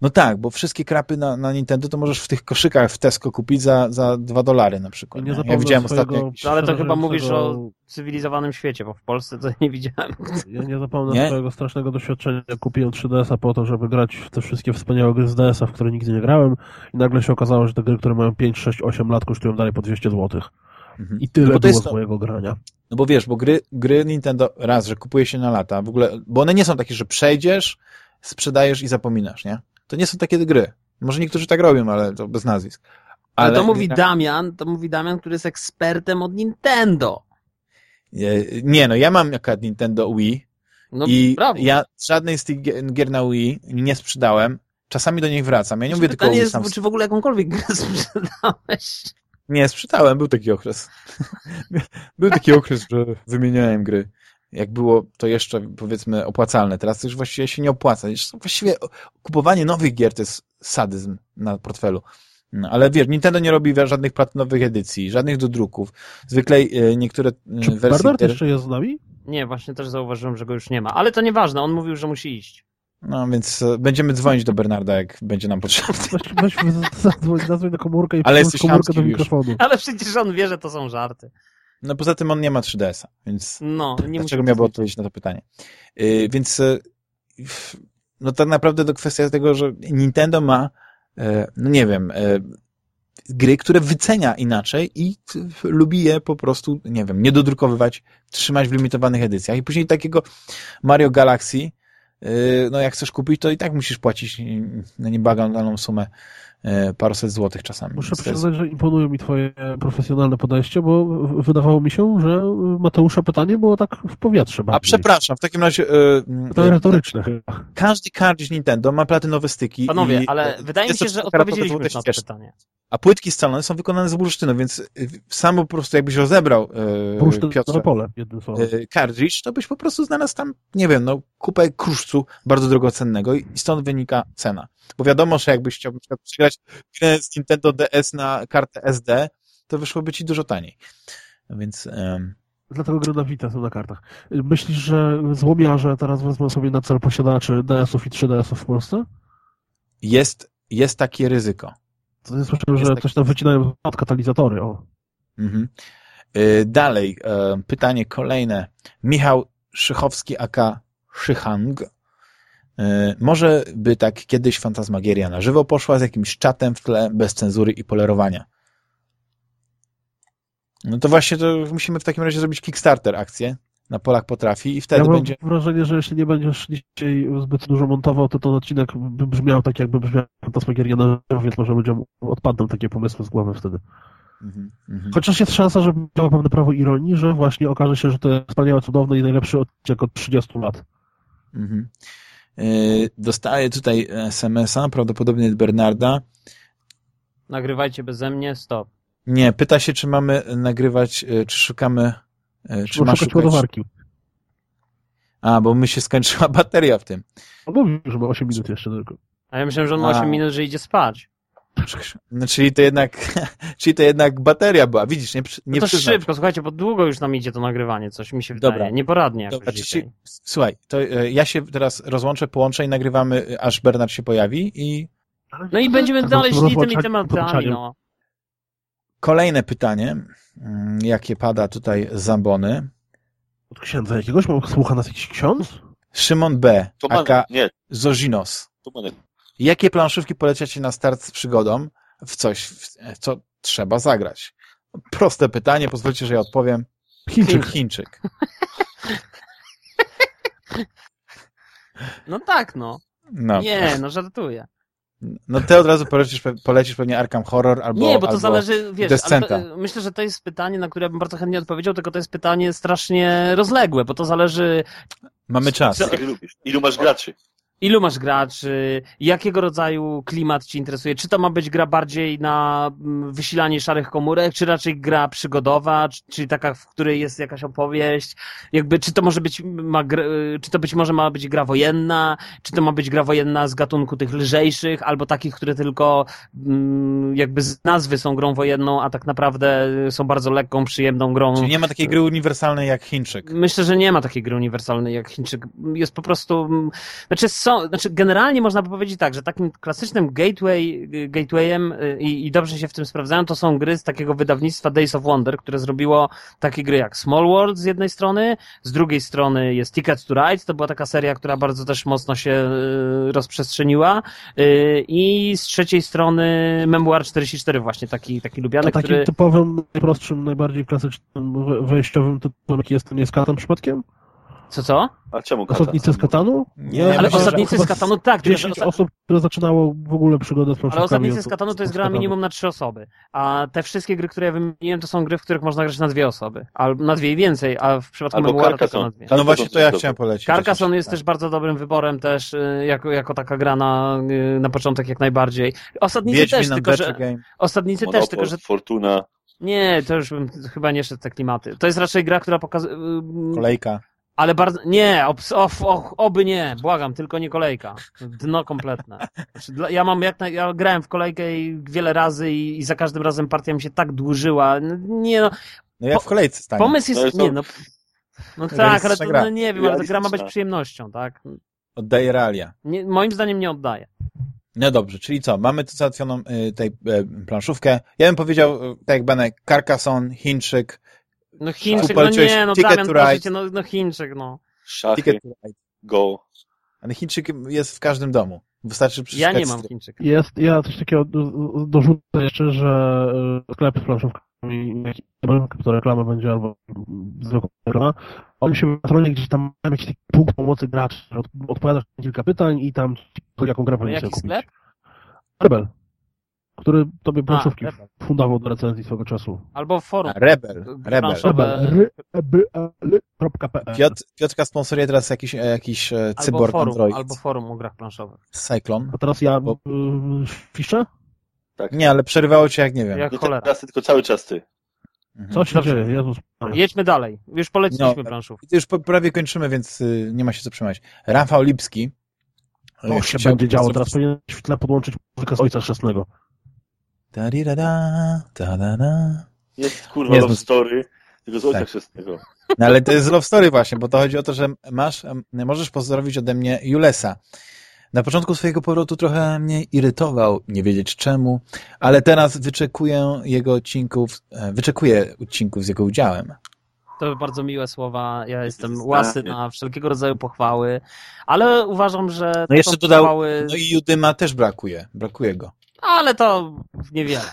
no tak, bo wszystkie krapy na, na Nintendo to możesz w tych koszykach w Tesco kupić za, za 2 dolary na przykład. Nie? nie Ja zapomnę widziałem ostatnio. jakiś- No, ale to chyba mówisz o cywilizowanym świecie, bo w Polsce to nie widziałem. Ja nie zapomnę Nie? swojego strasznego doświadczenia. Kupiłem 3DS-a po to, żeby grać w te wszystkie wspaniałe gry z DS-a, w które nigdy nie grałem i nagle się okazało, że te gry, które mają 5, 6, 8 lat kosztują dalej po 200 zł. Mhm. I tyle No było z to- mojego grania. No bo wiesz, bo gry, gry Nintendo raz, że kupuje się na lata, w ogóle, bo one nie są takie, że przejdziesz, sprzedajesz i zapominasz, nie? To nie są takie gry. Może niektórzy tak robią, ale to bez nazwisk. Ale to mówi Damian, to mówi Damian, który jest ekspertem od Nintendo. nie, nie, no ja mam akurat Nintendo Wii, No I brawo. ja żadnej z tych gier- na Wii nie sprzedałem. Czasami do nich wracam. Ja nie mówię tylko o jest, czy w ogóle jakąkolwiek grę sprzedałeś? Nie, sprzedałem, był taki okres. był taki okres, że wymieniałem gry. Jak było to jeszcze, powiedzmy, opłacalne. Teraz to już właściwie się nie opłaca. Już Właściwie kupowanie nowych gier to jest sadyzm na portfelu. No, ale wiesz, Nintendo nie robi żadnych platynowych edycji, żadnych dodruków. Zwykle e, niektóre e, Czy wersje Bernard gier... jeszcze jest z nami? Nie, właśnie też zauważyłem, że go już nie ma. Ale to nieważne, on mówił, że musi iść. No więc e, będziemy dzwonić do Bernarda, jak będzie nam potrzebny. Weź, weź zadzwoń, zadzwoń na komórkę i Ale komórkę do chamski już. mikrofonu. Ale przecież on wie, że to są żarty. No poza tym on nie ma 3DS-a, więc No, nie dlaczego miałby odpowiedzieć na to pytanie? Yy, więc yy, no tak naprawdę to kwestia tego, że Nintendo ma, e, no nie wiem, e, gry, które wycenia inaczej i lubi je po prostu, nie wiem, nie dodrukowywać, trzymać w limitowanych edycjach. I później takiego Mario Galaxy, yy, no jak chcesz kupić, to i tak musisz płacić yy, na niebagalną sumę paręset złotych czasami. Muszę Więc to jest- przyznać, że imponuje mi twoje profesjonalne podejście, bo wydawało mi się, że Mateusza pytanie było tak w powietrze A bardziej. przepraszam, w takim razie e, To e, retoryczne chyba. każdy kartridż Nintendo ma platynowe styki. Panowie, i, ale e, wydaje mi się, że odpowiedzieliśmy na to pytanie. A płytki scalone są wykonane z bursztynu, więc y, samo po prostu jakbyś rozebrał e, Bursztyn Piotrze, pole, jednym słowem. e, kartridż, to byś po prostu znalazł tam, nie wiem, no kupę kruszcu bardzo drogocennego i i stąd wynika cena. Bo wiadomo, że jakbyś chciał na przykład zagrać grę z Nintendo DS na kartę SD, to wyszłoby ci dużo taniej. Więc em, Dlatego gry na Vita są na kartach. Myślisz, że złomiarze teraz wezmą sobie na cel posiadaczy DS-ów i 3DS-ów w Polsce? jest, jest takie ryzyko. To nie słyszałem, Jest że coś tam wycinają od katalizatory. O. Mhm. Y, Dalej, e, pytanie kolejne. Michał Szychowski aka Szychang. Y, Może by tak kiedyś Fantasmagieria na żywo poszła z jakimś czatem w tle, bez cenzury i polerowania. No to właśnie to musimy w takim razie zrobić Kickstarter akcję na Polak Potrafi i wtedy ja mam będzie... wrażenie, że jeśli nie będziesz dzisiaj zbyt dużo montował, to ten odcinek by brzmiał tak, jakby brzmiał Fantasmagieria na żywo, więc może ludziom odpadną takie pomysły z głowy wtedy. Mhm, mhm. Chociaż jest szansa, że działa pewne prawo ironii, że właśnie okaże się, że to jest wspaniałe, cudowne i najlepszy odcinek od 30 lat. Mhm. Dostaję tutaj SMS-a, prawdopodobnie od Bernarda. Nagrywajcie beze mnie, stop. Nie, pyta się, czy mamy nagrywać, y, czy szukamy, y, czy Trzeba ma szukać ładowarki. A, bo my się skończyła bateria w tym. On mówił, że ma 8 minut jeszcze tylko. A ja myślałem, że on ma A. 8 minut, że idzie spać. No, czyli to jednak, czyli to jednak bateria była. Widzisz, nie, No nie to przyznał. szybko, słuchajcie, bo długo już nam idzie to nagrywanie, coś mi się wydaje. Dobra. Nieporadnie jakoś Dobra, dzisiaj. czyli, słuchaj, to y, ja się teraz rozłączę, połączę i nagrywamy, y, aż Bernard się pojawi i No i będziemy Tak, dalej szli tymi rozłączać- tematami, no. kolejne pytanie, mm, jakie pada tutaj z Zambony. Od księdza jakiegoś? Mam słucha nas jakiś ksiądz? Szymon B, To aka nie, Zozinos. Jakie planszówki poleciacie na start z przygodą w coś, w co trzeba zagrać? Proste pytanie, pozwólcie, że ja odpowiem. Chińczyk. Chińczyk. No tak, no. No. Nie, no żartuję. No ty od razu polecisz, polecisz pewnie Arkham Horror albo... nie, bo to zależy, wiesz, Descenta. myślę, że to jest pytanie, na które ja bym bardzo chętnie odpowiedział, tylko to jest pytanie strasznie rozległe, bo to zależy Mamy czas. co? Ilu masz graczy? Ilu masz graczy? Jakiego rodzaju klimat ci interesuje? Czy to ma być gra bardziej na mm, wysilanie szarych komórek, czy raczej gra przygodowa, czy- czyli taka, w której jest jakaś opowieść? Jakby, czy to może być, ma, y, czy to być może ma być gra wojenna, czy to ma być gra wojenna z gatunku tych lżejszych, albo takich, które tylko mm, jakby z nazwy są grą wojenną, a tak naprawdę są bardzo lekką, przyjemną grą. Czyli nie ma takiej gry uniwersalnej jak Chińczyk. Myślę, że nie ma takiej gry uniwersalnej jak Chińczyk. Jest po prostu. mm, Znaczy, są, znaczy generalnie można by powiedzieć tak, że takim klasycznym gateway, gatewayem y, i, i dobrze się w tym sprawdzają, to są gry z takiego wydawnictwa Days of Wonder, które zrobiło takie gry jak Small World z jednej strony, z drugiej strony jest Ticket to Ride, to była taka seria, która bardzo też mocno się y, rozprzestrzeniła y, i z trzeciej strony Memoir 44 właśnie, taki, taki lubiany, takim który... typowym, najprostszym, najbardziej klasycznym we- wejściowym typem, jaki jest, to nie jest przypadkiem? Co, co? A czemu kata? Osadnicy z Katanu? Nie, ale Ale myślę, Osadnicy z Katanu, tak, tylko że 10 osa- osób, które zaczynało w ogóle przygodę z Ale planszówkami. Osadnicy od- z Katanu to jest gra minimum na trzy osoby, a te wszystkie gry, które ja wymieniłem, to są gry, w których można grać na dwie osoby, albo na dwie i więcej, a w przypadku Albo Memoira tylko Carcassonne. na dwie. No właśnie to ja to- chciałem polecić. Carcassonne jest Tak. też bardzo dobrym wyborem też, y, jako, jako taka gra na, y, na początek jak najbardziej. Osadnicy Wiedźmin też, tylko że... Game. Osadnicy Monopol, też, tylko że... Fortuna. Nie, to już bym chyba nie szedł te klimaty. To jest raczej gra, która pokazuje... Kolejka. Ale bardzo. Nie, obs, of, och, oby nie, błagam, tylko nie kolejka. Dno kompletne. Znaczy, ja mam jak naj, ja grałem w kolejkę i wiele razy i, i za każdym razem partia mi się tak dłużyła. No, Nie no, No ja Po- w kolejce stanie. pomysł jest. Nie to- no. No tak, ale to no, nie wiem, ale ta gra ma być przyjemnością, tak? Oddaje realia. Nie, moim zdaniem nie oddaje. No dobrze, czyli co? Mamy tu załatwioną y, tej y, planszówkę. Ja bym powiedział, y, tak jak Benek, Carcassonne, Chińczyk, No Chińczyk, no nie, no Ticket Damian, proszę cię, no, no Chińczyk, no. Szachy. Ticket to Ride. Go. Ale Chińczyk jest w każdym domu. Wystarczy Ja nie mam Chińczyka. Jest, ja coś takiego do- dorzucę jeszcze, że e, sklep z planszówkami, to reklama będzie albo zwykła reklama, on się w stronie gdzieś tam mają jakiś taki punkt pomocy graczy, odpowiadasz na kilka pytań i tam jaką grę No, powinieneś jaki kupić. sklep? Rebel, który tobie planszówki A, fundował do recenzji swego czasu. Albo forum. A, Rebel. Rebel. Rebel.pl Piotr, Piotrka sponsoruje teraz jakiś, e, jakiś e, Albo cyborg forum, Android. albo forum o grach planszowych. Cyclone. A teraz ja Bo- y, fiszę? Tak. Nie, ale przerywało cię jak nie wiem. Jak Nie cholera. teraz, tylko cały czas ty. Mhm. Co się Dobrze. dzieje? Jezus. Jedźmy dalej. Już poleciliśmy No, planszów. I to już prawie kończymy, więc y, nie ma się co przejmować. Rafał Lipski To się będzie działo. Teraz powinien w tle podłączyć muzykę z Ojca Chrzestnego. Ta-di-da-da, ta-da-da. Jest kurwa Jest love story, tylko z ojca Tak. chrzestnego. No ale to jest love story właśnie, bo to chodzi o to, że masz, możesz pozdrowić ode mnie Julesa. Na początku swojego powrotu trochę mnie irytował, nie wiedzieć czemu, ale teraz wyczekuję jego odcinków, e, wyczekuję odcinków z jego udziałem. To bardzo miłe słowa. Ja jestem łasy na wszelkiego rodzaju pochwały, ale uważam, że. No jeszcze dodał, pochwały- no i Judyma też brakuje, brakuje go. Ale to niewiele.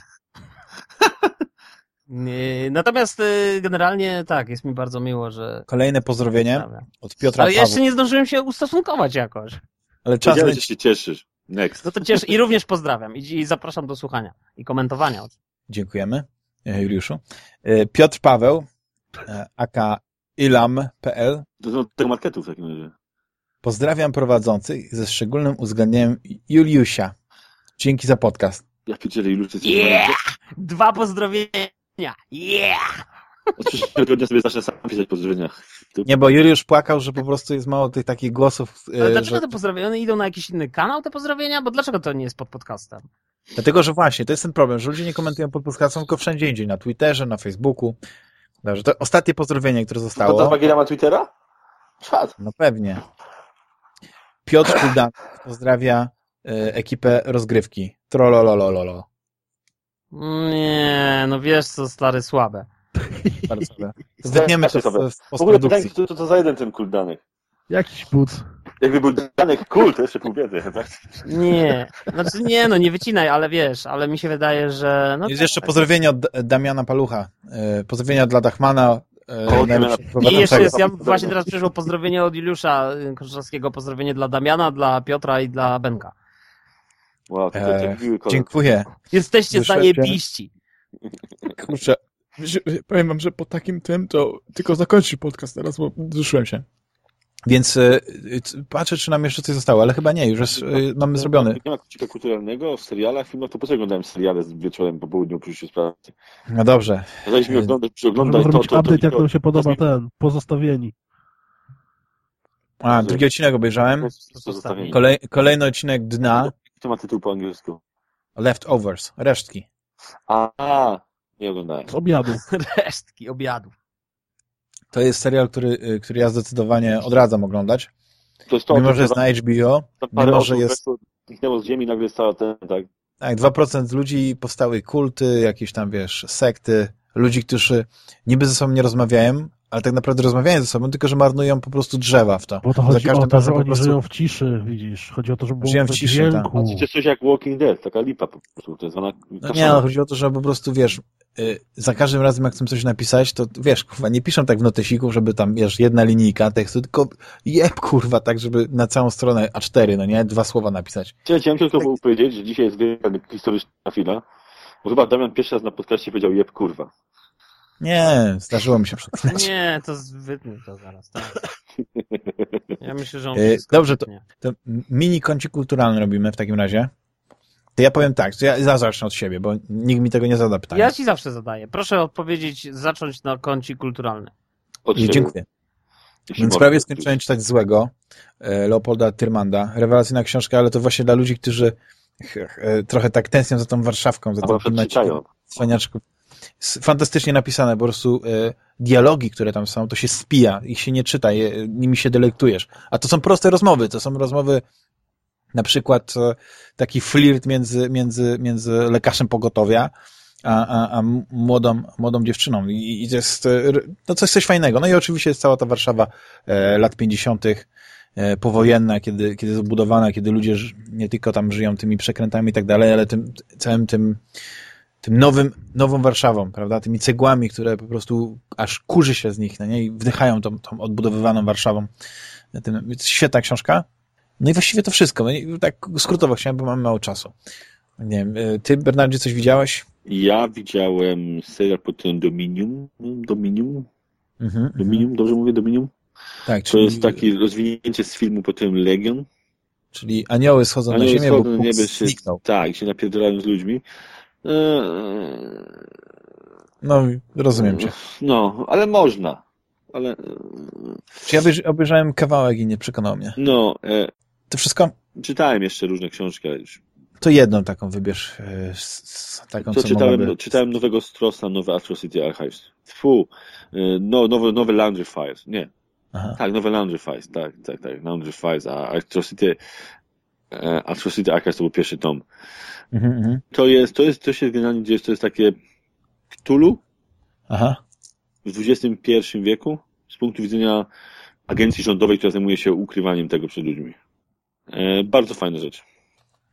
Nie, Natomiast y, generalnie tak, jest mi bardzo miło, że. Kolejne pozdrowienie od Piotra Ale jeszcze nie zdążyłem się ustosunkować jakoś. Ale czas Wiedziałem, się cieszysz. Next. No to cieszę i również pozdrawiam i, zapraszam do słuchania i komentowania. Dziękujemy, e, Juliuszu. E, Piotr Paweł, e, aka ilam.pl. To są tego marketu w takim razie. Pozdrawiam prowadzących ze szczególnym uwzględnieniem Juliusia. Dzięki za podcast. Ja pierdzielę ilu ty Yeah! Dwa pozdrowienia! Yeah! Od przyszłego dnia sobie zacznę sam pisać pozdrowienia. Nie, bo Juliusz płakał, że po prostu jest mało tych takich głosów, e, Ale dlaczego że... te pozdrowienia? One idą na jakiś inny kanał, te pozdrowienia? Bo dlaczego to nie jest pod podcastem? Dlatego, że właśnie, to jest ten problem, że ludzie nie komentują pod podcastem, tylko wszędzie indziej, na Twitterze, na Facebooku. Dobrze, to ostatnie pozdrowienie, które To ta zostało. Bagiera ma Twittera? Czad. No pewnie. Piotr Kuldan pozdrawia ekipę rozgrywki. Trolololololo. Nie, no wiesz co, stary, słabe. Bardzo. To Wytniemy to w, w W ogóle pytanie, postprodukcji. co to, to za jeden ten kult danych? Jakiś buc. Jakby był danych kult, to jeszcze pół biedy. Tak? Nie, znaczy nie, no nie wycinaj, ale wiesz, ale mi się wydaje, że... No Jest tak. jeszcze pozdrowienie od Damiana Palucha. E, Pozdrowienia dla Dachmana. e. I jeszcze jest, ja właśnie teraz przyszło pozdrowienie od Juliusza Korzystowskiego, pozdrowienie dla Damiana, dla Piotra i dla Benka. Wow, to, to, to E, miły kolor. Dziękuję. Jesteście zajebiści. Kurczę, powiem wam, że po takim tym to tylko zakończyć podcast teraz, bo zruszyłem się. Więc c- patrzę, czy nam jeszcze coś zostało, ale chyba nie, już jest, e, mamy zrobiony. Nie ma kocika kulturalnego w serialach, filmach, to po co oglądałem seriale z wieczorem po południu przy z pracy? No dobrze. E, oglądać, Możemy przeoglądać to, to, to, update, jak to, nam się podoba to, ten, pozostawieni. A, drugi odcinek obejrzałem. Kolej, kolejny odcinek Dna, To ma tytuł po angielsku. Leftovers, resztki. A, nie oglądałem. Z obiadu. Resztki obiadu. To jest serial, który, y, który ja zdecydowanie odradzam oglądać. To jest to, Mimo, że jest na HBO, mimo, że jest- zniknęło z ziemi, nagle jest cała ten, tak. tak, 2% ludzi powstały kulty, jakieś tam, wiesz, sekty, ludzi, którzy niby ze sobą nie rozmawiają, ale tak naprawdę rozmawiają ze sobą, tylko że marnują po prostu drzewa w to. Bo to Za chodzi każdym o to, razem że po oni prostu- żyją w ciszy, widzisz. Chodzi o to, żeby było Żyją w ciszy, tak. dźwięku. To jest coś jak Walking Dead, taka lipa po prostu, to jest zwana No nie, no, chodzi o to, że po prostu, wiesz, y, za każdym razem, jak chcą coś napisać, to wiesz, kurwa, nie piszą tak w notesiku, żeby tam, wiesz, jedna linijka tekstu, tylko jeb, kurwa, tak, żeby na całą stronę A4, no nie, dwa słowa napisać. Chciałem chciałem tylko powiedzieć, że dzisiaj jest wielka historyczna chwila, bo chyba Damian pierwszy raz na podcaście powiedział jeb kurwa. Nie, zdarzyło mi się przekonać. Nie, to z- wytnij to zaraz, tak. Ja myślę, że on E, wszystko dobrze, to-. To mini kącik kulturalny robimy w takim razie. To ja powiem tak, to ja, ja zacznę od siebie, bo nikt mi tego nie zada pytania. Ja ci zawsze zadaję. Proszę odpowiedzieć, zacząć na kącik kulturalny. Od siebie, dziękuję. Więc prawie skończyłem czytać Złego e, Leopolda Tyrmanda. Rewelacyjna książka, ale to właśnie dla ludzi, którzy e, trochę tak tęsknią za tą Warszawką, za A tą na przykład Fantastycznie napisane, po prostu e, dialogi, które tam są, to się spija, ich się nie czyta, je, nimi się delektujesz. A to są proste rozmowy, to są rozmowy na przykład e, taki flirt między, między, między lekarzem pogotowia a, a, a młodą, młodą dziewczyną. I, i jest e, no coś, coś fajnego. No i oczywiście jest cała ta Warszawa e, lat 50., e, powojenna, kiedy, kiedy zbudowana, kiedy ludzie nie tylko tam żyją tymi przekrętami i tak dalej, ale tym całym tym tym nowym, nową Warszawą, prawda? Tymi cegłami, które po prostu aż kurzy się z nich, no nie? I wdychają tą, tą odbudowywaną Warszawą. Tym, świetna książka. No i właściwie to wszystko. No tak skrótowo chciałem, bo mamy mało czasu. Nie wiem, y, ty, Bernardzie, coś widziałeś? Ja widziałem serial pod tytułem Dominium. Dominium? Mhm. Dominium, dobrze mówię Dominium? Tak, To czyli, jest takie rozwinięcie z filmu pod tytułem Legion. czyli anioły schodzą Ale na ziemię, bo schodzą na Bóg niebie się, zniknął. tak, się napierdalają z ludźmi. No, rozumiem cię. No, ale można. Ale, eee, Czy ja obejrzałem kawałek i nie przekonał mnie. no, e, To wszystko? Czytałem jeszcze różne książki, ale już. To jedną taką wybierz, e, taką, To co czytałem, mogłaby... czytałem nowego Strossa, nowe Atrocity Archives. Fu, y, no, nowe, nowe Laundry Files. Nie, Aha. tak, nowe Laundry Files, tak, tak, tak, Laundry Files, a Atrocity, e, Atrocity Archives to był pierwszy tom. Mhm, mhm. To jest, to jest, to się generalnie dzieje, to jest takie Cthulhu Aha. w XXI wieku z punktu widzenia agencji rządowej, która zajmuje się ukrywaniem tego przed ludźmi. E, bardzo fajna rzecz.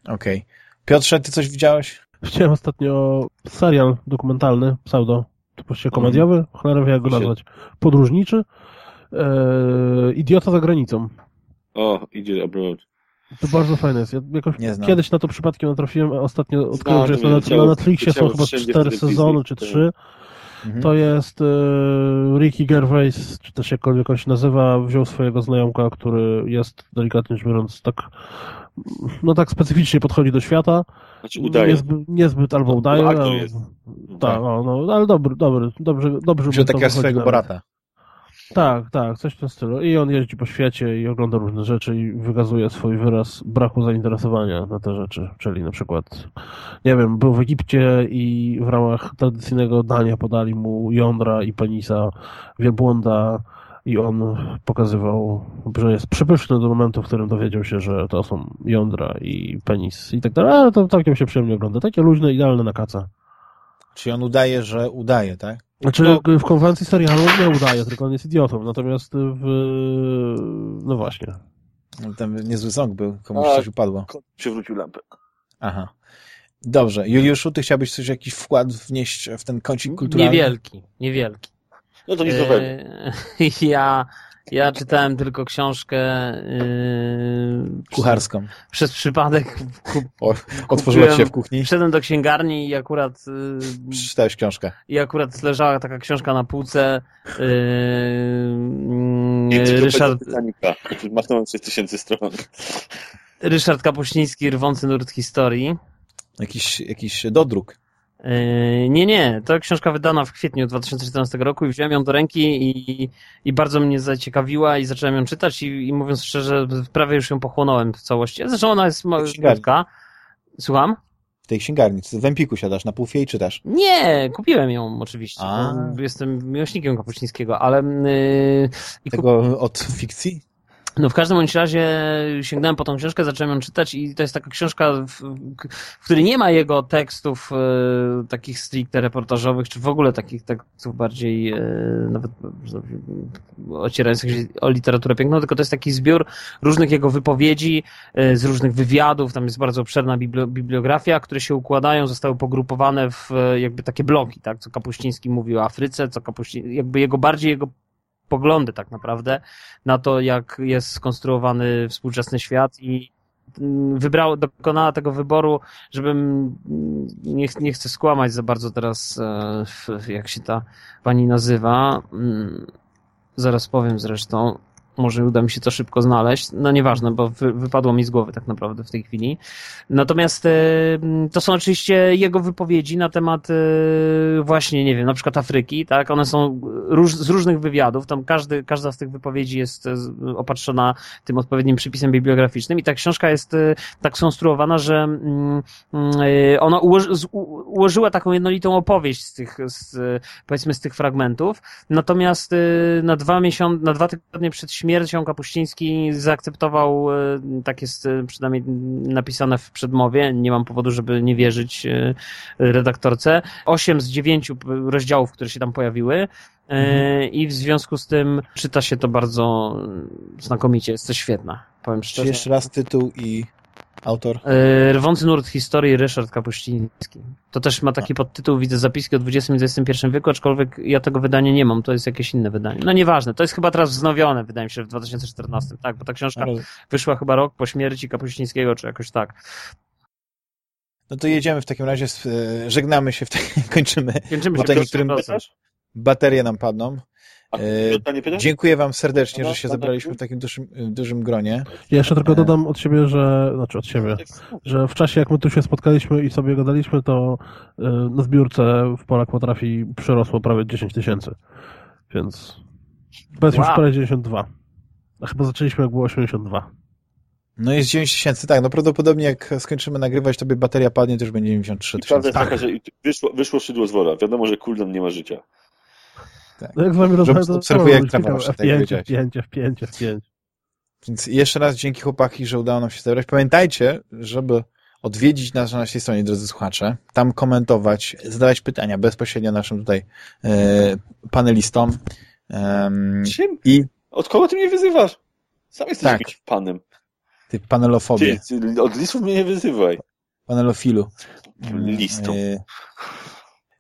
Okej. Piotrze, ty coś widziałeś? Widziałem ostatnio serial dokumentalny, pseudo, właściwie komediowy, cholera wie jak go nazwać, podróżniczy, e, Idiota za granicą. O, idzie abroad. To bardzo fajne jest. Ja jakoś Nie znam. kiedyś na to przypadkiem natrafiłem, a ostatnio odkryłem, że jest na, na Netflixie są chyba cztery sezony, czy trzy. Mhm. To jest e, Ricky Gervais, czy też jakkolwiek on się nazywa, wziął swojego znajomka, który jest delikatnie rzecz biorąc tak no tak specyficznie podchodzi do świata. Znaczy udaje. Niezbyt, niezbyt albo No, udaje. aktor ale- jest. Tak, no, no, ale dobry, dobry, dobrze, dobrze to takiego swojego nawet. Borata. Tak, tak, coś w tym stylu. I on jeździ po świecie i ogląda różne rzeczy i wykazuje swój wyraz braku zainteresowania na te rzeczy. Czyli na przykład, nie wiem, był w Egipcie i w ramach tradycyjnego dania podali mu jądra i penisa wielbłąda i on pokazywał, że jest przepyszny do momentu, w którym dowiedział się, że to są jądra i penis i tak dalej. Ale to całkiem się przyjemnie ogląda. Takie luźne, idealne na kaca. Czyli on udaje, że udaje, tak? Znaczy No. w konwencji serialu nie udaje, tylko on jest idiotą. Natomiast w... No właśnie. Ten niezły ząg był, komuś A. coś upadło. Przywrócił lampę. Aha. Dobrze. Juliuszu, ty chciałbyś coś, jakiś wkład wnieść w ten kącik kulturalny? Niewielki, niewielki. No to nic nowego. E, ja, ja czytałem tylko książkę e, Kucharską. Przez przypadek kup, O, otworzyła się w kuchni, wszedłem do księgarni i akurat przeczytałeś książkę. i akurat leżała taka książka na półce. Encyklopedia Ryszard, Titanica. Machnąłem 6000 stron. Ryszard Kapuściński, Rwący nurt historii. Jakiś, jakiś dodruk. Yy, Nie, nie, to książka wydana w kwietniu 2014 roku i wziąłem ją do ręki i, i bardzo mnie zaciekawiła i zacząłem ją czytać i, i mówiąc szczerze, prawie już ją pochłonąłem w całości. Zresztą ona jest krótka. Słucham? W tej księgarni. W Empiku siadasz, na półfie i czytasz. Nie, kupiłem ją oczywiście. A. Jestem miłośnikiem Kapuścińskiego, ale yy. Tego od fikcji? No w każdym bądź razie sięgnąłem po tą książkę, zacząłem ją czytać i to jest taka książka, w, w której nie ma jego tekstów e, takich stricte reportażowych, czy w ogóle takich tekstów bardziej e, nawet ocierających się o literaturę piękną, tylko to jest taki zbiór różnych jego wypowiedzi e, z różnych wywiadów, tam jest bardzo obszerna bibli- bibliografia, które się układają, zostały pogrupowane w e, jakby takie bloki, tak, co Kapuściński mówił o Afryce, co Kapuściński, jakby jego bardziej jego poglądy tak naprawdę na to, jak jest skonstruowany współczesny świat i mm, wybrała, dokonała tego wyboru, żebym mm, nie, nie chcę skłamać za bardzo teraz, e, jak się ta pani nazywa. Mm, Zaraz powiem zresztą. Może uda mi się to szybko znaleźć. No nieważne, bo wy, wypadło mi z głowy tak naprawdę w tej chwili. Natomiast e, to są oczywiście jego wypowiedzi na temat e, właśnie, nie wiem, na przykład Afryki, tak? One są róż, z różnych wywiadów. Tam każdy, każda z tych wypowiedzi jest e, opatrzona tym odpowiednim przypisem bibliograficznym i ta książka jest tak skonstruowana, że mm, ona ułoży, ułożyła taką jednolitą opowieść z tych, z, powiedzmy, z tych fragmentów. Natomiast na dwa miesiące, na dwa tygodnie przed śmiercią Kapuściński zaakceptował, e, tak jest e, przynajmniej napisane w przedmowie, nie mam powodu, żeby nie wierzyć e, redaktorce, osiem z dziewięciu rozdziałów, które się tam pojawiły e, i w związku z tym czyta się to bardzo znakomicie, jest to świetne, powiem szczerze. jeszcze raz tytuł i autor? E, Rwący nurt historii Ryszard Kapuściński. To też ma taki podtytuł, widzę zapiski o XX i XXI wieku, aczkolwiek ja tego wydania nie mam, to jest jakieś inne wydanie. No nieważne, to jest chyba teraz wznowione, wydaje mi się, w 2014, tak, bo ta książka wyszła chyba rok po śmierci Kapuścińskiego, czy jakoś tak. No to jedziemy w takim razie, e, żegnamy się, w tej, kończymy. Kończymy się proszę niektórym. Baterie nam padną. E? Dziękuję wam serdecznie, że się zebraliśmy w takim dużym, dużym gronie. Ja jeszcze tylko E. dodam od siebie, że, znaczy od siebie, że w czasie jak my tu się spotkaliśmy i sobie gadaliśmy, to y, na zbiórce w Polak potrafi przyrosło prawie 10 tysięcy. Więc bez już Wow. prawie 92. A chyba zaczęliśmy jak było 82. No jest 9 tysięcy, tak, no prawdopodobnie jak skończymy nagrywać, to by bateria padnie, to już będzie 93 I prawda jest taka, że wyszło, wyszło szydło z wora. Wiadomo, że cooldown nie ma życia. No jak z wami rozmawiam, to obserwuję, jak trawa tak jak F5, powiedziałeś. F5, F5, F5. Więc jeszcze raz dzięki chłopaki, że udało nam się zebrać. Pamiętajcie, żeby odwiedzić nas na naszej stronie, drodzy słuchacze, tam komentować, zadawać pytania bezpośrednio naszym tutaj e, panelistom. Em, Czym? I Od kogo ty mnie wyzywasz? Sam jesteś Tak. jakimś panem. ty panelofobie, Ty, ty, od listów mnie nie wyzywaj. panelofilu. Listą. E,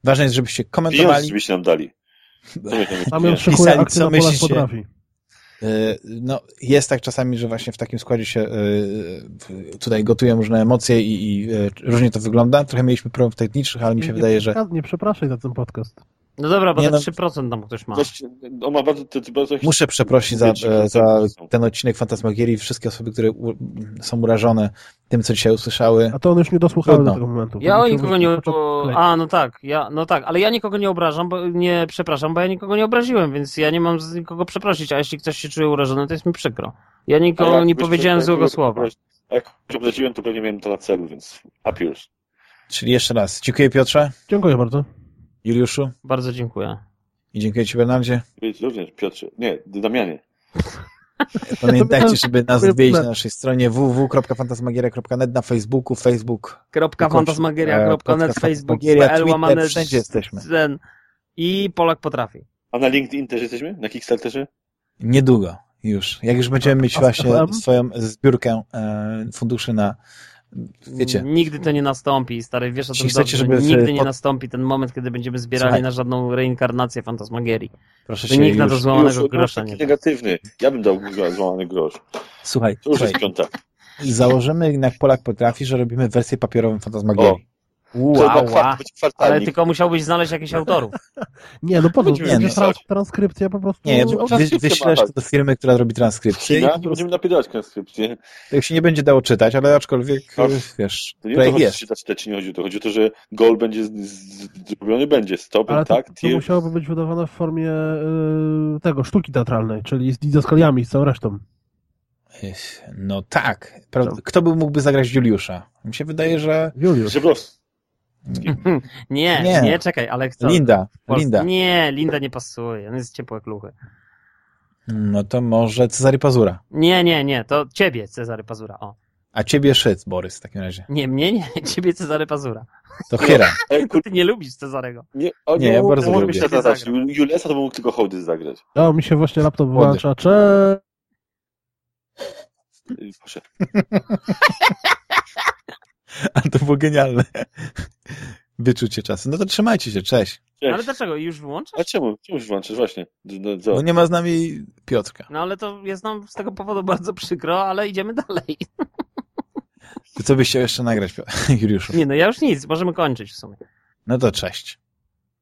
ważne jest, żebyście Pieniądze komentowali. byście nam dali. Nie? ją szykuje akcję co na Polak myślicie? potrafi. E, No, jest tak czasami, że właśnie w takim składzie się e, tutaj gotują różne emocje i, i e, różnie to wygląda. Trochę mieliśmy problemów technicznych, ale mi się Nie wydaje, że przeszkadz- Nie przepraszaj za ten podcast. No dobra, bo Nie te no. 3% tam ktoś ma. Gość, on ma bardzo, to, to bardzo muszę przeprosić za, za są. ten odcinek Fantasmagierii wszystkie osoby, które u, są urażone tym, co dzisiaj usłyszały. A to on już nie dosłuchały Trudno. do tego momentu. Ja To o nikogo nie... klej. A, no tak, ja, no tak, ale ja nikogo nie obrażam, bo nie przepraszam, bo ja nikogo nie obraziłem, więc ja nie mam z nikogo przeprosić, a jeśli ktoś się czuje urażony, to jest mi przykro. Ja nikogo nie powiedziałem jak złego słowa. A jak się obraziłem, to pewnie miałem to na celu, więc appears. Czyli jeszcze raz, dziękuję Piotrze, Dziękuję bardzo. Juliuszu Bardzo dziękuję. i dziękuję Ci Bernardzie. Również, Piotrze. Nie, Damianie. Pamiętajcie, żeby nas odwiedzić na naszej stronie www.fantasmagieria.net na Facebooku, Facebook, fantasmagieria.net, kropka facebook.pl, łamane wszędzie jesteśmy. i Polak potrafi. A na LinkedIn też jesteśmy? Na Kickstarterze? Niedługo już. Jak już będziemy mieć właśnie swoją zbiórkę e, funduszy na wiecie, Nigdy to nie nastąpi, stary, wiesz o tym chcecie, dobrze. żeby w- Nigdy nie pod- nastąpi ten moment, kiedy będziemy zbierali Słuchaj. na żadną reinkarnację fantasmagierii. proszę To cię nikt na to już, złamanego Już- grosza już nie negatywny. Ja bym dał złamany grosz. słuchaj, To już słuchaj, jest piąta. założymy jak Polak potrafi, że robimy wersję papierową Fantasmagierii. To kwart, być ale tylko musiałbyś znaleźć jakichś autorów. Nie, no po co? Nie, trans, transkrypcja po prostu. Nie, wy, wyślesz to do firmy, która robi transkrypcję to prostu będziemy napierdalać transkrypcję. tego się nie będzie dało czytać, ale aczkolwiek, No, e, wiesz, To nie o to chodzi, jest. czytać, czy nie chodzi o to. Chodzi o to, że goal będzie zrobiony, będzie stopem, Ale to, tak, to tier. musiałoby być wydawane w formie y, tego, sztuki teatralnej, czyli z didaskaliami, z całą resztą. No tak. Kto by mógłby zagrać Juliusza? Mi się wydaje, że Juliusz. Żebrowski. Nie, Nie. nie, czekaj, ale kto? Linda. Linda. Nie, Linda nie pasuje, on jest ciepłe kluchy. No to może Cezary Pazura. Nie, nie, nie, to ciebie, Cezary Pazura, o. A ciebie Szyc, Borys, w takim razie. Nie, mnie nie, ciebie Cezary Pazura. To Hyra. Ty nie lubisz Cezarego. nie, o, Nie, ja mógł- bardzo lubię. zasadzie. Julesa to mógł tylko hołdy zagrać. O, mi się właśnie laptop wyłącza. Cze... I A to było genialne. Wyczucie czasu. No to trzymajcie się, cześć. Ale Cześć. dlaczego? Już wyłączasz? A czemu? Czemu się włączysz? Właśnie. No, co? Bo nie ma z nami Piotrka. No ale to jest nam z tego powodu bardzo przykro, ale idziemy dalej. To co byś chciał jeszcze nagrać, Piotr- Juliuszu? Nie, no ja już nic, możemy kończyć w sumie. No to cześć.